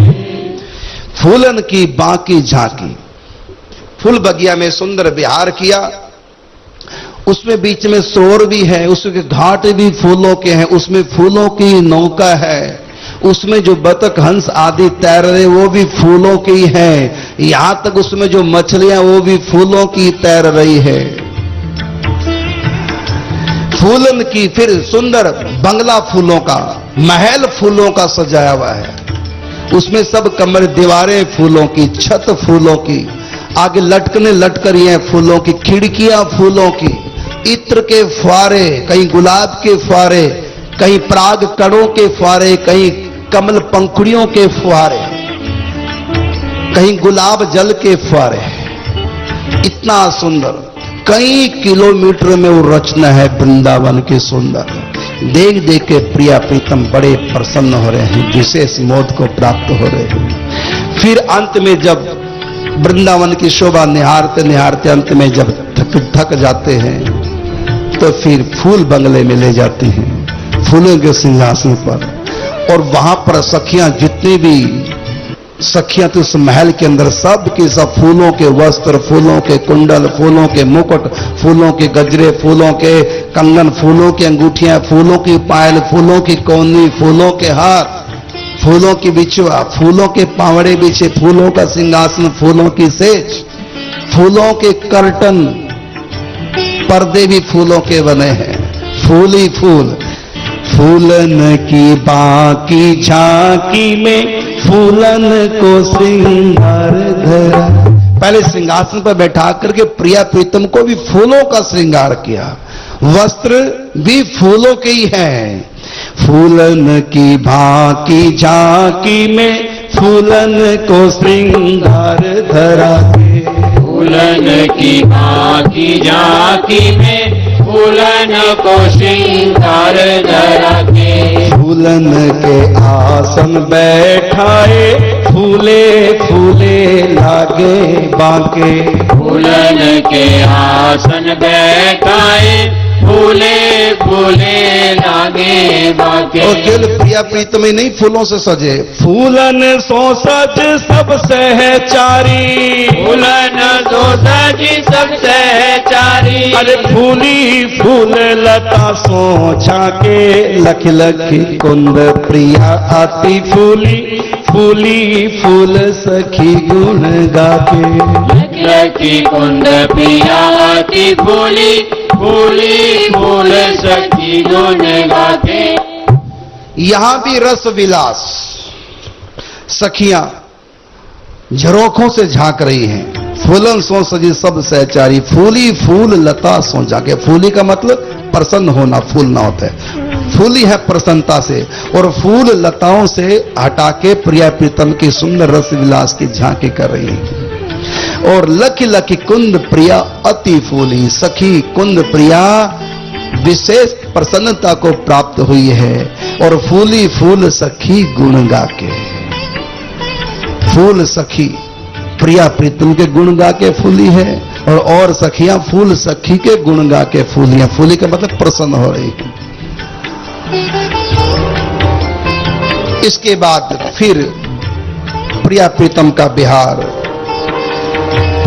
फूलन की बाकी झांकी, फूल बगिया में सुंदर विहार किया उसमें बीच में सरोवर भी है उसके घाट भी फूलों के हैं, उसमें फूलों की नौका है। उसमें जो बतख, हंस आदि तैर रहे, वो भी फूलों की है। यहाँ तक उसमें जो मछलियाँ, वो भी फूलों की तैर रही है। फूलन की, फिर सुंदर बंगला फूलों का, महल फूलों का सजाया हुआ है। उसमें सब कमरे दीवारें फूलों की, छत फूलों की, आगे लटकने लटक रही हैं फूलों की, खिड़कियाँ फूलों की। इत्र के फुआरे, कहीं गुलाब के फुआरे, कहीं प्राग कणों के फुआरे, कहीं कमल पंखुड़ियों के फुआरे, कहीं गुलाब जल के फुआरे। इतना सुंदर। कई किलोमीटर में वो रचना है वृंदावन के सुंदर। देख देख के प्रिया प्रीतम बड़े प्रसन्न हो रहे हैं, विशेष मोद को प्राप्त हो रहे हैं। फिर अंत में जब वृंदावन की शोभा निहारते निहारते अंत में जब थक थक जाते हैं तो फिर फूल बंगले में ले जाते हैं, फूलों के सिंहासन पर। और वहाँ पर सखियाँ जितनी भी सखियाँ तो उस महल के अंदर सब के सब फूलों के वस्त्र, फूलों के कुंडल, फूलों के मुकुट, फूलों के गजरे, फूलों के कंगन, फूलों की अंगूठियाँ, फूलों की पायल, फूलों की कोनी, फूलों के हार, फूलों की बिछुआ, फूलों के पावड़े बिछे, फूलों का सिंहासन, फूलों की सेज, फूलों के कर्टन पर्दे भी फूलों के बने हैं। फूल ही फूल। फूलन की बाकी झांकी में फूलन को श्रृंगार धरा पहले सिंहासन पर बैठा करके प्रिया प्रीतम को भी फूलों का श्रृंगार किया। वस्त्र भी फूलों के ही हैं। फूलन की भांकी झांकी में फूलन को श्रृंगार धरा के फूलन की बाकी जाति में फूलन को श्रृंगार धरा के फूलन के आसन बैठाए फूले फूले लागे बाके। फूलन के आसन बैठाए फूले फूले लागे बाके और केवल प्रिया प्रीतम ही नहीं फूलों से सजे। फूलन सो सज सब सहचारी। फूलन दो सजी सब सहचारी। अरे फूली फूल लता सो झाके। लख लख कुंद प्रिया आती फूली। फूली फूल सखी गुण गाके। लकी कुंद प्रिया अति फूली फूली फूल सखी गुण गाते। यहाँ भी रस विलास सखियाँ झरोखों से झाँक रही हैं। फूलन सो सजी सब सहचारी, फूली फूल लता सो जाके फूली का मतलब प्रसन्न होना, फूल ना होता। है फूली है प्रसन्नता से और फूल लताओं से हटा के प्रिया प्रीतम की सुंदर रस विलास की झांकी कर रही है। और लकी लकी कुंद प्रिया अति फूली सखी कुंद प्रिया, विशेष प्रसन्नता को प्राप्त हुई है और फूली फूल सखी गुण गा के फूल सखी, प्रिया प्रीतम के गुण गा के फूली है और और सखियाँ फूल सखी के गुण गा के फूली हैं। फूली का मतलब प्रसन्न हो रही है इसके बाद फिर प्रिया प्रीतम का बिहार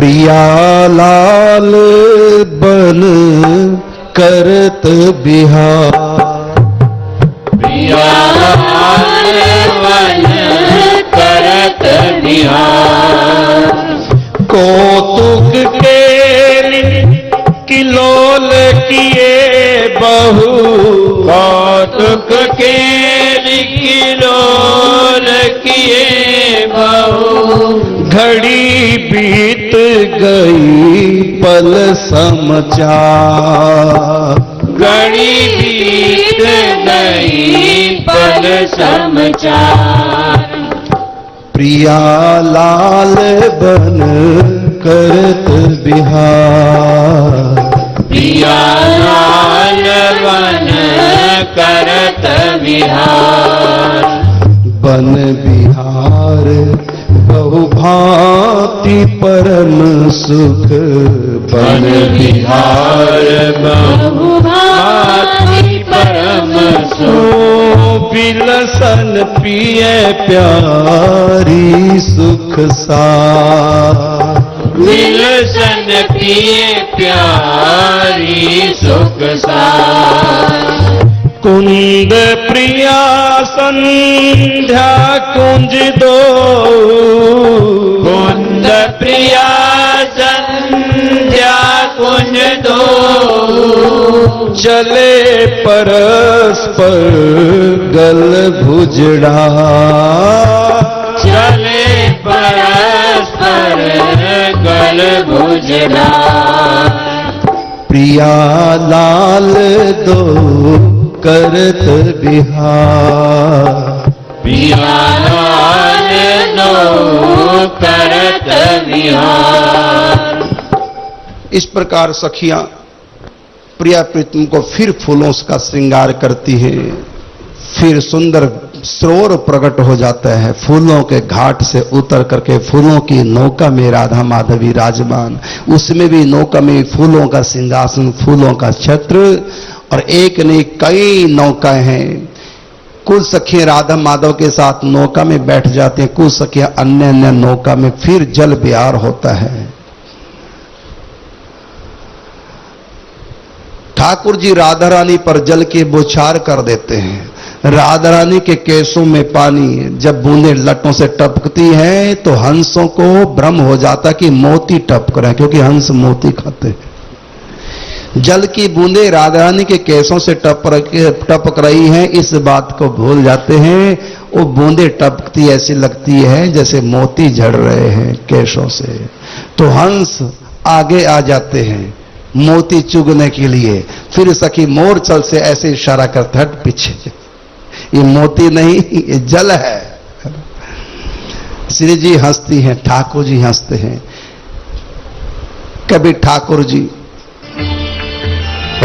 प्रिया लाल बन करत बिहार। प्रिया वन करत बिहार। कौतुक के किलोल किए बहु। कौतुक के किलोल किए बहु। घड़ी बीत गई पल समचार गणी बीत गई पल समाचार प्रिया लाल बन करत बिहार। प्रिया लाल बन करत बिहार। बन बिहार बहुभांति परम सुख बन बिहार बहुभाति परम सो सुख बिलसन पिए प्यारी सुख सा विलसन पिए प्यारी सुख सार कुंद प्रिया संध्या कुंज दो। कुंद प्रिया संध्या कुंज दो। चले परस्पर गल भुजड़ा। चले परस्पर गल भुजरा प्रिया लाल दो। करत बिहार। पिया करत विहार इस प्रकार सखियाँ प्रिया प्रीतम को फिर फूलों का श्रृंगार करती हैं। फिर सुंदर सरोवर प्रकट हो जाता है। फूलों के घाट से उतर करके फूलों की नौका में राधा माधवी राजमान उसमें भी नौका में फूलों का सिंहासन फूलों का छत्र और एक नहीं कई नौकाएँ हैं। कुछ सखियाँ राधा माधव के साथ नौका में बैठ जाते हैं। कुछ सखियाँ अन्य अन्य नौका में फिर जल बिहार होता है। ठाकुर जी राधा रानी पर जल के बौछार कर देते हैं। राधा रानी के केसों में पानी जब बूंदे लटों से टपकती हैं तो हंसों को भ्रम हो जाता कि मोती टपक रहे क्योंकि हंस मोती खाते हैं। जल की बूंदे राधा रानी के केसों से टपक टपक रही हैं, इस बात को भूल जाते हैं। वो बूंदे टपकती ऐसी लगती है, जैसे मोती झड़ रहे हैं केशों से। तो हंस आगे आ जाते हैं, मोती चुगने के लिए। फिर सखी मोर चल से ऐसे इशारा करते हट पीछे ये मोती नहीं, ये जल है। श्री जी हंसती हैं, ठाकुर जी हँसते हैं। कभी ठाकुर जी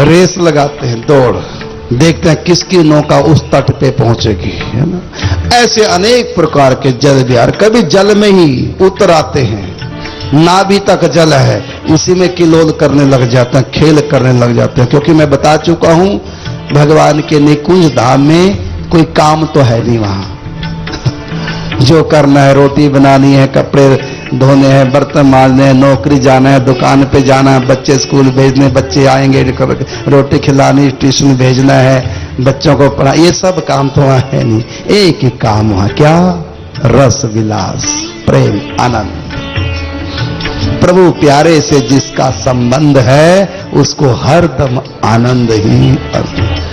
रेस लगाते हैं, दौड़। देखते हैं किसकी नौका उस तट पे पहुंचेगी, है ना? ऐसे अनेक प्रकार के जल विहार कभी जल में ही उतर आते हैं। नाभि तक जल है, इसी में किलोल करने लग जाते हैं, खेल करने लग जाते हैं। क्योंकि मैं बता चुका हूँ, भगवान के निकुंज धाम में कोई काम तो है नहीं वहाँ। जो करना है, रोटी बनानी है, कपड़े धोने हैं, बर्तन मारने हैं, नौकरी जाना है, दुकान पे जाना है, बच्चे स्कूल भेजने, बच्चे आएँगे, रोटी खिलानी, ट्यूशन भेजना है, बच्चों को पढ़ा, ये सब काम तो वहाँ है नहीं। एक ही काम वहाँ, क्या? रस विलास, प्रेम, आनंद। प्रभु प्यारे से जिसका संबंध है, उसको हरदम आनंद ही आनंद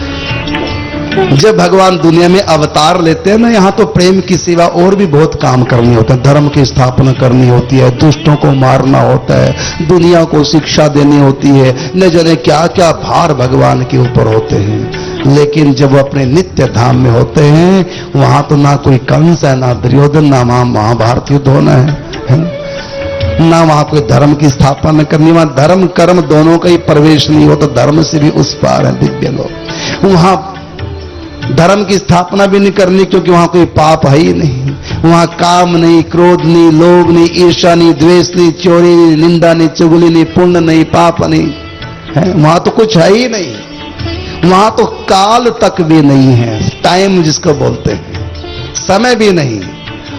जब भगवान दुनिया में अवतार लेते हैं ना यहाँ तो प्रेम की सेवा और भी बहुत काम करनी होता है। धर्म की स्थापना करनी होती है दुष्टों को मारना होता है दुनिया को शिक्षा देनी होती है न जाने क्या क्या भार भगवान के ऊपर होते हैं। लेकिन जब वो अपने नित्य धाम में होते हैं वहाँ तो ना कोई कंस है ना दुर्योधन ना वहाँ महाभारत युद्ध होना है, है ना? वहाँ कोई धर्म की स्थापना करनी वहाँ धर्म कर्म दोनों का ही प्रवेश नहीं हो तो धर्म से भी उस पार है दिव्य लोग वहाँ धर्म की स्थापना भी नहीं करनी क्योंकि वहाँ कोई पाप है ही नहीं। वहाँ काम नहीं, क्रोध नहीं, लोभ नहीं ईर्षा नहीं, द्वेष नहीं, चोरी नहीं, निंदा नहीं, चुगली नहीं, पुण्य नहीं, पाप नहीं। है? वहाँ तो कुछ है ही नहीं। वहाँ तो काल तक भी नहीं है, टाइम जिसको बोलते हैं। समय भी नहीं।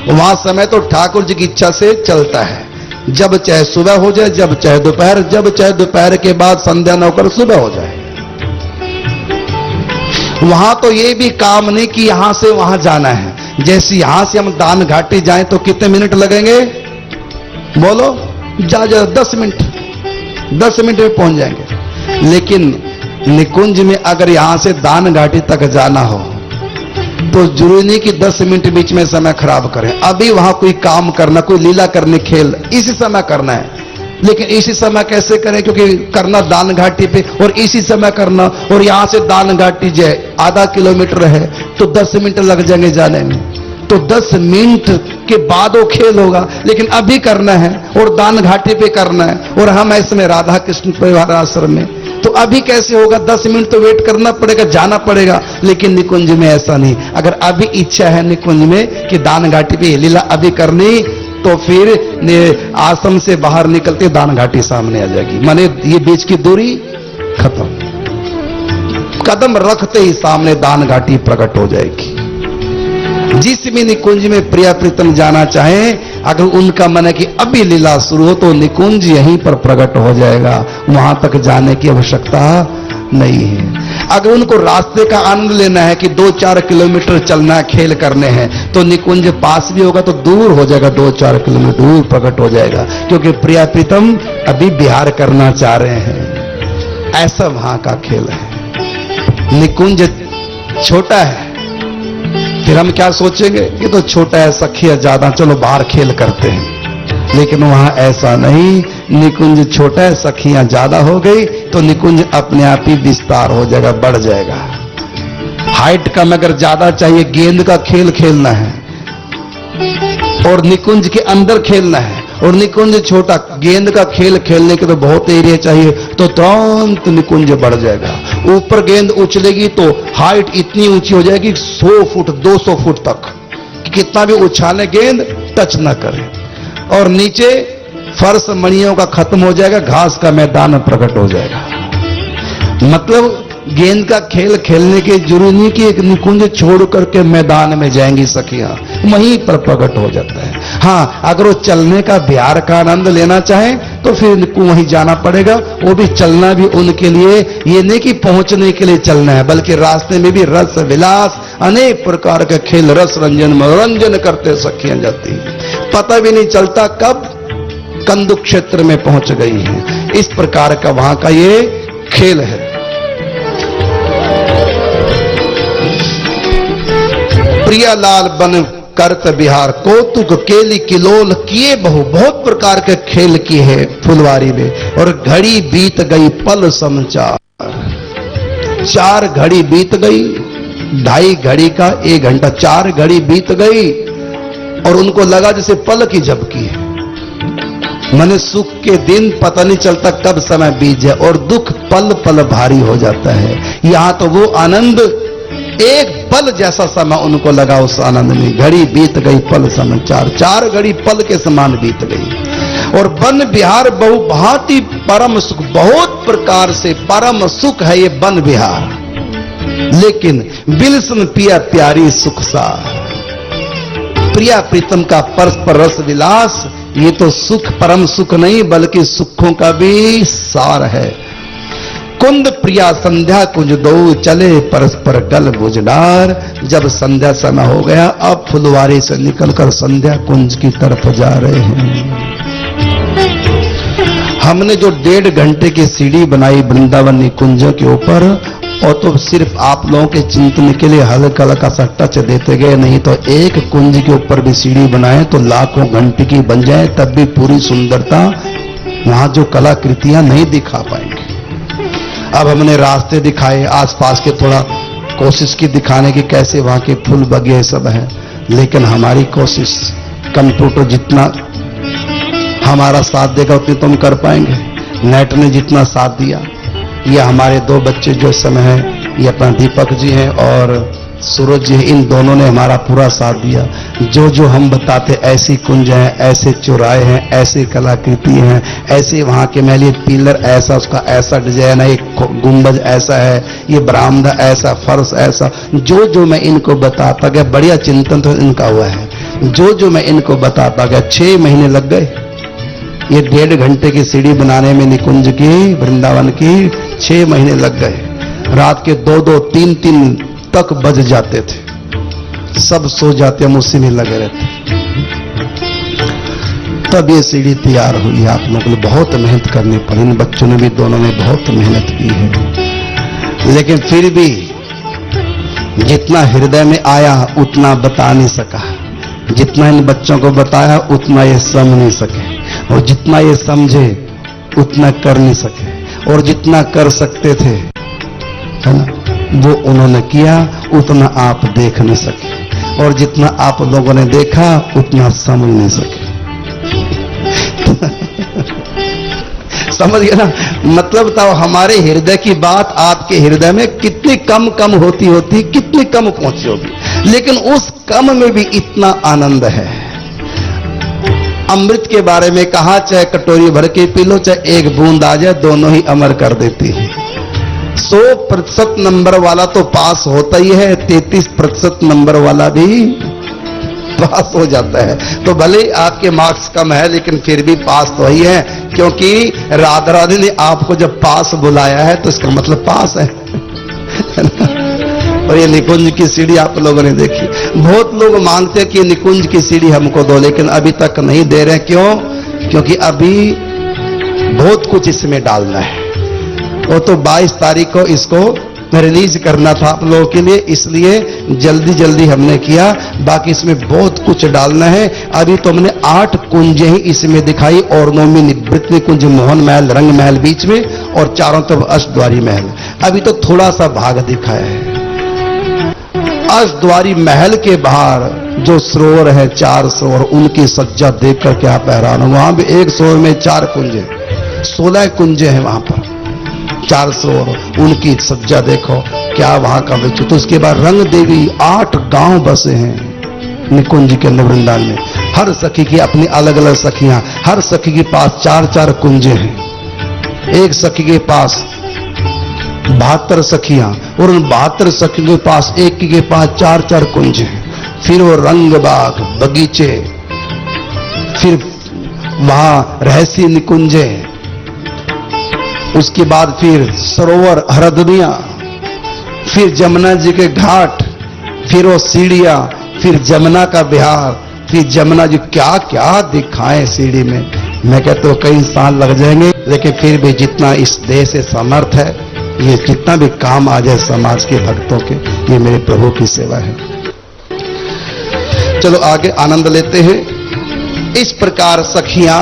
वहाँ समय तो ठाकुर जी की इच्छा से चलता है। जब चाहे सुबह हो जाए, जब चाहे दोपहर, जब चाहे दोपहर के बाद संध्या न होकर सुबह हो जाए। वहाँ तो ये भी काम नहीं कि यहाँ से वहाँ जाना है। जैसे यहाँ से हम दान घाटी जाए तो कितने मिनट लगेंगे? बोलो, जा जा, दस मिनट। दस मिनट में पहुँच जाएँगे। लेकिन निकुंज में अगर यहाँ से दान घाटी तक जाना हो तो ज़रूरी नहीं कि 10 मिनट बीच में समय खराब करें। अभी वहाँ कोई काम करना, कोई लीला करने, खेल, इसी समय करना है। लेकिन इसी समय कैसे करें? क्योंकि करना दान घाटी पे और इसी समय करना और यहाँ से दान घाटी जो आधा किलोमीटर है तो 10 मिनट लग जाएँगे जाने में। तो 10 मिनट के बाद वो खेल होगा, लेकिन अभी करना है और दान घाटी पे करना है। और हम ऐसे में राधा कृष्ण परिवार आश्रम में। तो अभी कैसे होगा? 10 मिनट तो वेट करना पड़ेगा, जाना पड़ेगा, लेकिन निकुंज में ऐसा नहीं। अगर अभी इच्छा है निकुंज में कि दान घाटी पे लीला अभी करनी तो फिर आश्रम से बाहर निकलते दान घाटी सामने आ जाएगी। माने ये बीच की दूरी खत्म। कदम रखते ही सामने दान घाटी प्रकट हो जाएगी। जिस भी निकुंज में प्रिया प्रीतम जाना चाहे, अगर उनका मन है कि अभी लीला शुरू हो तो निकुंज यहीं पर प्रकट हो जाएगा। वहाँ तक जाने की आवश्यकता नहीं है। अगर उनको रास्ते का आनंद लेना है कि दो चार किलोमीटर चलना है, खेल करने हैं तो निकुंज पास भी होगा तो दूर हो जाएगा दो चार किलोमीटर दूर प्रकट हो जाएगा। क्योंकि प्रिया प्रीतम अभी बिहार करना चाह रहे हैं। ऐसा वहाँ का खेल है। निकुंज छोटा है। फिर हम क्या सोचेंगे? कि तो छोटा है सखिया ज़्यादा चलो बाहर खेल करते हैं। लेकिन वहाँ ऐसा नहीं। निकुंज छोटा है, सखियाँ ज़्यादा हो गई तो निकुंज अपने आप ही विस्तार हो जाएगा, बढ़ जाएगा। हाइट कम अगर ज़्यादा चाहिए, गेंद का खेल खेलना है। और निकुंज के अंदर खेलना है। और निकुंज छोटा, गेंद का खेल खेलने के तो बहुत एरिया चाहिए तो तुरंत निकुंज बढ़ जाएगा। ऊपर गेंद उछलेगी तो हाइट इतनी ऊँची हो जाएगी 100 फुट 200 फुट तक। कि कितना भी उछाले गेंद टच ना करे। और नीचे फर्श मणियों का खत्म हो जाएगा, घास का मैदान प्रकट हो जाएगा। मतलब गेंद का खेल खेलने के ज़रूरी नहीं कि एक निकुंज छोड़ करके मैदान में जाएँगी सखियाँ, वहीं पर प्रकट हो जाता है। हाँ अगर वो चलने का बिहार का आनंद लेना चाहे तो फिर उनको वहीं जाना पड़ेगा। वो भी चलना भी उनके लिए, ये नहीं कि पहुँचने के लिए चलना है, बल्कि रास्ते में भी रस विलास, अनेक प्रकार के खेल, रस रंजन, मनोरंजन करते सखियाँ जाती पता भी नहीं चलता कब कंदु क्षेत्र में पहुँच गई हैं। इस प्रकार का वहाँ का ये खेल है। प्रियालाल बन करत बिहार, कौतुक केली किलोल किए बहु, बहुत प्रकार के खेल किए हैं फुलवारी में, और घड़ी बीत गई पल समाचार चार घड़ी बीत गई, ढाई घड़ी का एक घंटा, चार घड़ी बीत गई, और उनको लगा जैसे पल की झपकी है। मने सुख के दिन पता नहीं चलता कब समय बीत जाए और दुख पल पल भारी हो जाता है। यहाँ तो वो आनंद, एक पल जैसा समय उनको लगा उस आनंद में। घड़ी बीत गई, पल समय चार चार घड़ी पल के समान बीत गई। और वन बिहार बहु भांति परम सुख, बहुत प्रकार से परम सुख है ये वन बिहार। लेकिन बिलसन पिया प्यारी सुख सा। प्रिया प्रीतम का परस्पर रस विलास ये तो सुख परम सुख नहीं, बल्कि सुखों का भी सार है। कुंद प्रिया संध्या कुंज दो चले, परस्पर गल बुझनार जब संध्या समय हो गया, अब फुलवारी से निकलकर संध्या कुंज की तरफ़ जा रहे हैं। हमने जो डेढ़ घंटे की सीढ़ी बनाई वृंदावन कुंज के ऊपर और तो सिर्फ़ आप लोगों के चिंतन के लिए हल्का हल्का सा टच देते गए, नहीं तो एक कुंज के ऊपर भी सीढ़ी बनाए तो लाखों घंटे की बन जाए, तब भी पूरी सुंदरता वहाँ जो कलाकृतियाँ नहीं दिखा पाएँगे। अब हमने रास्ते दिखाए, आसपास के थोड़ा कोशिश की दिखाने की कैसे वहाँ के फूल बगे सब है। लेकिन हमारी कोशिश, कंप्यूटर जितना हमारा साथ देगा, उतनी तुम कर पाएँगे। नेट ने जितना साथ दिया ये हमारे दो बच्चे जो इस समय है, ये अपना दीपक जी हैं और सूरज जी इन दोनों ने हमारा पूरा साथ दिया। जो जो हम बताते, ऐसी कुंज हैं, ऐसे चौराहे हैं, ऐसी कलाकृति हैं, ऐसे वहाँ के महल पिलर, ऐसा उसका ऐसा डिज़ाइन है, एक गुंबज ऐसा है, ये बरामदा ऐसा, फर्श ऐसा। जो जो मैं इनको बताता गया, बढ़िया चिंतन तो इनका हुआ है। जो जो मैं इनको बताता गया, छह महीने लग गए। ये डेढ़ घंटे की सीढ़ी बनाने में निकुंज की, वृंदावन की छह महीने लग गए। रात के दो दो तीन तीन तक बज जाते थे। सब सो जाते, हम उसी में लगे रहते। तब ये सीढ़ी तैयार हुई। आप लोगों को बहुत मेहनत करनी पड़ी। इन बच्चों ने भी, दोनों ने बहुत मेहनत की है। लेकिन फिर भी जितना हृदय में आया, उतना बता नहीं सका। जितना इन बच्चों को बताया, उतना ये समझ नहीं सके। और जितना ये समझे, उतना कर नहीं सके। और जितना कर सकते थे, है वो उन्होंने किया, उतना आप देख नहीं सके। और जितना आप लोगों ने देखा, उतना समझ नहीं सके। समझ गया ना? मतलब तो हमारे हृदय की बात आपके हृदय में कितनी कम कम होती होती, कितनी कम पहुँची होगी। लेकिन उस कम में भी इतना आनंद है। अमृत के बारे में कहा, चाहे कटोरी भर के पी लो, चाहे एक बूंद आ जाए, दोनों ही अमर कर देती है। सौ प्रतिशत नंबर वाला तो पास होता ही है, तैतीस प्रतिशत नंबर वाला भी पास हो जाता है। तो भले आपके मार्क्स कम है, लेकिन फिर भी पास तो ही है, क्योंकि राधा राधे ने आपको जब पास बुलाया है तो इसका मतलब पास है। और ये निकुंज की सीढ़ी आप लोगों ने देखी। बहुत लोग मांगते कि निकुंज की सीढ़ी हमको दो, लेकिन अभी तक नहीं दे रहे। क्यों? क्योंकि अभी बहुत कुछ इसमें डालना है। वो तो 22 तारीख को इसको रिलीज़ करना था आप लोगों के लिए, इसलिए जल्दी जल्दी हमने किया। बाकी इसमें बहुत कुछ डालना है। अभी तो हमने आठ कुंजें ही इसमें दिखाई, और नौमी निवृत्ति कुंज मोहन महल, रंग महल बीच में, और चारों तरफ़ अष्टद्वारी महल। अभी तो थोड़ा सा भाग दिखाया है। अष्टद्वारी महल के बाहर जो सरोवर है, चार सरोवर, उनकी सज्जा देख करके आप हैरान हो। वहाँ भी एक सरोवर में चार कुंजे, सोलह कुंजे हैं वहाँ पर। चार सरोवर, उनकी सज्जा देखो, क्या वहाँ का विचु तो उसके बाद रंग देवी, आठ गाँव बसे हैं निकुंज के अंदर वृंदावन में। हर सखी की अपनी अलग अलग सखियाँ, हर सखी के पास चार चार कुंजे हैं। एक सखी के पास बहत्तर सखियाँ, और उन बहत्तर सखियों के पास एक के पास चार चार कुंज हैं। फिर वो रंग बाग, बगीचे, फिर वहाँ रहस्य निकुंजे, उसके बाद फिर सरोवर हरदनिया, फिर जमुना जी के घाट, फिर वो सीढ़िया, फिर जमुना का बिहार फिर जमुना जी क्या क्या दिखाए सीढ़ी में। मैं कहता हूँ कई साल लग जाएँगे, लेकिन फिर भी जितना इस देश से समर्थ है ये जितना भी काम आ जाए समाज के भक्तों के, ये मेरे प्रभु की सेवा है। चलो आगे आनंद लेते हैं। इस प्रकार सखियाँ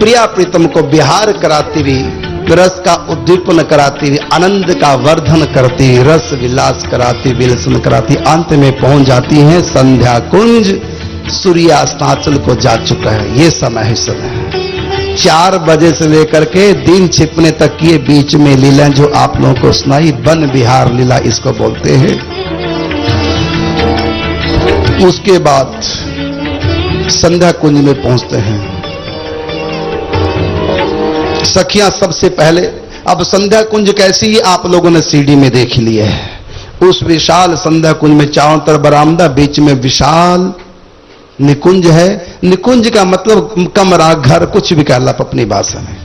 प्रिया प्रीतम को बिहार कराती हुई, रस का उद्दीपन कराती हुई, आनंद का वर्धन करती रस विलास कराती विलसन कराती अंत में पहुँच जाती हैं संध्या कुंज। सूर्यास्ताचल को जा चुका है। ये समय है समय है। चार बजे से लेकर के दिन छिपने तक की बीच में लीला जो आप लोगों को सुनाई, वन बिहार लीला इसको बोलते हैं। उसके बाद संध्या कुंज में पहुँचते हैं। सखियाँ सबसे पहले, अब संध्या कुंज कैसी है, आप लोगों ने सीढ़ी में देख लिया है। उस विशाल संध्या कुंज में चारों तरफ़ बरामदा, बीच में विशाल निकुंज है। निकुंज का मतलब कमरा घर, कुछ भी कह आप अपनी भाषा में।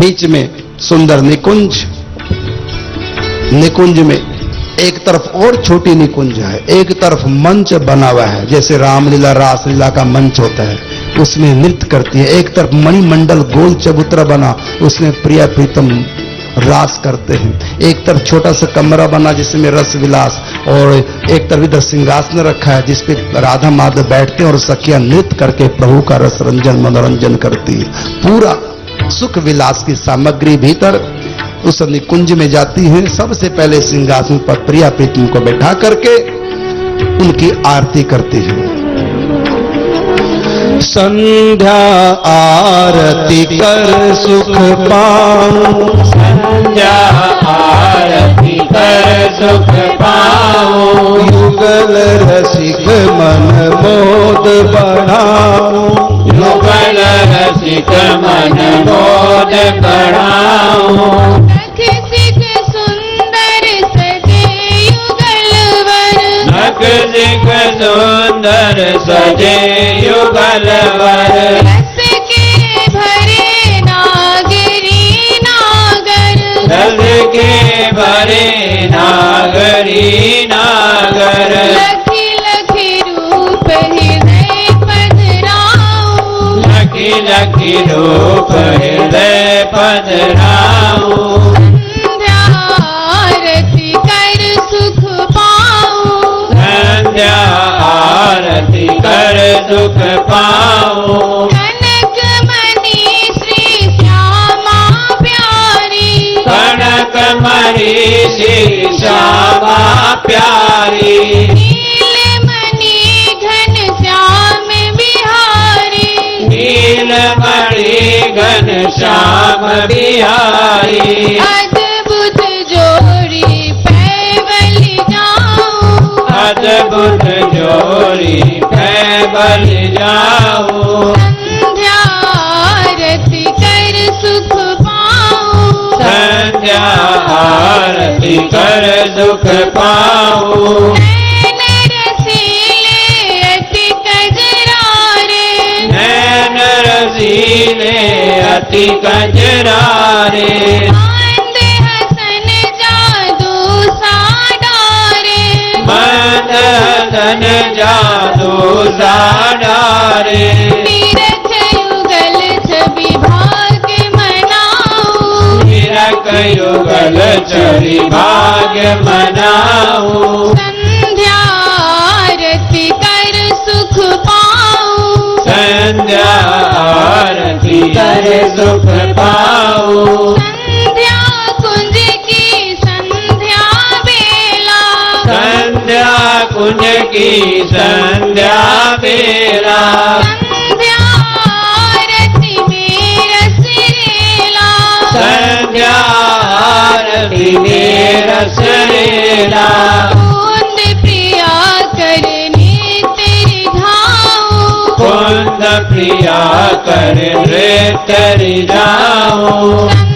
बीच में सुंदर निकुंज निकुंज में एक तरफ़ और छोटी निकुंज है, एक तरफ़ मंच बना हुआ है, जैसे रामलीला, रासलीला का मंच होता है, उसमें नृत्य करती है, एक तरफ़ मणिमंडल गोल चबूतरा बना, उसमें प्रिया प्रीतम रास करते हैं। एक तरफ़ छोटा सा कमरा बना जिसमें रस विलास और एक तरफ़ इधर सिंहासन रखा है जिसपे राधा माधव बैठते हैं और सखिया नृत्य करके प्रभु का रस रंजन मनोरंजन करती है। पूरा सुख विलास की सामग्री भीतर उस निकुंज में जाती है। सबसे पहले सिंहासन पर प्रिया प्रीतम को बैठा करके उनकी आरती करती है। संध्या आरती कर सुख पाऊँ। संध्या आरती कर सुख पाऊँ। युगल रसिक मन मोद बढ़ाऊं। युगल रसिक मन बोध बढ़ाऊं। सिख सुंदर सजे युगल वर। के भरे नागरी नागर। रस के भरे नागरी नागर। लखी लखी रूप हृदय पधराऊं। लखी लखी रूप हृदय पधराऊं। दुख पाओ। कनक मणि श्री श्यामा प्यारी। कनक मरीषि श्यामा प्यारी। नीलमणि घन श्याम बिहारी। नीलमणि घन श्याम बिहारी। अद्भुत जोड़ी मैं बल जाऊँ। आरती कर सुख पाऊँ। संध्या आरती कर दुख पाऊँ। अति कजरारे। नैन धन जादू साडारे। तीरथ युगल छवि भाग मनाऊं। निरक युगल चरी भाग्य मनाऊं। संध्या आरती कर सुख पाऊँ। संध्या आरती कर सुख पाऊँ। कुंज की संध्या बेला संध्या आरती में रस कुंद प्रिया करने तेरी धाऊं। कुंद प्रिया कर नृत्य जाऊँ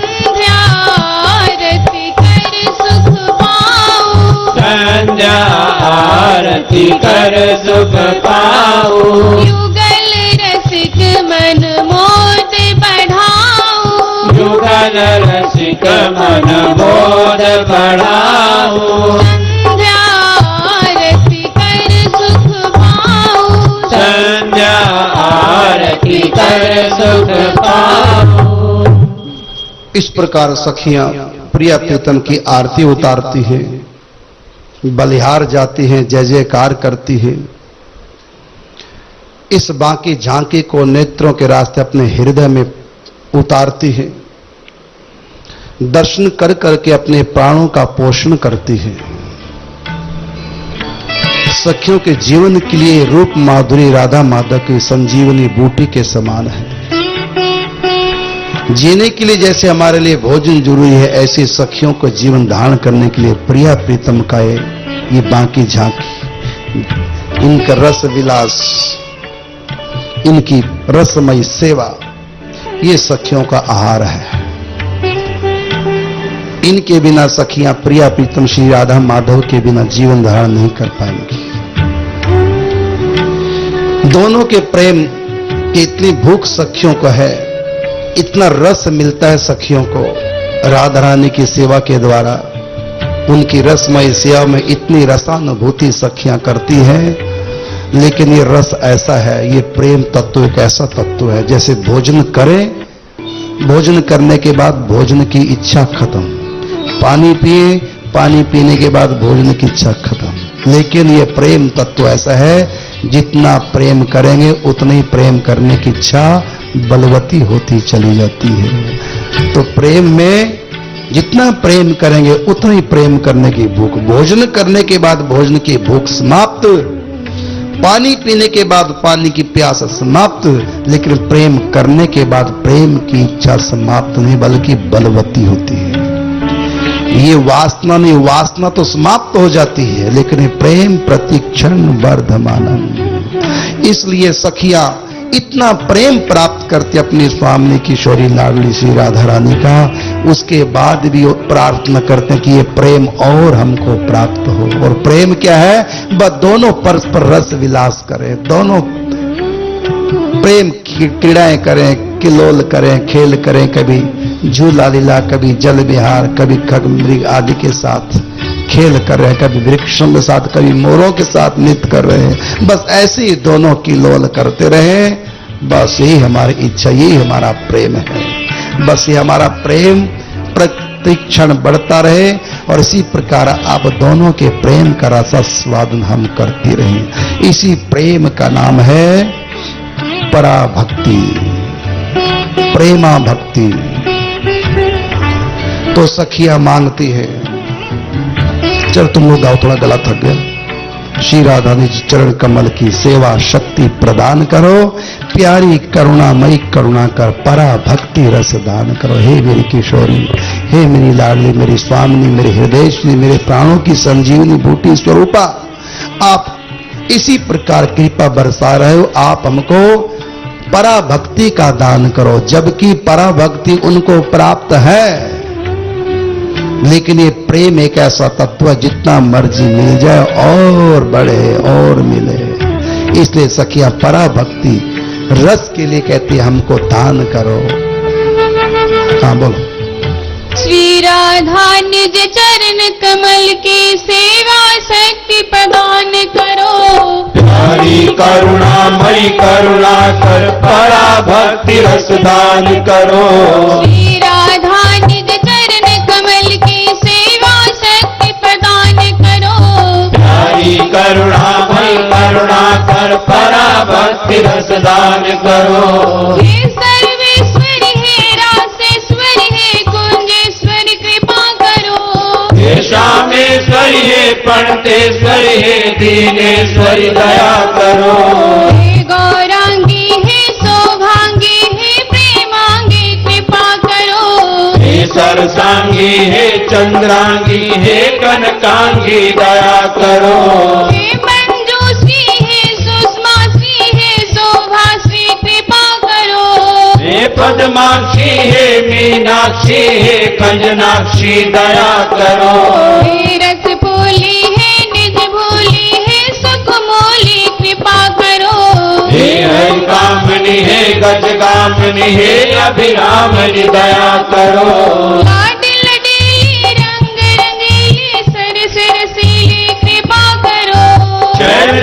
आरती कर सुख पाऊँ। युगल रसिक मन मोद बढ़ाऊं। युगल रसिक मन बोध बढ़ाऊं। संध्या आरती कर सुख पाऊँ। संध्या आरती कर सुख पाऊँ। इस प्रकार सखियाँ प्रिया प्रीतम की आरती उतारती हैं। बलिहार जाती हैं, जय जयकार करती हैं। इस बाकी झांकी को नेत्रों के रास्ते अपने हृदय में उतारती है। दर्शन कर करके अपने प्राणों का पोषण करती है। सखियों के जीवन के लिए रूप माधुरी राधा माधव की संजीवनी बूटी के समान है। जीने के लिए जैसे हमारे लिए भोजन ज़रूरी है, ऐसे सखियों को जीवन धारण करने के लिए प्रिया प्रीतम का ये ये बाकी झांकी, इनका रस विलास, इनकी रसमयी सेवा, ये सखियों का आहार है। इनके बिना सखियाँ प्रिया प्रीतम श्री राधा माधव के बिना जीवन धारण नहीं कर पाएँगी। दोनों के प्रेम की इतनी भूख सखियों को है इतना रस मिलता है सखियों को राधा रानी की सेवा के द्वारा। उनकी रसमय सेवा में इतनी रसानुभूति सखियाँ करती है। लेकिन ये रस ऐसा है, ये प्रेम तत्व एक ऐसा तत्व है, जैसे भोजन करें, भोजन करने के बाद भोजन की इच्छा खत्म। पानी पिए, पानी पीने के बाद भोजन की इच्छा खत्म। लेकिन ये प्रेम तत्व ऐसा है जितना प्रेम करेंगे, उतना प्रेम करने की इच्छा बलवती होती चली जाती है। तो प्रेम में जितना प्रेम करेंगे, उतना ही प्रेम करने की भूख, भोजन करने के बाद भोजन की भूख समाप्त, पानी पीने के बाद पानी की प्यास समाप्त, लेकिन प्रेम करने के बाद प्रेम की इच्छा समाप्त नहीं, बल्कि बलवती होती है। ये वासना नहीं, वासना तो समाप्त हो जाती है, लेकिन प्रेम प्रतिक्षण वर्धमान इसलिए सखिया, इतना प्रेम प्राप्त करते अपनी स्वामी किशोरी लाडली श्री राधा रानी का, उसके बाद भी प्रार्थना करते कि ये प्रेम और हमको प्राप्त हो। और प्रेम क्या है? बस दोनों परस्पर रस विलास करें, दोनों प्रेम की क्रीड़ाएँ करें किलोल करें, खेल करें कभी, झूला लीला, कभी जल विहार, कभी खग मृग आदि के साथ खेल कर रहे हैं, कभी वृक्षों के साथ, कभी मोरों के साथ नृत्य कर रहे हैं। बस ऐसे ही दोनों की लोल करते रहे, बस यही हमारी इच्छा, यही हमारा प्रेम है। बस ये हमारा प्रेम, प्रतिक्षण बढ़ता रहे, और इसी प्रकार आप दोनों के प्रेम का रसास्वादन हम करते रहे। इसी प्रेम का नाम है पराभक्ति। प्रेमा भक्ति। तो सखिया मांगती है, चल तुम लोग गाओ, थोड़ा गला थक गया श्री राधा ने चरण कमल की सेवा शक्ति प्रदान करो। प्यारी करुणामयी करुणा कर परा भक्ति रस दान करो। हे मेरी किशोरी, हे मेरी लाडली, मेरी स्वामिनी, मेरे हृदय मेरे प्राणों की संजीवनी बूटी स्वरूपा, आप इसी प्रकार कृपा बरसा रहे हो। आप हमको पराभक्ति का दान करो, जबकि पराभक्ति उनको प्राप्त है। लेकिन ये प्रेम एक ऐसा तत्व जितना मर्ज़ी मिल जाए, और बढ़े, और मिले। इसलिए सखिया, पराभक्ति रस के लिए कहती हमको दान करो। हाँ बोलो। श्री राधा निज चरण कमल की सेवा शक्ति प्रदान करो। प्यारी करुणामयी करुणा कर परा भक्ति रस दान करो। श्री राधा निज चरण कमल की सेवा शक्ति प्रदान करो। प्यारी करुणामयी करुणा कर परा भक्ति रस दान करो। श्यामेश्वरी हे दीनेश्वरी दया करो। गौरांगी हे सौभांगी हे प्रेमांगी कृपा करो। हे सरसांगी हे चंद्रांगी हे कनकांगी दया करो। हे मंजूश्री हे सुषमा श्री हे शोभा श्री कृपा करो। हे पद्माक्षी हे मीनाक्षी हे कंजनाक्षी दया करो। हे रस कामनी हे गजगामनी हे अभिरामनी दया करो।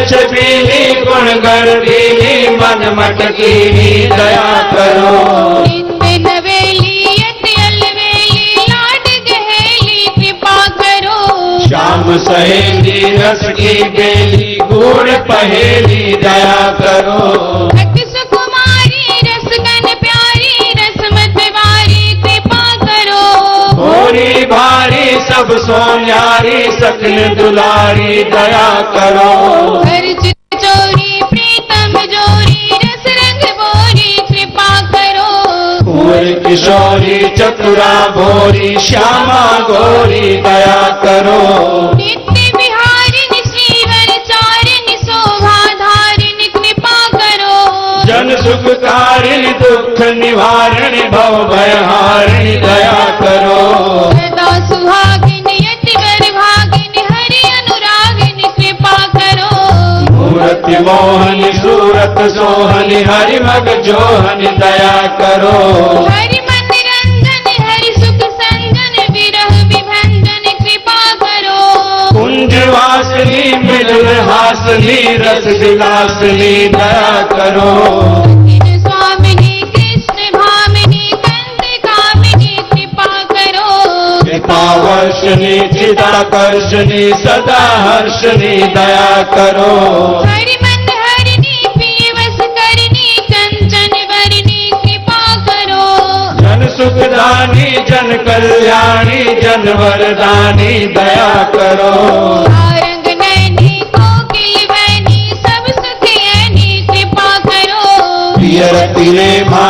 छबीली गुण गर्वीली मन मटकीली दया करो। श्याम सहेली रस की बेली गुड़ पहेली दया करो। सब सोन्यारी सकल दुलारी दया करो। हर चोरी प्रीतम जोरी रस रंग बोरी कृपा करो। पूर किशोरी चतुरा भोरी श्यामा गोरी दया करो। सुखकारिणी दुख निवारण भव भयहारिणी दया करो। मूर्ति मोहन सूरत सोहन हरि मग जोहन दया करो। हरि मन रंजन हरि सुख संजन विरह विभंजन कृपा करो। कुंज वासनी मिलन हासनी रस विलासनी दया करो। कृपा वर्षनी चिदाकर्षणी सदा हर्षनी दया करो। प्रिय वस करनी कंचन वरनी कृपा करो। जन सुखदानी जन कल्याणी जन वरदानी दया करो। सारंग नैनी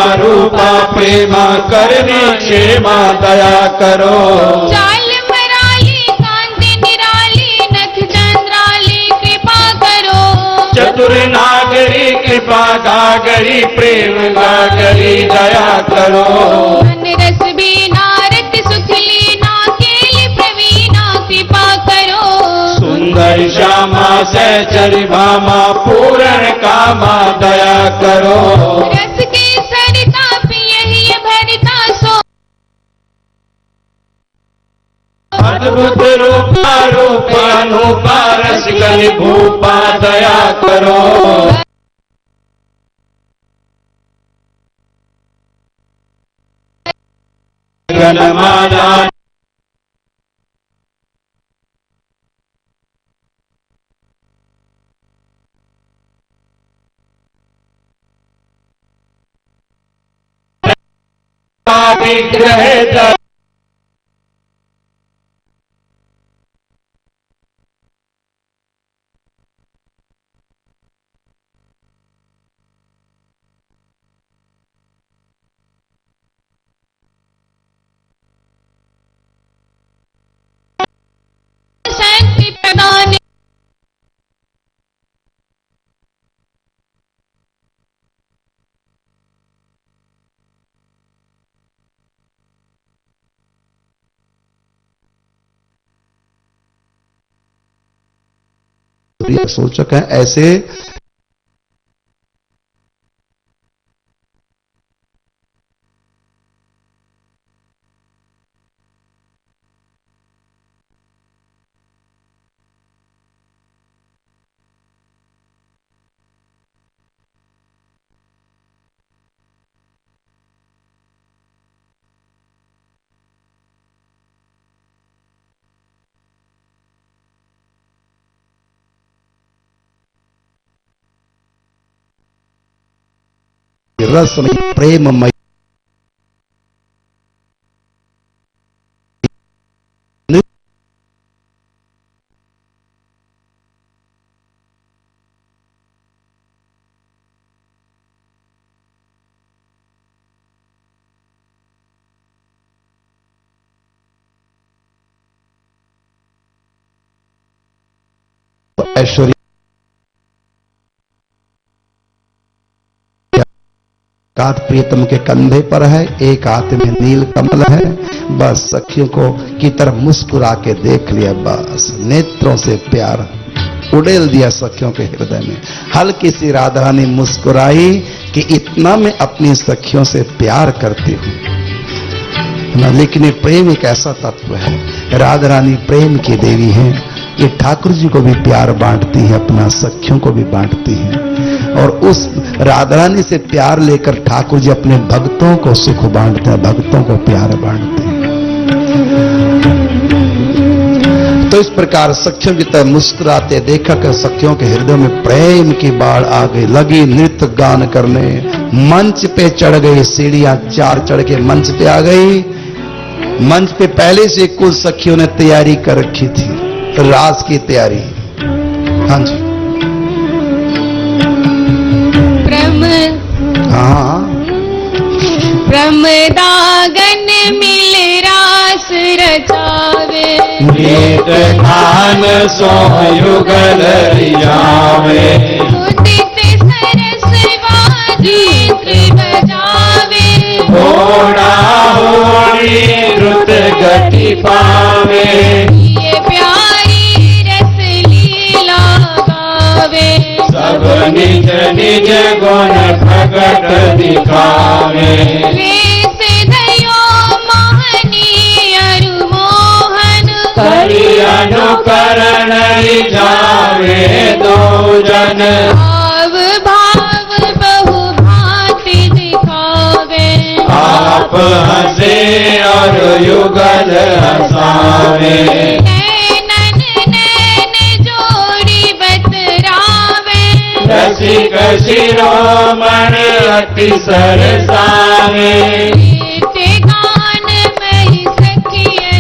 कोकिल बहनी सब सुख ऐनी कृपा करो पियरति रे मारूपा प्रेमा करनी क्षेमा दया करो। चाल मराली कांति निराली नख चंद्राली कृपा करो। चतुर नागरी कृपा गागरी प्रेम गागरी दया करो। मन रस बीना रत सुख लीना केल प्रवीणा कृपा करो। सुंदर श्यामा सहचरी भामा पूर्ण कामा दया करो। रस अद्भुत रूपा रूप अनुपा रस कलि भूपा दया करो। गणमाना विग्रह सूचक हैं। ऐसे रसमय प्रेममय ऐश्वर्य हाथ प्रियतम के कंधे पर है, एक हाथ में नील कमल है। बस सखियों को की तरफ़ मुस्कुरा के देख लिया, बस नेत्रों से प्यार। उड़ेल दिया सखियों के हृदय में। हल्की सी राधा रानी मुस्कुराई कि इतना मैं अपनी सखियों से प्यार करती हूँ। ना, लेकिन प्रेम एक ऐसा तत्व है। राधा रानी प्रेम की देवी है। ये ठाकुर जी को भी प्यार बांटती है, अपना सखियों को भी बांटती है। और उस राधा रानी से प्यार लेकर ठाकुर जी अपने भक्तों को सुख बांटते हैं, भक्तों को प्यार बांटते हैं। तो इस प्रकार सखियों की तरह मुस्कुराते देखा कर सखियों के हृदय में प्रेम की बाढ़ आ गई। लगी नृत्य गान करने। मंच पे चढ़ गई, सीढ़ियाँ चार चढ़ के मंच पे आ गई। मंच पे पहले से कुल सखियों ने तैयारी कर रखी थी। रास की तैयारी। हाँ जी। हाँ प्रमदागन मिल रास रचावे। गान सो युगल रियावे उदित सरस्वादी बजावे। घोड़ा होड़ी द्रुत गति पावे। अब निज निज गुण प्रकट दिखावे। अनुकरण जावे दो जन। भाव भाव बहु भांति दिखावे। आप हसे और युगल हसावे। रसिक शिरोमण अति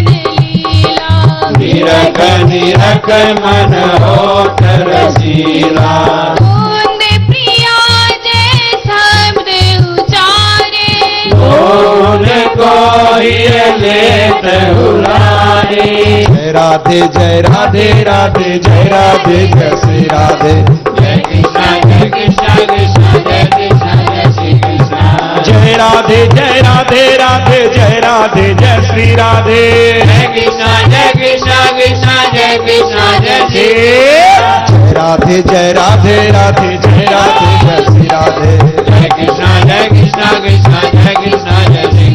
लीला। निरख निरख मन होत रसीला बूंद प्रिया जय शब्द उचारे। कौन कोई लेत हुलारे। जय राधे जय राधे राधे जय राधे जय श्री राधे। जय कृष्णा जय कृष्णा कृष्णा जय कृष्णा जय श्री कृष्णा। जय राधे जय राधे राधे जय राधे जय श्री राधे। जय कृष्णा जय कृष्णा कृष्णा जय कृष्णा जय श्री जय राधे जय राधे राधे जय राधे जय श्री राधे। जय कृष्णा जय कृष्णा कृष्णा जय कृष्णा जय श्री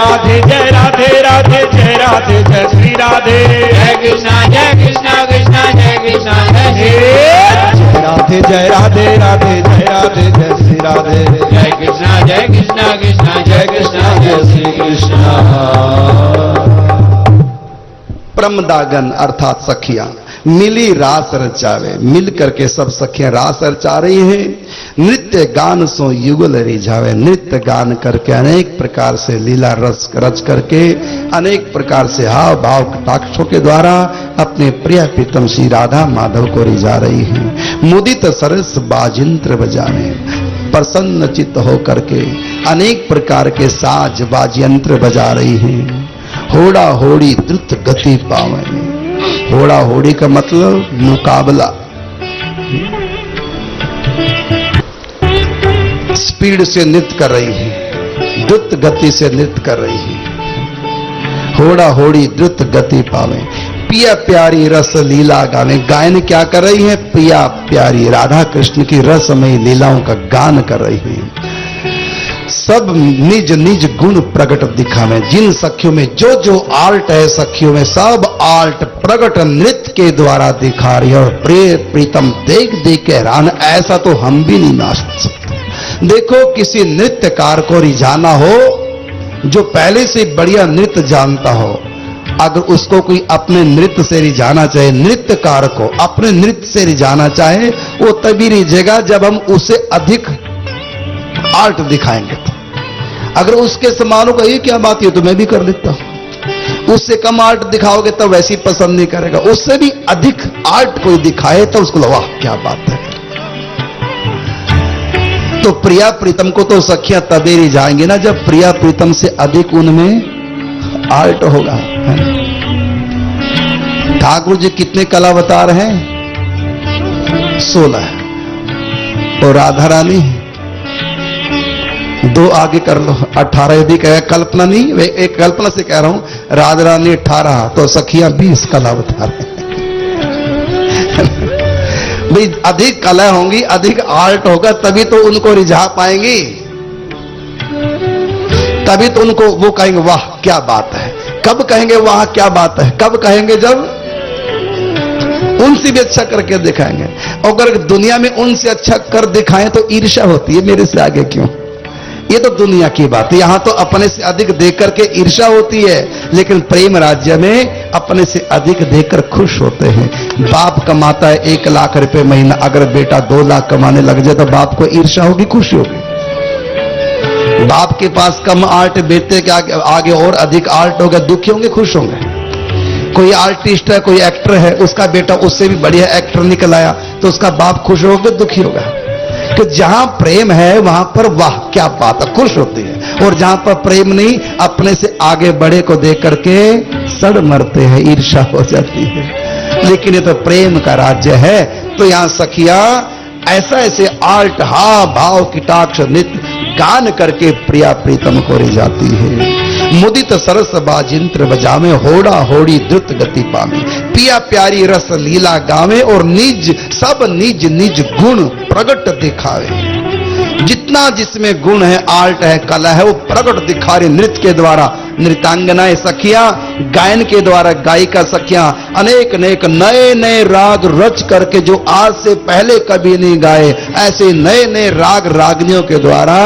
राधे जय राधे राधे जय राधे जय श्री राधे। जय कृष्णा जय कृष्णा कृष्णा जय कृष्णा जय राधे। जय राधे राधे जय राधे जय श्री राधे। जय कृष्णा जय कृष्णा कृष्णा जय कृष्णा जय श्री कृष्णा। प्रमदागन अर्थात सखियाँ। मिली रास रचावे। मिल करके सब सखियाँ रास रचा रही हैं। नृत्य गान सो युगल रिझावे नृत्य गान करके अनेक प्रकार से लीला रस रच करके अनेक प्रकार से हाव भाव कटाक्षों के द्वारा अपने प्रिय प्रीतम श्री राधा माधव को रिझा रही हैं। मुदित सरस बाजिंत्र बजाने प्रसन्न चित्त होकर के अनेक प्रकार के साज बाजयंत्र बजा रही हैं। होड़ा होड़ी द्रुत गति पावे। होड़ा होड़ी का मतलब मुकाबला। स्पीड से नृत्य कर रही है, द्रुत गति से नृत्य कर रही है। होड़ा होड़ी द्रुत गति पावे। पिया प्यारी रस लीला गाने गायन क्या कर रही है? पिया प्यारी राधा कृष्ण की रसमय लीलाओं का गान कर रही है। सब निज निज गुण प्रकट दिखावे। जिन सखियों में जो जो आर्ट है, सखियों में सब आर्ट प्रकट नृत्य के द्वारा दिखा रही है। और प्रिय प्रीतम देख देख के हैरान, ऐसा तो हम भी नहीं नाच सकते देखो, किसी नृत्यकार को रिझाना हो, जो पहले से बढ़िया नृत्य जानता हो, अगर उसको कोई अपने नृत्य से रिझाना चाहे, नृत्यकार को अपने नृत्य से रिझाना चाहे, वो तभी रिझेगा जब हम उसे अधिक आर्ट दिखाएँगे। अगर उसके समानों का ये क्या बात है तो मैं भी कर लेता हूँ। उससे कम आर्ट दिखाओगे तो वैसी पसंद नहीं करेगा। उससे भी अधिक आर्ट कोई दिखाए तो उसको वाह, क्या बात है। तो प्रिया प्रीतम को तो सखियाँ तबेरी रिझाएँगे ना, जब प्रिया प्रीतम से अधिक उनमें आर्ट होगा ठाकुर जी कितने कला बता रहे हैं? सोलह। और राधा रानी? दो आगे कर लो अठारह यदि कह, कल्पना नहीं, वे एक कल्पना से कह रहा हूँ राज रानी अठारह तो सखियाँ बीस कला बता रहे भाई अधिक कला होंगी, अधिक आर्ट होगा, तभी तो उनको रिझा पाएँगी। तभी तो उनको वो कहेंगे, वाह, क्या बात है। कब कहेंगे, वाह, क्या बात है? कब कहेंगे, जब? उनसे भी अच्छा करके दिखाएँगे। अगर दुनिया में उनसे अच्छा कर दिखाएँ तो ईर्ष्या होती है, मेरे से आगे क्यों? ये तो दुनिया की बात है। यहाँ तो अपने से अधिक देकर के ईर्षा होती है लेकिन प्रेम राज्य में अपने से अधिक देकर खुश होते हैं। बाप कमाता है एक लाख रुपए महीना अगर बेटा दो लाख कमाने लग जाए तो बाप को ईर्षा होगी खुशी होगी। बाप के पास कम आर्ट बेटे के आगे, आगे और अधिक आर्ट होगा दुखी होंगे खुश होंगे। कोई आर्टिस्ट है कोई एक्टर है उसका बेटा उससे भी बढ़िया एक्टर निकल आया तो उसका बाप खुश होगा दुखी होगा? कि जहाँ प्रेम है, वहाँ पर वाह, क्या बात है, खुश होती है। और जहाँ पर प्रेम नहीं, अपने से आगे बड़े को देख करके सड़ मरते हैं ईर्षा हो जाती है। लेकिन ये तो प्रेम का राज्य है। तो यहाँ सखिया, ऐसा ऐसे आर्ट हा भाव किटाक्ष नृत्य गान करके प्रिया प्रीतम को रे जाती है। मुदित सरस बाजिंत्र बजावे होड़ा होड़ी द्रुत गति पावे पिया प्यारी रस लीला गावे और निज, सब निज निज गुण प्रगट दिखावे। जितना जिसमें गुण है आर्ट है, कला है, वो प्रकट दिखा रही नृत्य के द्वारा। नृतांगनाएँ सखिया, गायन के द्वारा गायिका सखिया अनेक अनेक नए नए राग रच करके जो आज से पहले कभी नहीं गाए, ऐसे नए नए राग रागनियों के द्वारा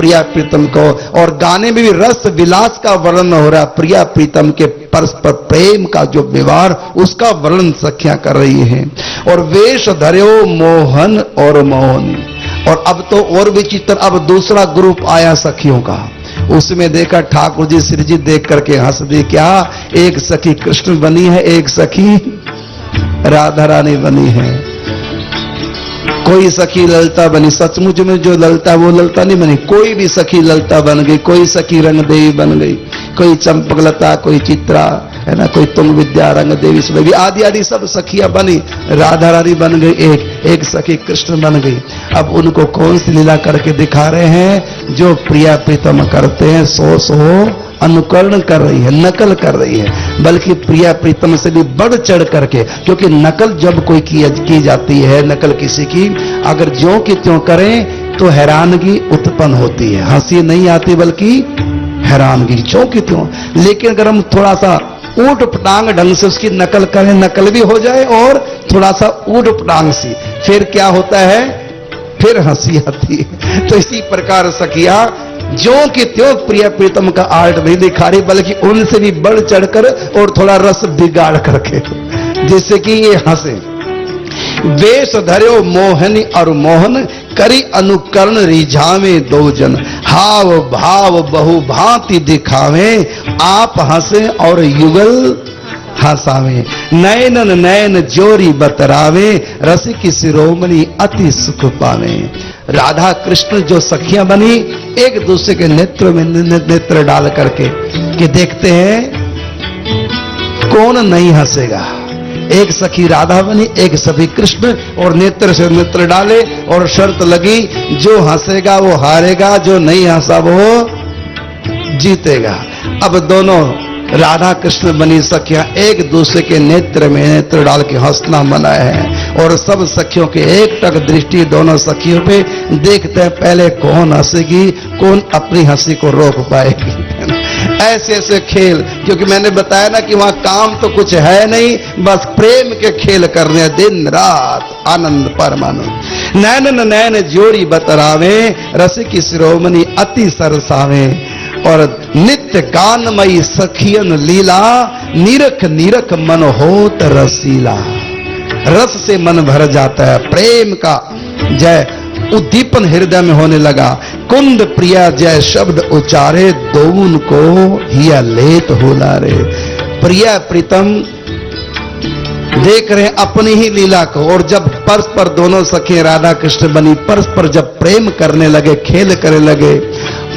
प्रिया प्रीतम को। और गाने में भी रस विलास का वर्णन हो रहा है। प्रिया प्रीतम के परस्पर प्रेम का जो व्यवहार, उसका वर्णन सखियाँ कर रही है। और वेश धर्यो मोहन और मोहन। और अब तो और भी विचित्र अब दूसरा ग्रुप आया सखियों का। उसमें देखा ठाकुर जी, श्री जी देख करके हंस दी क्या एक सखी कृष्ण बनी है, एक सखी राधा रानी बनी है। कोई सखी ललता बनी, सचमुच में जो ललता, वो ललता नहीं बनी। कोई भी सखी ललता बन गई, कोई सखी रंग देवी बन गई। कोई चंपकलता कोई चित्रा, है ना, कोई तुंग विद्या रंग देवी सुदेवी आदि आदि सब सखियाँ बनी, राधा रानी बन गई, एक एक सखी कृष्ण बन गई। अब उनको कौन सी लीला करके दिखा रहे हैं? जो प्रिया प्रीतम करते हैं, सो सो अनुकरण कर रही है नकल कर रही है। बल्कि प्रिया प्रीतम से भी बढ़ चढ़ करके क्योंकि नकल जब कोई की, की जाती है नकल किसी की अगर ज्यो की त्यों करें तो हैरानगी उत्पन्न होती है। हँसी नहीं आती बल्कि हैरानगी ज्यो की त्यों। लेकिन अगर हम थोड़ा सा ऊट पटांग ढंग से उसकी नकल करें नकल भी हो जाए और थोड़ा सा ऊट पटांग सी फिर क्या होता है? फिर हँसी आती है। तो इसी प्रकार सखिया जो कि त्यों प्रिय प्रीतम का आर्ट नहीं दिखा रही बल्कि उनसे भी बढ़ चढ़कर और थोड़ा रस बिगाड़ करके। जिससे कि ये हंसे। वेश धर्यो मोहनी और मोहन, करी अनुकरण रिझावे दो जन। हाव भाव बहु भांति दिखावे, आप हंसे और युगल हंसावे। नयनन नयन जोरी बतरावे, रसिक शिरोमणि अति सुख पावे। राधा कृष्ण जो सखियाँ बनी, एक दूसरे के नेत्र में नेत्र डाल करके कि देखते हैं, कौन नहीं हंसेगा? एक सखी राधा बनी, एक सखी कृष्ण और नेत्र से नेत्र डाले और शर्त लगी, जो हंसेगा वो हारेगा, जो नहीं हंसा वो जीतेगा। अब दोनों राधा कृष्ण बनी सखियाँ एक दूसरे के नेत्र में नेत्र डाल के हंसना मना है। और सब सखियों के एक टक दृष्टि दोनों सखियों पे देखते हैं, पहले कौन हंसेगी, कौन अपनी हँसी को रोक पाएगी। ऐसे ऐसे खेल, क्योंकि मैंने बताया ना कि वहाँ काम तो कुछ है नहीं, बस प्रेम के खेल करने दिन, रात, आनंद परमानंद। नैन नैन जोड़ी बतरावे रसिक शिरोमणि अति सरसावे। और नित्य गानमयी सखियन लीला, निरख निरख मन होत रसीला। रस से मन भर जाता है, प्रेम का जय उद्दीपन हृदय में होने लगा। कुंद प्रिया जय शब्द उचारे, दोन को हिया लेत होला रे प्रिया प्रीतम, देख रहे हैं अपनी ही लीला को, और जब परस्पर दोनों सखी राधा कृष्ण बनी, परस्पर जब प्रेम करने लगे, खेल करने लगे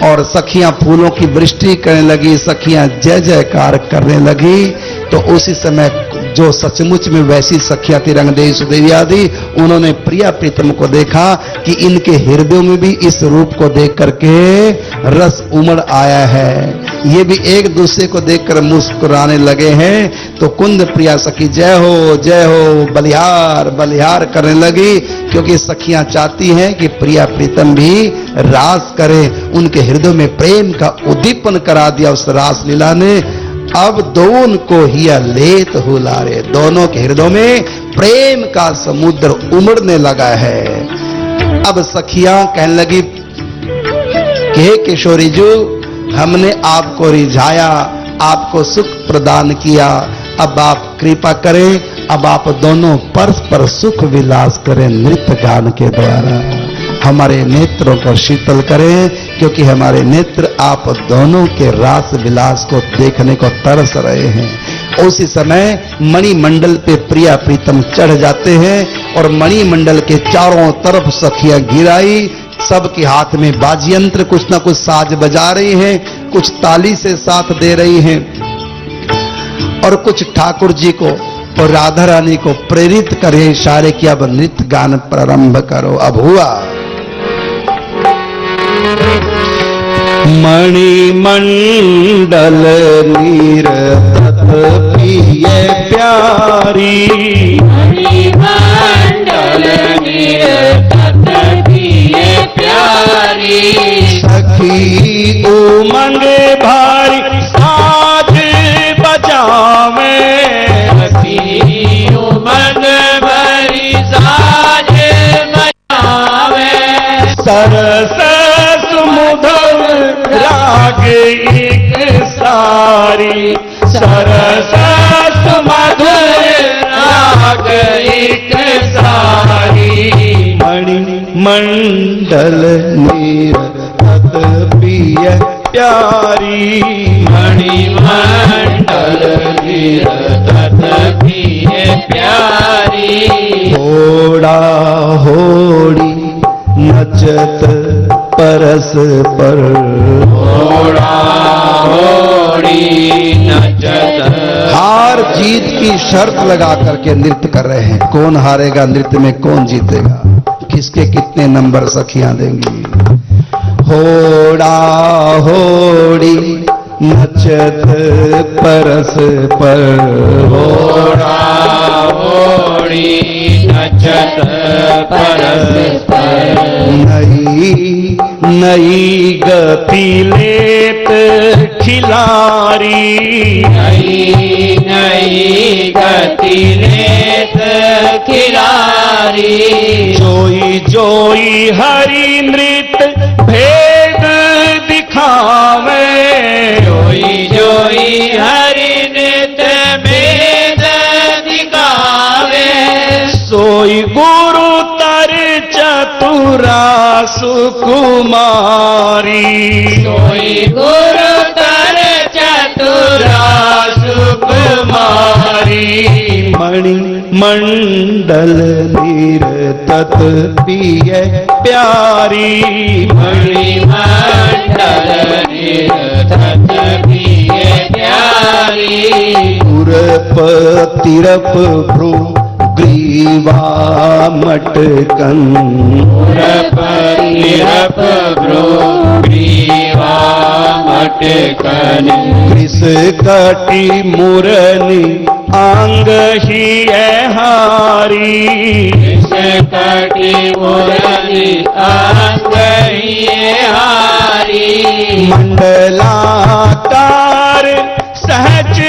और सखियाँ फूलों की वृष्टि करने लगी, सखियाँ जय जयकार करने लगी तो उसी समय जो सचमुच में वैसी सखिया थी रंगदेवी सुदेवी आदि उन्होंने प्रिया प्रीतम को देखा कि इनके हृदयों में भी इस रूप को देख करके रस उमड़ आया है। ये भी एक दूसरे को देखकर मुस्कुराने लगे हैं। तो कुंद प्रिया सखी, जय हो जय हो, बलिहार बलिहार करने लगी, क्योंकि सखियाँ चाहती हैं कि प्रिया प्रीतम भी रास करे, उनके हृदय में प्रेम का उद्दीपन करा दिया उस रास लीला ने। अब दोन को हिया लेत हो लारे। दोनों के हृदय में प्रेम का समुद्र उमड़ने लगा है। अब सखियाँ कहने लगी, कि हे किशोरी जू, हमने आपको रिझाया, आपको सुख प्रदान किया। अब आप कृपा करें, अब आप दोनों परस्पर सुख विलास करें, नृत्य गान के द्वारा। हमारे नेत्रों को शीतल करें क्योंकि हमारे नेत्र आप दोनों के रास विलास को देखने को तरस रहे हैं। उसी समय मणिमंडल पे प्रिया प्रीतम चढ़ जाते हैं और मणिमंडल के चारों तरफ़ सखियाँ गिराई। सबके हाथ में बाजयंत्र कुछ ना कुछ साज बजा रही हैं, कुछ ताली से साथ दे रही हैं। और कुछ ठाकुर जी को और राधा रानी को प्रेरित करे इशारे कि अब नृत्य गान प्रारंभ करो। अब हुआ। मणिमंडल नीर पिय प्यारी। मणिमंडल प्यारी। सखी उमंग भारी साज बजावे। मन भरी साज बजावे। सरस के एक सारी सरस मधुर राग एक सारी। मणि मंडल नीर हत पिय प्यारी। मणि मंडल नीर हत पिय प्यारी। होड़ा होड़ी नचत परस पर। हार जीत की शर्त लगा करके नृत्य कर रहे हैं। कौन हारेगा नृत्य में, कौन जीतेगा? किसके कितने नंबर सखियाँ देंगी? होड़ा होड़ी नचत परस पर घोड़ा होड़ी नचत परस। पर नई नई गति लेत खिलारी। नई नई गति लेत खिलारी जोई जोई हरि नृत्य भेद दिखावे जोई जोई, हरि नृत्य में दिखावे। सोई गुरु तर चतुरा सुकुमारी सोई गुरु तर चतुरा सुकुमारी मणि मंडल नीर तत पिय प्यारी। मणि मंडल निरतत पिय प्यारी। पुरप तिरप भ्रू ग्रीवा मटकन पुरप निरप भ्रो ग्रीवा मटकन कृष कटी मुरनी आंग ही हारी। आंगहिए हारी मंडलाकार सहचरी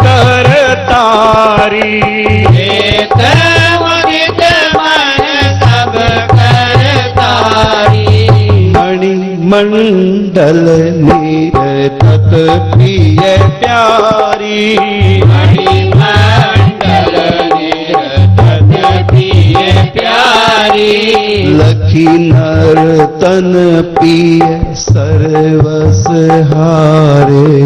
कर तारी एक मुदित सब कर तारी मणि मंडल नीर तत प्रिय प्यारी। मणिमंडल निरतत प्रिय प्यारी लखी नर तन पिय सर्वस हारे।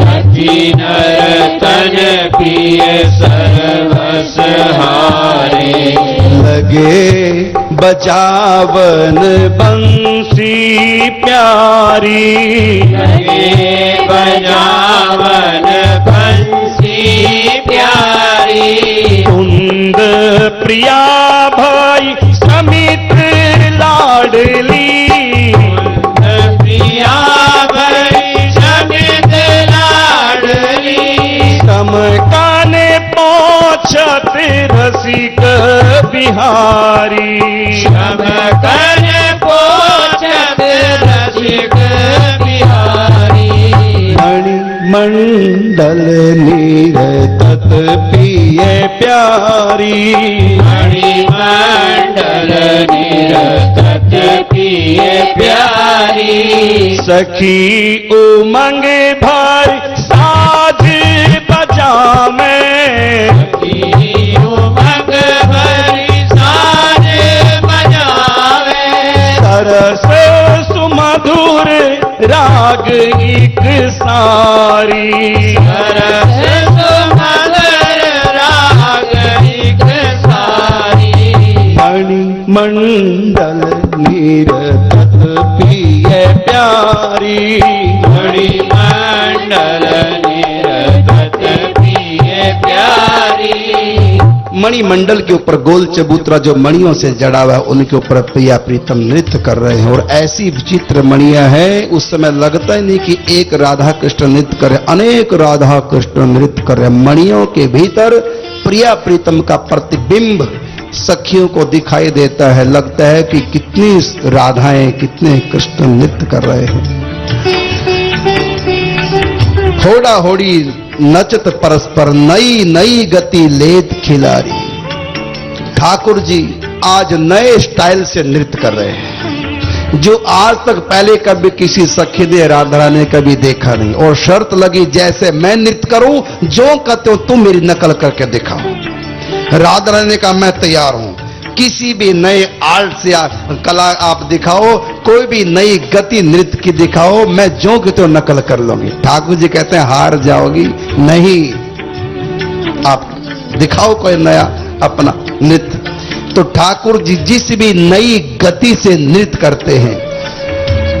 लखी नर तन प्रिय सर्वस हारे। लगे बजावन बंसी प्यारी। लगे बजावन बंसी प्यारी। कुंद प्रिया भाई पहुंचत रसिक बिहारी। श्रम कर पोछत रसिक बिहारी। मणि मंडल नीर तत पिय प्यारी। मणिमंडल निरतत प्रिय प्यारी। सखी उमंग भर साज राग एक सारी। सरस सुमधुर राग एक सारी। मणि मंडल नीर तत पिय प्यारी। मणिमंडल निरतत मणिमंडल के ऊपर गोल चबूतरा जो मणियों से जड़ा हुआ है, उनके ऊपर प्रिया प्रीतम नृत्य कर रहे हैं। और ऐसी विचित्र मणियाँ हैं, उस समय लगता ही नहीं कि एक राधा कृष्ण नृत्य कर अनेक राधा कृष्ण नृत्य कर रहे मणियों के भीतर प्रिया प्रीतम का प्रतिबिंब सखियों को दिखाई देता है। लगता है कि कितनी राधाएँ, कितने कृष्ण नृत्य कर रहे हैं। होड़ा होड़ी नचत परस्पर नई नई गति लेत खिलारी। ठाकुर जी आज नए स्टाइल से नृत्य कर रहे हैं। जो आज तक पहले कभी किसी सखी ने, राधा ने कभी देखा नहीं। और शर्त लगी, जैसे मैं नृत्य करूँ, जो कहते हो तुम मेरी नकल करके दिखाओ। राधा ने कहा, मैं तैयार हूँ। किसी भी नए आर्ट या कला आप दिखाओ, कोई भी नई गति नृत्य की दिखाओ, मैं जो कहते तो नकल कर लूँगी। ठाकुर जी कहते हैं, हार जाओगी, नहीं। आप दिखाओ कोई नया अपना नृत्य। तो ठाकुर जी जिस भी नई गति से नृत्य करते हैं,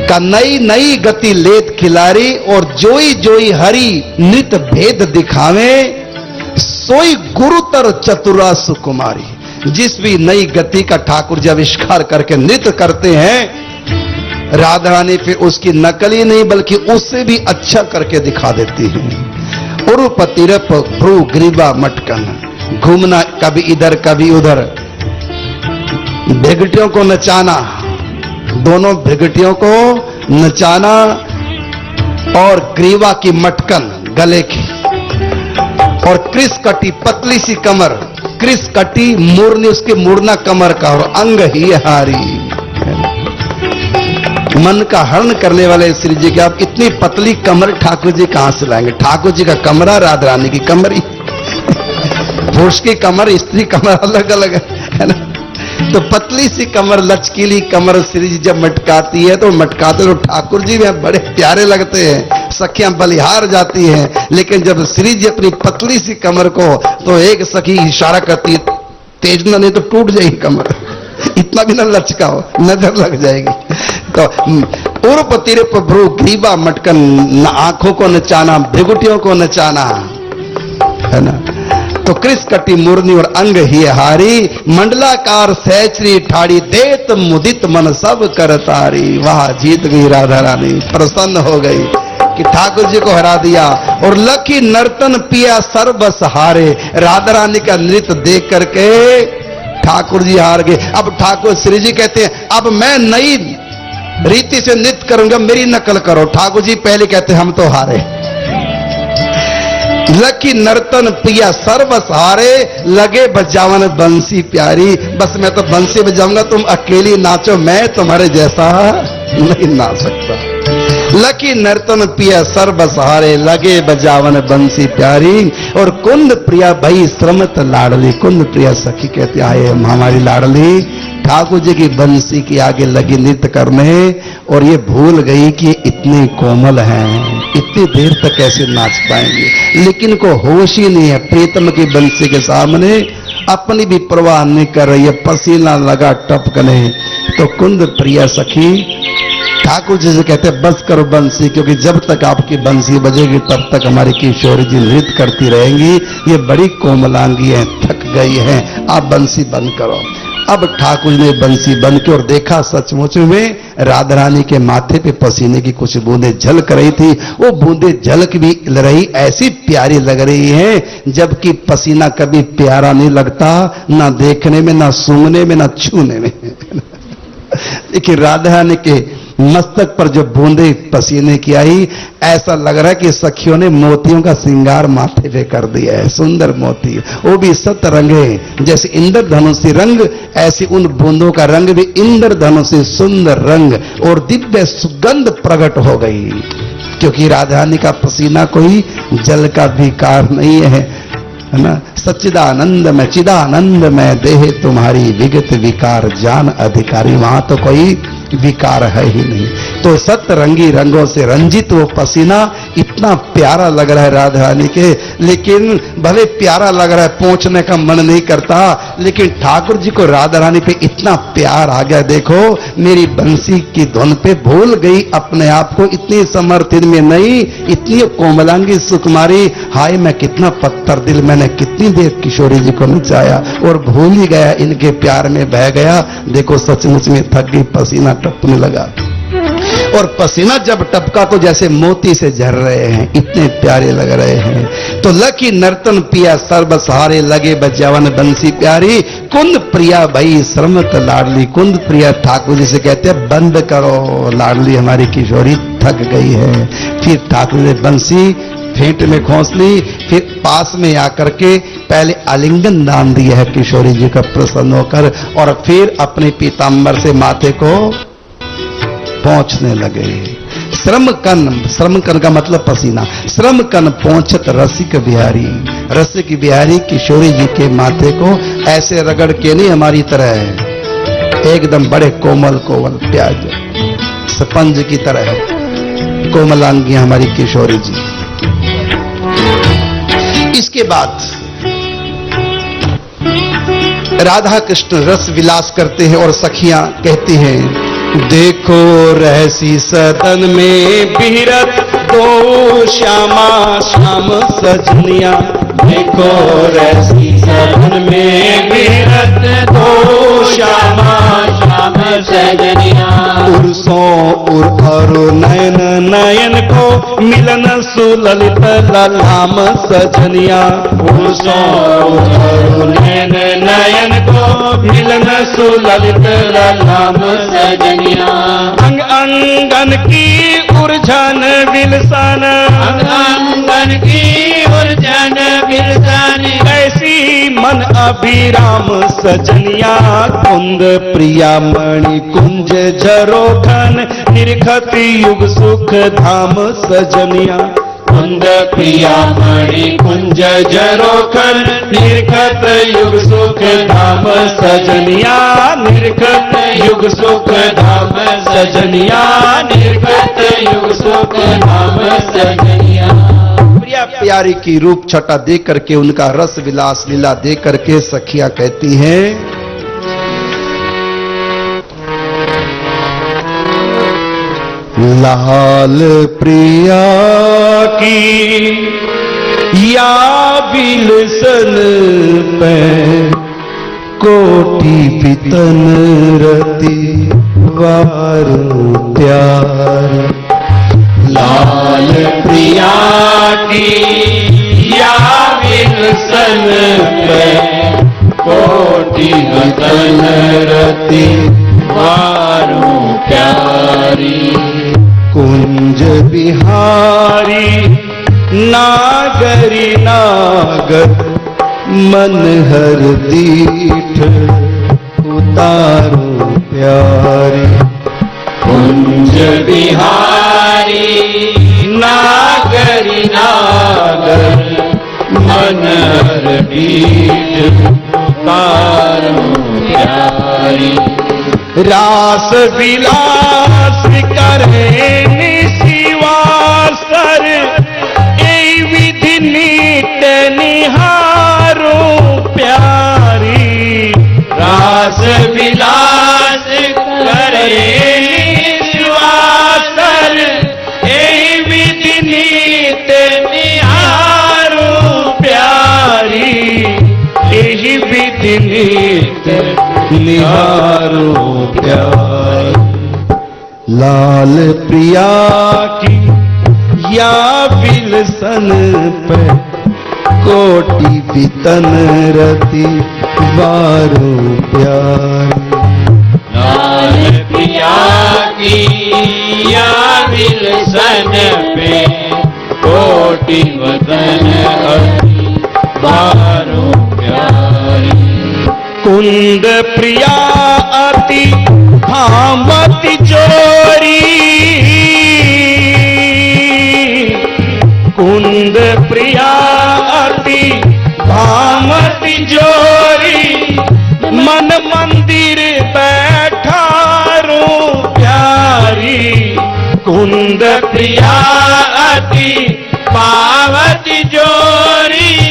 का नई नई गति लेत खिलारी और जोई जोई हरी नृत्य भेद दिखावे, सोई गुरुतर चतुरा सुकुमारी। जिस भी नई गति का ठाकुर जी आविष्कार करके नृत्य करते हैं, राधा रानी फिर उसकी नकल नहीं, बल्कि उससे भी अच्छा करके दिखा देती है। उरुप तिरप भ्रू, ग्रीवा, मटकन, घूमना कभी इधर, कभी उधर। भिगटियों को नचाना, दोनों भिगटियों को नचाना, और ग्रीवा की मटकन, गले की। और क्रिस कटी पतली सी कमर क्रिस कटी, मुरनी उसके मुड़ना कमर का और अंग ही हारी। मन का हरण करने वाले श्री जी के आप इतनी पतली कमर ठाकुर जी कहाँ से लाएँगे? ठाकुर जी का कमरा राधा रानी की कमर ही। पुरुष की कमर, स्त्री कमर अलग अलग है ना? तो पतली सी कमर, लचकीली कमर श्री जी जब मटकाती है तो मटकाते तो ठाकुर जी में बड़े प्यारे लगते हैं। सखियाँ बलिहार जाती हैं, लेकिन जब श्री जी अपनी पतली सी कमर को तो एक सखी इशारा करती है, तेज ना, नहीं तो टूट जाएगी कमर। इतना भी ना लचकाओ नज़र लग जाएगी। तो उर्प तिरप भ्रू ग्रीबा मटकन, न आँखों को नचाना भ्रिगुटियों को नचाना है ना? तो कृष कटी मुरनी और अंग ही हारी, मंडलाकार सैचरी ठाड़ी, देत मुदित मन सब कर तारी वाह, जीत गई राधा रानी, प्रसन्न हो गई। कि ठाकुर जी को हरा दिया और लकी नर्तन पिया सर्वस हारे। राधा रानी का नृत्य देख करके ठाकुर जी हार गए। अब ठाकुर श्री जी कहते हैं, अब मैं नई रीति से नृत्य करूँगा, मेरी नकल करो। ठाकुर जी पहले कहते हम तो हारे। लकी नर्तन पिया सर्वस हारे, लगे बजावन बंसी प्यारी। बस मैं तो बंसी बजाऊँगा, तुम अकेली नाचो, मैं तुम्हारे जैसा नहीं नाच सकता। लकी नर्तन पिया सर्व सहारे, लगे बजावन बंसी प्यारी। और कुंद प्रिया भई श्रमत लाडली, कुंद प्रिया सखी कहते, आए हमारी लाडली, ठाकुर जी की बंसी के आगे लगी नृत्य करने और ये भूल गई कि इतने कोमल हैं, इतनी देर तक कैसे नाच पाएँगे? लेकिन को होश ही नहीं है प्रीतम की बंसी के सामने। अपनी भी परवाह नहीं कर रही है, पसीना लगा टपकने। तो कुंद प्रिया सखी ठाकुर जी से कहते हैं, बस करो बंसी, क्योंकि जब तक आपकी बंसी बजेगी, तब तक हमारी किशोरी जी नृत्य करती रहेंगी। ये बड़ी कोमलांगी है, थक गई है। आप बंसी बंद करो। अब ठाकुर ने बंसी बंद की और देखा सचमुच में राधा रानी के माथे पे पसीने की कुछ बूंदे झलक रही थी। वो बूंदे झलक भी रही, ऐसी प्यारी लग रही हैं, जबकि पसीना कभी प्यारा नहीं लगता, ना देखने में, ना सूंघने में, ना छूने में। देखिए राधा रानी के मस्तक पर जो बूंदे पसीने की आई, ऐसा लग रहा है कि सखियों ने मोतियों का श्रृंगार माथे पे कर दिया है। सुंदर मोती, वो भी सत रंगे जैसे इंद्रधनुषी रंग, ऐसे उन बूंदों का रंग भी इंद्रधनुषी सुंदर रंग और दिव्य सुगंध प्रकट हो गई। क्योंकि राजधानी का पसीना कोई जल का विकार नहीं है है ना? सच्चिदानंद में चिदानंद में देह तुम्हारी विगत विकार, जान अधिकारी, वहाँ तो कोई विकार है ही नहीं। तो सत्य सतरंगी रंगों से रंजित वो पसीना इतना प्यारा लग रहा है राधा रानी के, लेकिन भले प्यारा लग रहा है, पहुँचने का मन नहीं करता, लेकिन ठाकुर जी को राधा रानी पे इतना प्यार आ गया, देखो, मेरी बंसी की धुन पे भूल गई अपने आप को, इतनी समर्थित में नहीं, इतनी कोमलांगी सुकुमारी, हाय, मैं कितना पत्थर दिल, मैंने कितनी देर किशोरी जी को नचाया और भूल ही गया, इनके प्यार में बह गया, देखो, सचमुच में थक गई पसीना टपने लगा और पसीना जब टपका तो जैसे मोती से झर रहे हैं, इतने प्यारे लग रहे हैं। तो लकी नर्तन पिया सर्व सहारे लगे बजावन बंसी प्यारी। कुंद प्रिया भाई श्रमत लाडली। कुंद प्रिया ठाकुर जी से कहते हैं, बंद करो लाडली, हमारी किशोरी थक गई है। फिर ठाकुर ने बंसी फेंट में खोस ली, फिर पास में आकर के पहले आलिंगन दान दिया है किशोरी जी का प्रसन्न होकर और फिर अपने पीताम्बर से माथे को पहुँचने लगे। श्रम कन श्रम कन का मतलब पसीना। श्रम कन पहुंचत रसिक बिहारी। रसिक बिहारी किशोरी जी के माथे को ऐसे रगड़ के नहीं हमारी तरह है। एकदम बड़े कोमल कोमल प्याज। स्पंज की तरह है। कोमलांगी हमारी किशोरी जी। इसके बाद राधा कृष्ण रस विलास करते हैं और सखियाँ कहती हैं, देखो रहसी सदन में बिहरत, दो श्यामा श्याम सजनिया। देखो रहसी सदन में विरत दो श्यामा श्याम सजनिया उर्सों उर और नयन नयन को मिलन सुललित ललाम सजनिया। पुरुषों और नयन नयन को मिलन सुललित ललाम सजनिया। अंग अंगन की उर्झन विलसन अंगन की उर्जन बिरसानी ऐसी मन अभिराम सजनिया कुंद प्रिया मणि कुंज झरोखन निरखत युग सुख धाम सजनिया कुंद प्रिया मणि कुंज जरोखन निर्खत युग सुख धाम सजनिया निर्खत युग सुख धाम सजनिया निर्खत युग सुख धाम सजनिया प्यारी की रूप छटा दे करके उनका रस विलास लीला दे करके सखियाँ कहती हैं, लाल प्रिया की या बिलसन पे कोटि पितन रति वारू प्यार लाल प्रिया या विलसन पे कोटि वतन रति, वारू प्यारी। कुंज बिहारी, नागरी नागर मन हर दीठ, उतारो प्यारी। कुंज बिहारी नागरी नागर मनर तारो प्यारी। रास विलास करे निशिवासर ए विधि नीत निहारो प्यारी। रास विलास करे निहारो प्यार। लाल प्रिया की या विलसन पे कोटि पितन रति बारो प्यार। लाल पिया की या विलसन पे कोटि वतन अति बारो प्यारी कुंद प्रिया अति भामति जोरी कुंद प्रिया अति भामति जोरी मन मंदिर बैठारो प्यारी। कुंद प्रिया अति पावती जोरी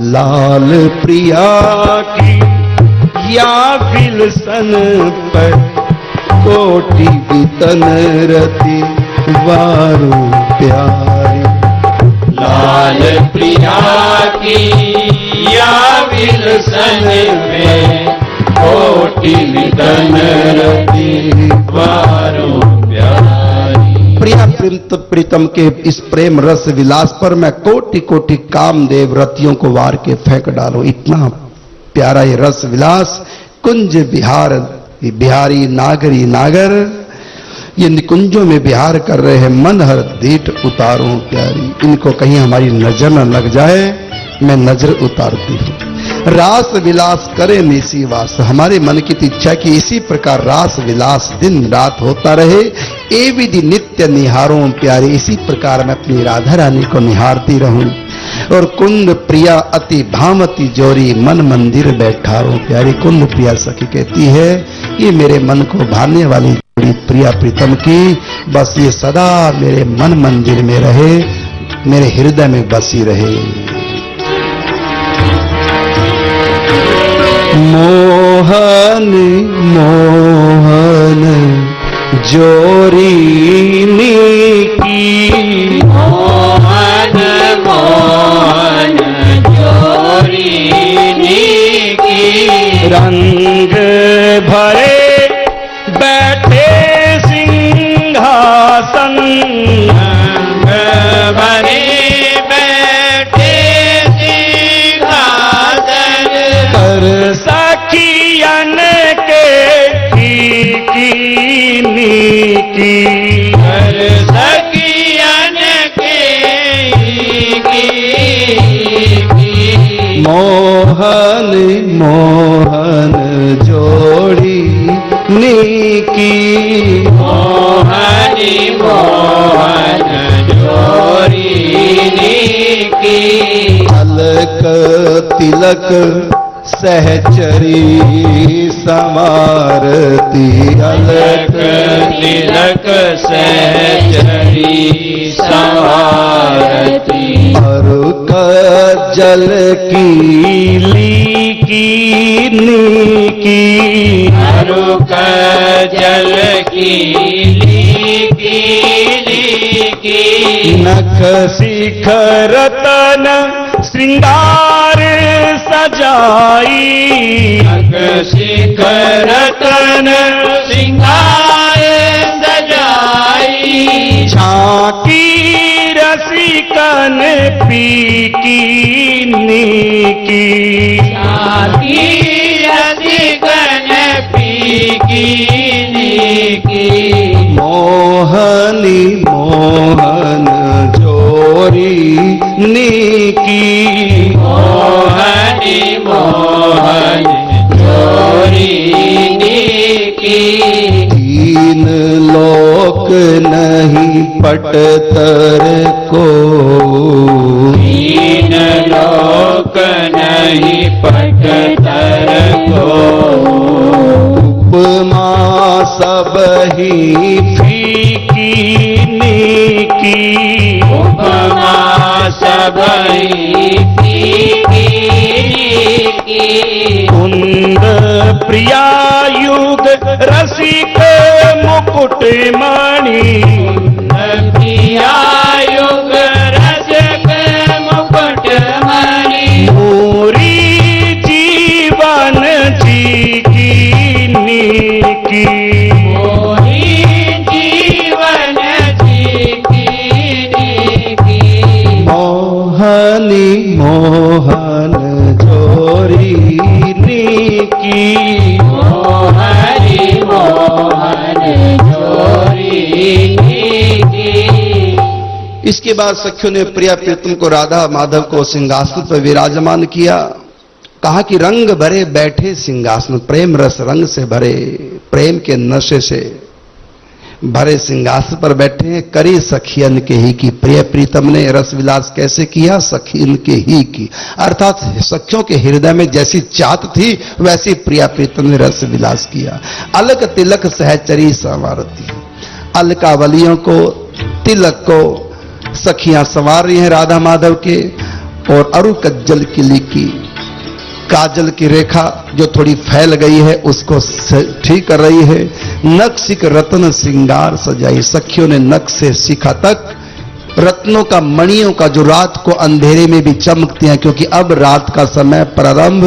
लाल प्रिया की या विलसन पर कोटि वितन रति वारू प्यारी। लाल प्रिया की या विलसन में कोटि निधन रति वारो प्यारी। प्रिया प्रीत प्रीतम के इस प्रेम रस विलास पर मैं कोटि कोटि कामदेव रतियों को वार के फेंक डालूं। इतना प्यारा ये रस विलास, कुंज बिहार बिहारी नागरी नागर, ये निकुंजों में बिहार कर रहे हैं मन हर दीट उतारूं प्यारी। इनको कहीं हमारी नज़र न लग जाए, मैं नज़र उतारती हूँ। रास विलास करे निसी वास। हमारे मन की इच्छा की इसी प्रकार रास विलास दिन रात होता रहे ए विधि नित्य निहारों प्यारे, इसी प्रकार मैं अपनी राधा रानी को निहारती रहूँ। और कुंद प्रिया अति भामती जोरी मन मंदिर बैठाओ प्यारी कुंद प्रिया सखी कहती है, ये मेरे मन को भाने वाली जोड़ी प्रिया प्रीतम की, बस ये सदा मेरे मन मंदिर में रहे, मेरे हृदय में बसी रहे। मोहन मोहन जोरी की मोहन मोहन जोरीनी की रंग भरे की की कर सकियन के की मोहन मोहन जोड़ी नीकी। मोहनी मोहन जोरीनी की अलक तिलक सहचरी समारती। अलक तिलक सहचरी सवारती अरुक जल की लीकी नीकी। अरुक जल की लीकी लीकी। नख शिख रतन श्रृंगार सजाई। नग शिखर तन सिंगार सजाई। झांकी रसिकन पी की नीकी। अधिगन पीकी नीकी। मोहनी मोहन जोरी नीकी। लोक नहीं पटतर को। तीन लोक नहीं पटतर को। उपमा सब ही फीकी नीकी। उपमा सबई की कुंद प्रिया युग रसिक मुकुट मणि पूरी जीवन जी की नीकी। जीवन जीती मोहनी मोहन जोरी नीकी। इसके बाद सखियों ने प्रिया प्रीतम को राधा माधव को सिंहासन पर विराजमान किया। कहा कि रंग भरे बैठे सिंहासन, प्रेम रस रंग से भरे, प्रेम के नशे से भरे सिंहासन पर बैठे हैं। करी सखियन के ही की। प्रिय प्रीतम ने रस विलास कैसे किया? सखियन के ही की। अर्थात सखियों के हृदय में जैसी चात थी, वैसी प्रिया प्रीतम ने रस विलास किया। अलग तिलक सहचरी संवारती। अलकावलियों को, तिलक को, सखियाँ संवार रही हैं राधा माधव के, और अरु कज्जल की लिखी काजल की रेखा जो थोड़ी फैल गई है, उसको ठीक कर रही है। नक सिख रत्न श्रृंगार सजाई, सखियों ने नक से शिखा तक, रत्नों का, मणियों का जो रात को अंधेरे में भी चमकते हैं, क्योंकि अब रात का समय प्रारंभ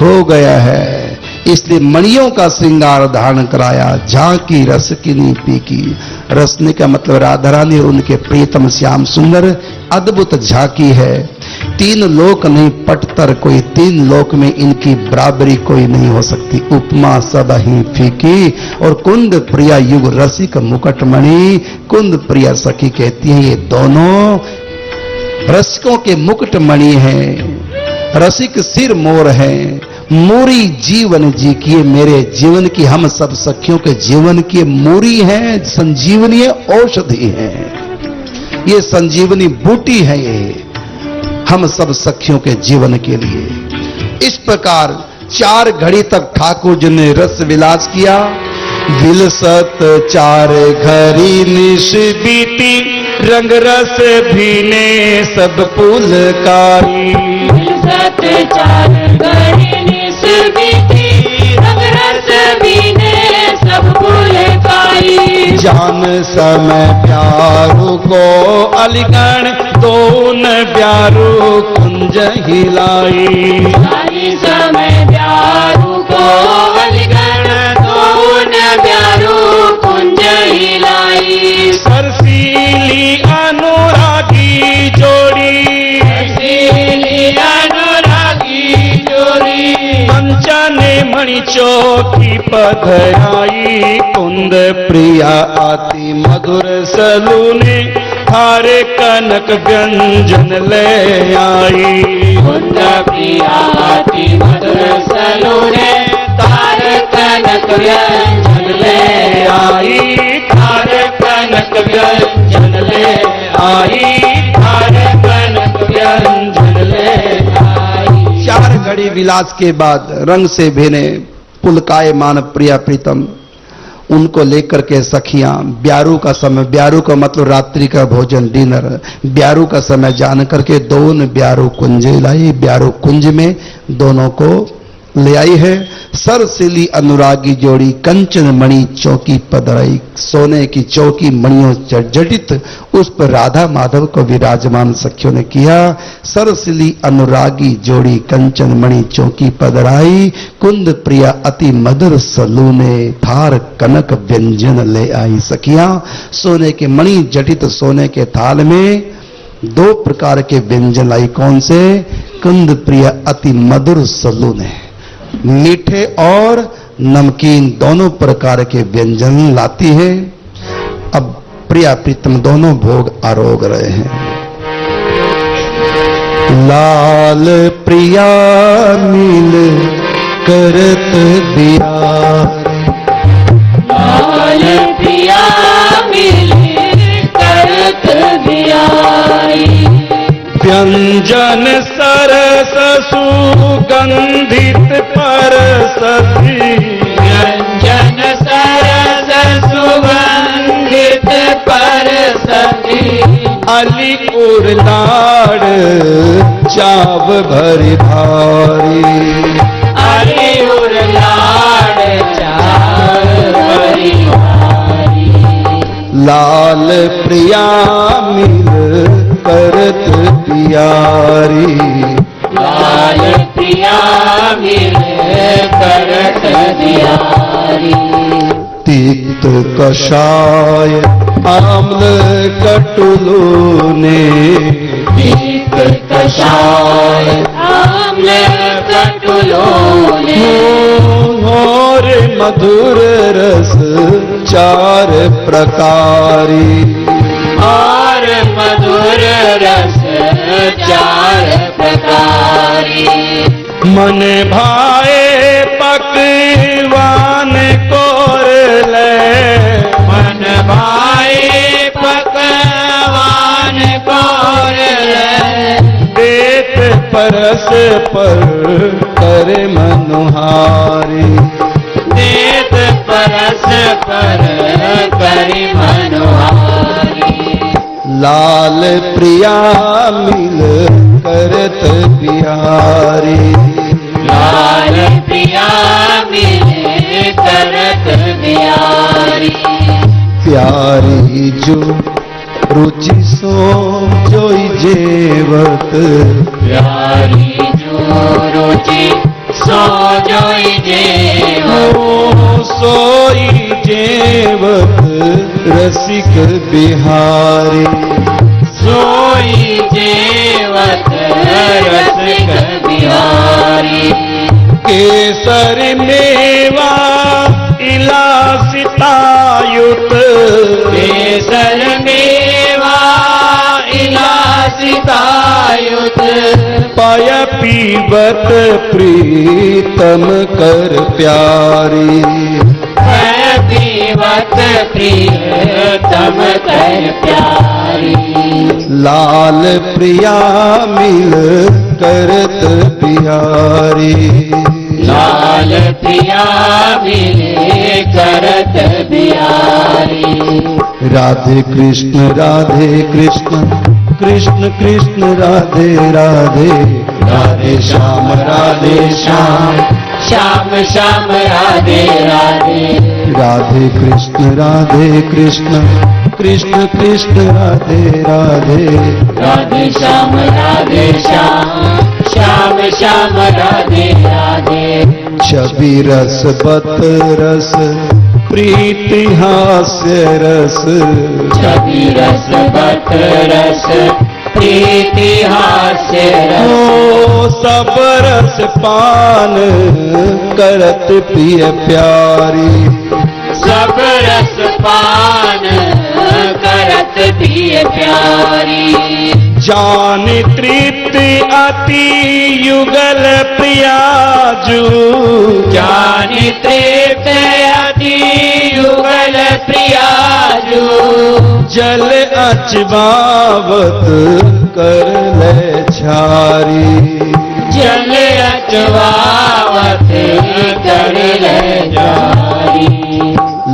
हो गया है। इसलिए मणियों का श्रृंगार धारण कराया, झांकी रस की पी की रसने का मतलब? राधा रानी और उनके प्रीतम श्याम सुंदर, अद्भुत झांकी है। तीन लोक नहीं पटतर कोई, तीन लोक में इनकी बराबरी कोई नहीं हो सकती। उपमा सब ही फीकी। और कुंद प्रिया युग रसिक मुकटमणि, कुंद प्रिया सखी कहती है, ये दोनों रसिकों के मुकुट मणि हैं। रसिक सिर मोर है। मूरी जीवन जी की मेरे जीवन की हम सब सखियों के जीवन की मूरी है, संजीवनी औषधि है। ये संजीवनी बूटी है ये, हम सब सखियों के जीवन के लिए। इस प्रकार चार घड़ी तक ठाकुर जी ने रस विलास किया। विलसत चार घड़ी निश बीती, रंग रस भीने सब पुलकारी सत चार रंग रस सब पाई। जान समय प्यारू को अलिगण दोन प्यारू कुंज हिलाई समय प्यारू को अलगण दोन प्यारू कुंज हिलाई सरसीली मणि चौकी पधराई कुंद प्रिया आती मधुर सलूने, थारे कनक व्यंजन ले आई। कुंद प्रिया प्रियाति मधुर सलोने तार कनक व्यंजन ले आई। तार कनक व्यंजन ले आई तार कनक चार घड़ी विलास के बाद रंग से भेने पुलकाय मान प्रिया प्रीतम, उनको लेकर के सखियाँ, ब्यारू का समय, ब्यारू का मतलब रात्रि का भोजन डिनर, ब्यारू का समय जान करके दोन ब्यारू कुंज लाई, ब्यारू कुंज में दोनों को ले आई है। सरसिली अनुरागी जोड़ी कंचन मणि चौकी पदराई सोने की चौकी मणियों जटित उस पर राधा माधव को विराजमान सखियों ने किया। सरसिली अनुरागी जोड़ी कंचन मणि चौकी पदराई कुंद प्रिया अति मधुर सलूने थार कनक व्यंजन ले आई सखिया। सोने के मणि जटित सोने के थाल में। दो प्रकार के व्यंजन लाई कौन से? कुंद प्रिय अति मधुर सलूने मीठे और नमकीन दोनों प्रकार के व्यंजन लाती है। अब प्रिया प्रीतम दोनों भोग आरोग रहे हैं। लाल प्रिया मिल करत दिया। लाल प्रिया मिले करत दियाई व्यंजन सरस सुगंधित पर सती व्यंजन सरस सुगंधित पर सती अली उर लाड़ चाव भरी भारी। अरे उर लाड चार परिवारी लाल प्रिया मिल करत प्यारी। लाल प्रिया मिले करत दियारी। तीक्त कषाय आम्ल कटुलो ने दीप कषाय आम्ल कटुलोने। और मधुर रस चार प्रकारी। और मधुर रस चार प्रकारी। मन भाए पकवान कोर ले। मन भाई पकवान कौर देत परस पर करे मनुहारी। देत परस पर करी मनोहारी। लाल प्रिया मिल करत बिहारी। लाल प्रिया मिले करत बिहारी। प्यारी जो रुचि सो जोई जेवत। प्यारी जो रुचि सोई जेवत। रसिक बिहारी। सोई जेवत रसिक बिहारी। केसर मेवा इलासितायुत केसर मेवा इलासितायुत पय पीबत प्रीतम कर प्यारी। मैं पीवत प्रियतम कर प्यारी। लाल प्रिया मिल करत बिहारी। लाल प्रिया मिल करत बिहारी। राधे कृष्ण राधे कृष्ण कृष्ण कृष्ण राधे राधे। राधे श्याम राधे श्याम। श्याम श्याम राधे राधे। राधे कृष्ण राधे कृष्ण। कृष्ण कृष्ण राधे राधे। राधे श्याम राधे श्याम। श्याम श्याम राधे राधे। छवि रस बत रस प्रीति हास्य रस। छवि रस बत रस प्रीति हास्य रस। ओ सब रस पान करत प्रिय प्यारी। सब रस पान करत प्रिय प्यारी। जान तृप्ति अति युगल प्रियाजू। जानि तृप्त अति युगल प्रियाजू। जल अचबावत कर ले छारी अचवावत कर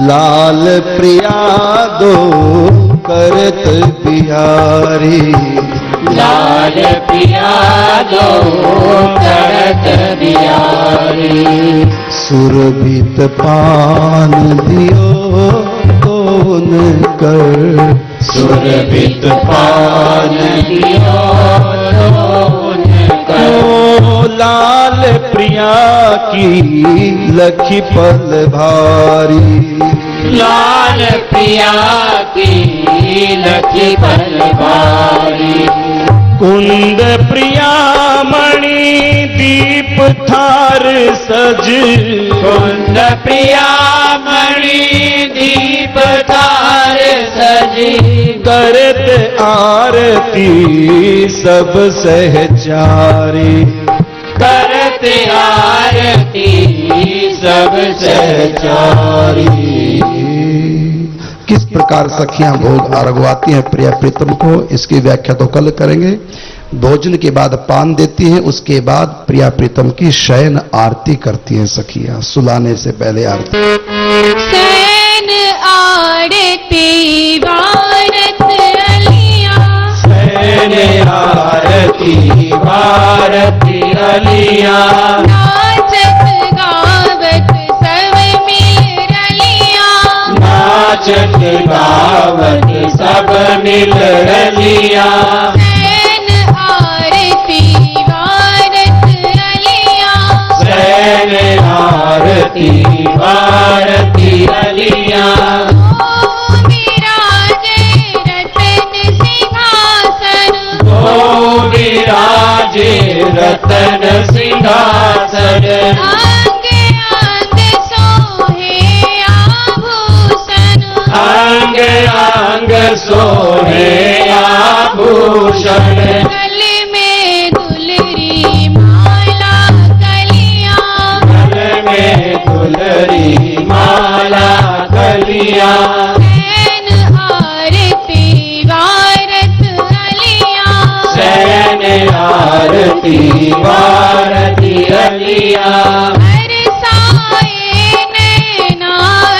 लाल प्रिया दो करत बिहारी। लाल प्रिया दो करत बिहारी। सुरभित पान दियो कौन कर? सुरभित पान दियो लोन कर? लाल प्रिया की लखी पल भारी। लाल प्रिया की लखी पल भारी। कुंद प्रिया मणि दीप थार सज। कुंद प्रिया मणि दीप थार सजी। करत आरती सब सहचारी। करत आरती सब सहचारी। किस प्रकार सखियाँ भोग आरगवाती हैं प्रिया प्रीतम को इसकी व्याख्या तो कल करेंगे। भोजन के बाद पान देती हैं उसके बाद प्रिया प्रीतम की शयन आरती करती हैं सखियाँ सुलाने से पहले आरती। सैन आड़ती भारत अलिया सैन आरती भारती अलिया नाचत गावत सब मिल रलिया नाचत गावत सब मिल रलिया सैन आरती भारत अलिया सैन आरती भारती अलिया रतन सिंहासन। अंग अंग सोहे आभूषण। अंग अंग सोहे आभूषण। गल में दुलरी माला कलिया। गल में दुलरी माला कलिया। आरती भारती अलिया हर साए नैना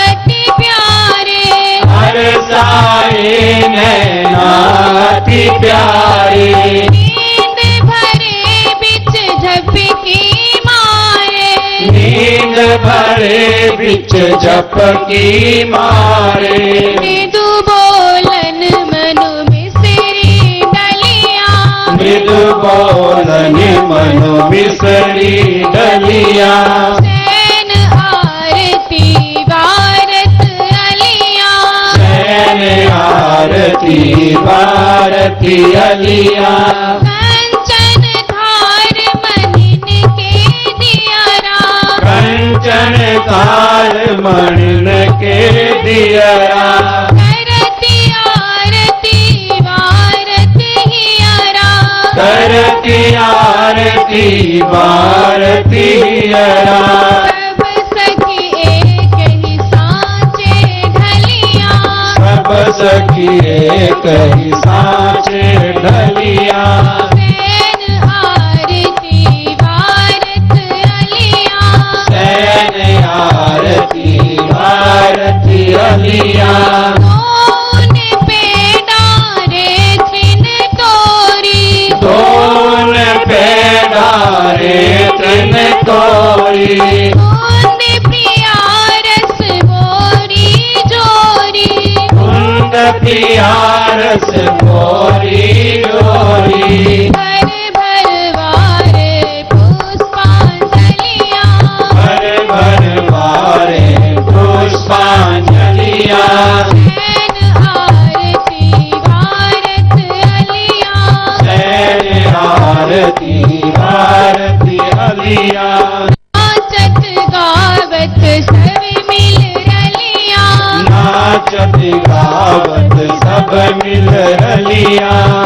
अति प्यारे। हर साए नैनाति प्यारे। नींद भरे बिच झपकी मारे। नींद भरे बिच झपकी मारे। बोलन मनु बिसरी डलिया। सैन आरती भारत अलिया। सैन आरती भारती अलिया। कंचन धार मनिन के दियारा। कंचन काल मणिन के दियरा। आरती भारती सब सखी एक ही सांचे ढलिया। सब सखी एक ही साँचे ढलिया। आरती भारत अलिया पेडारे तन तोरी कौन रस बोरी जोरी। कुंद भरवार पुष्पांजलिया। भर पुष्पांजलिया। रलिया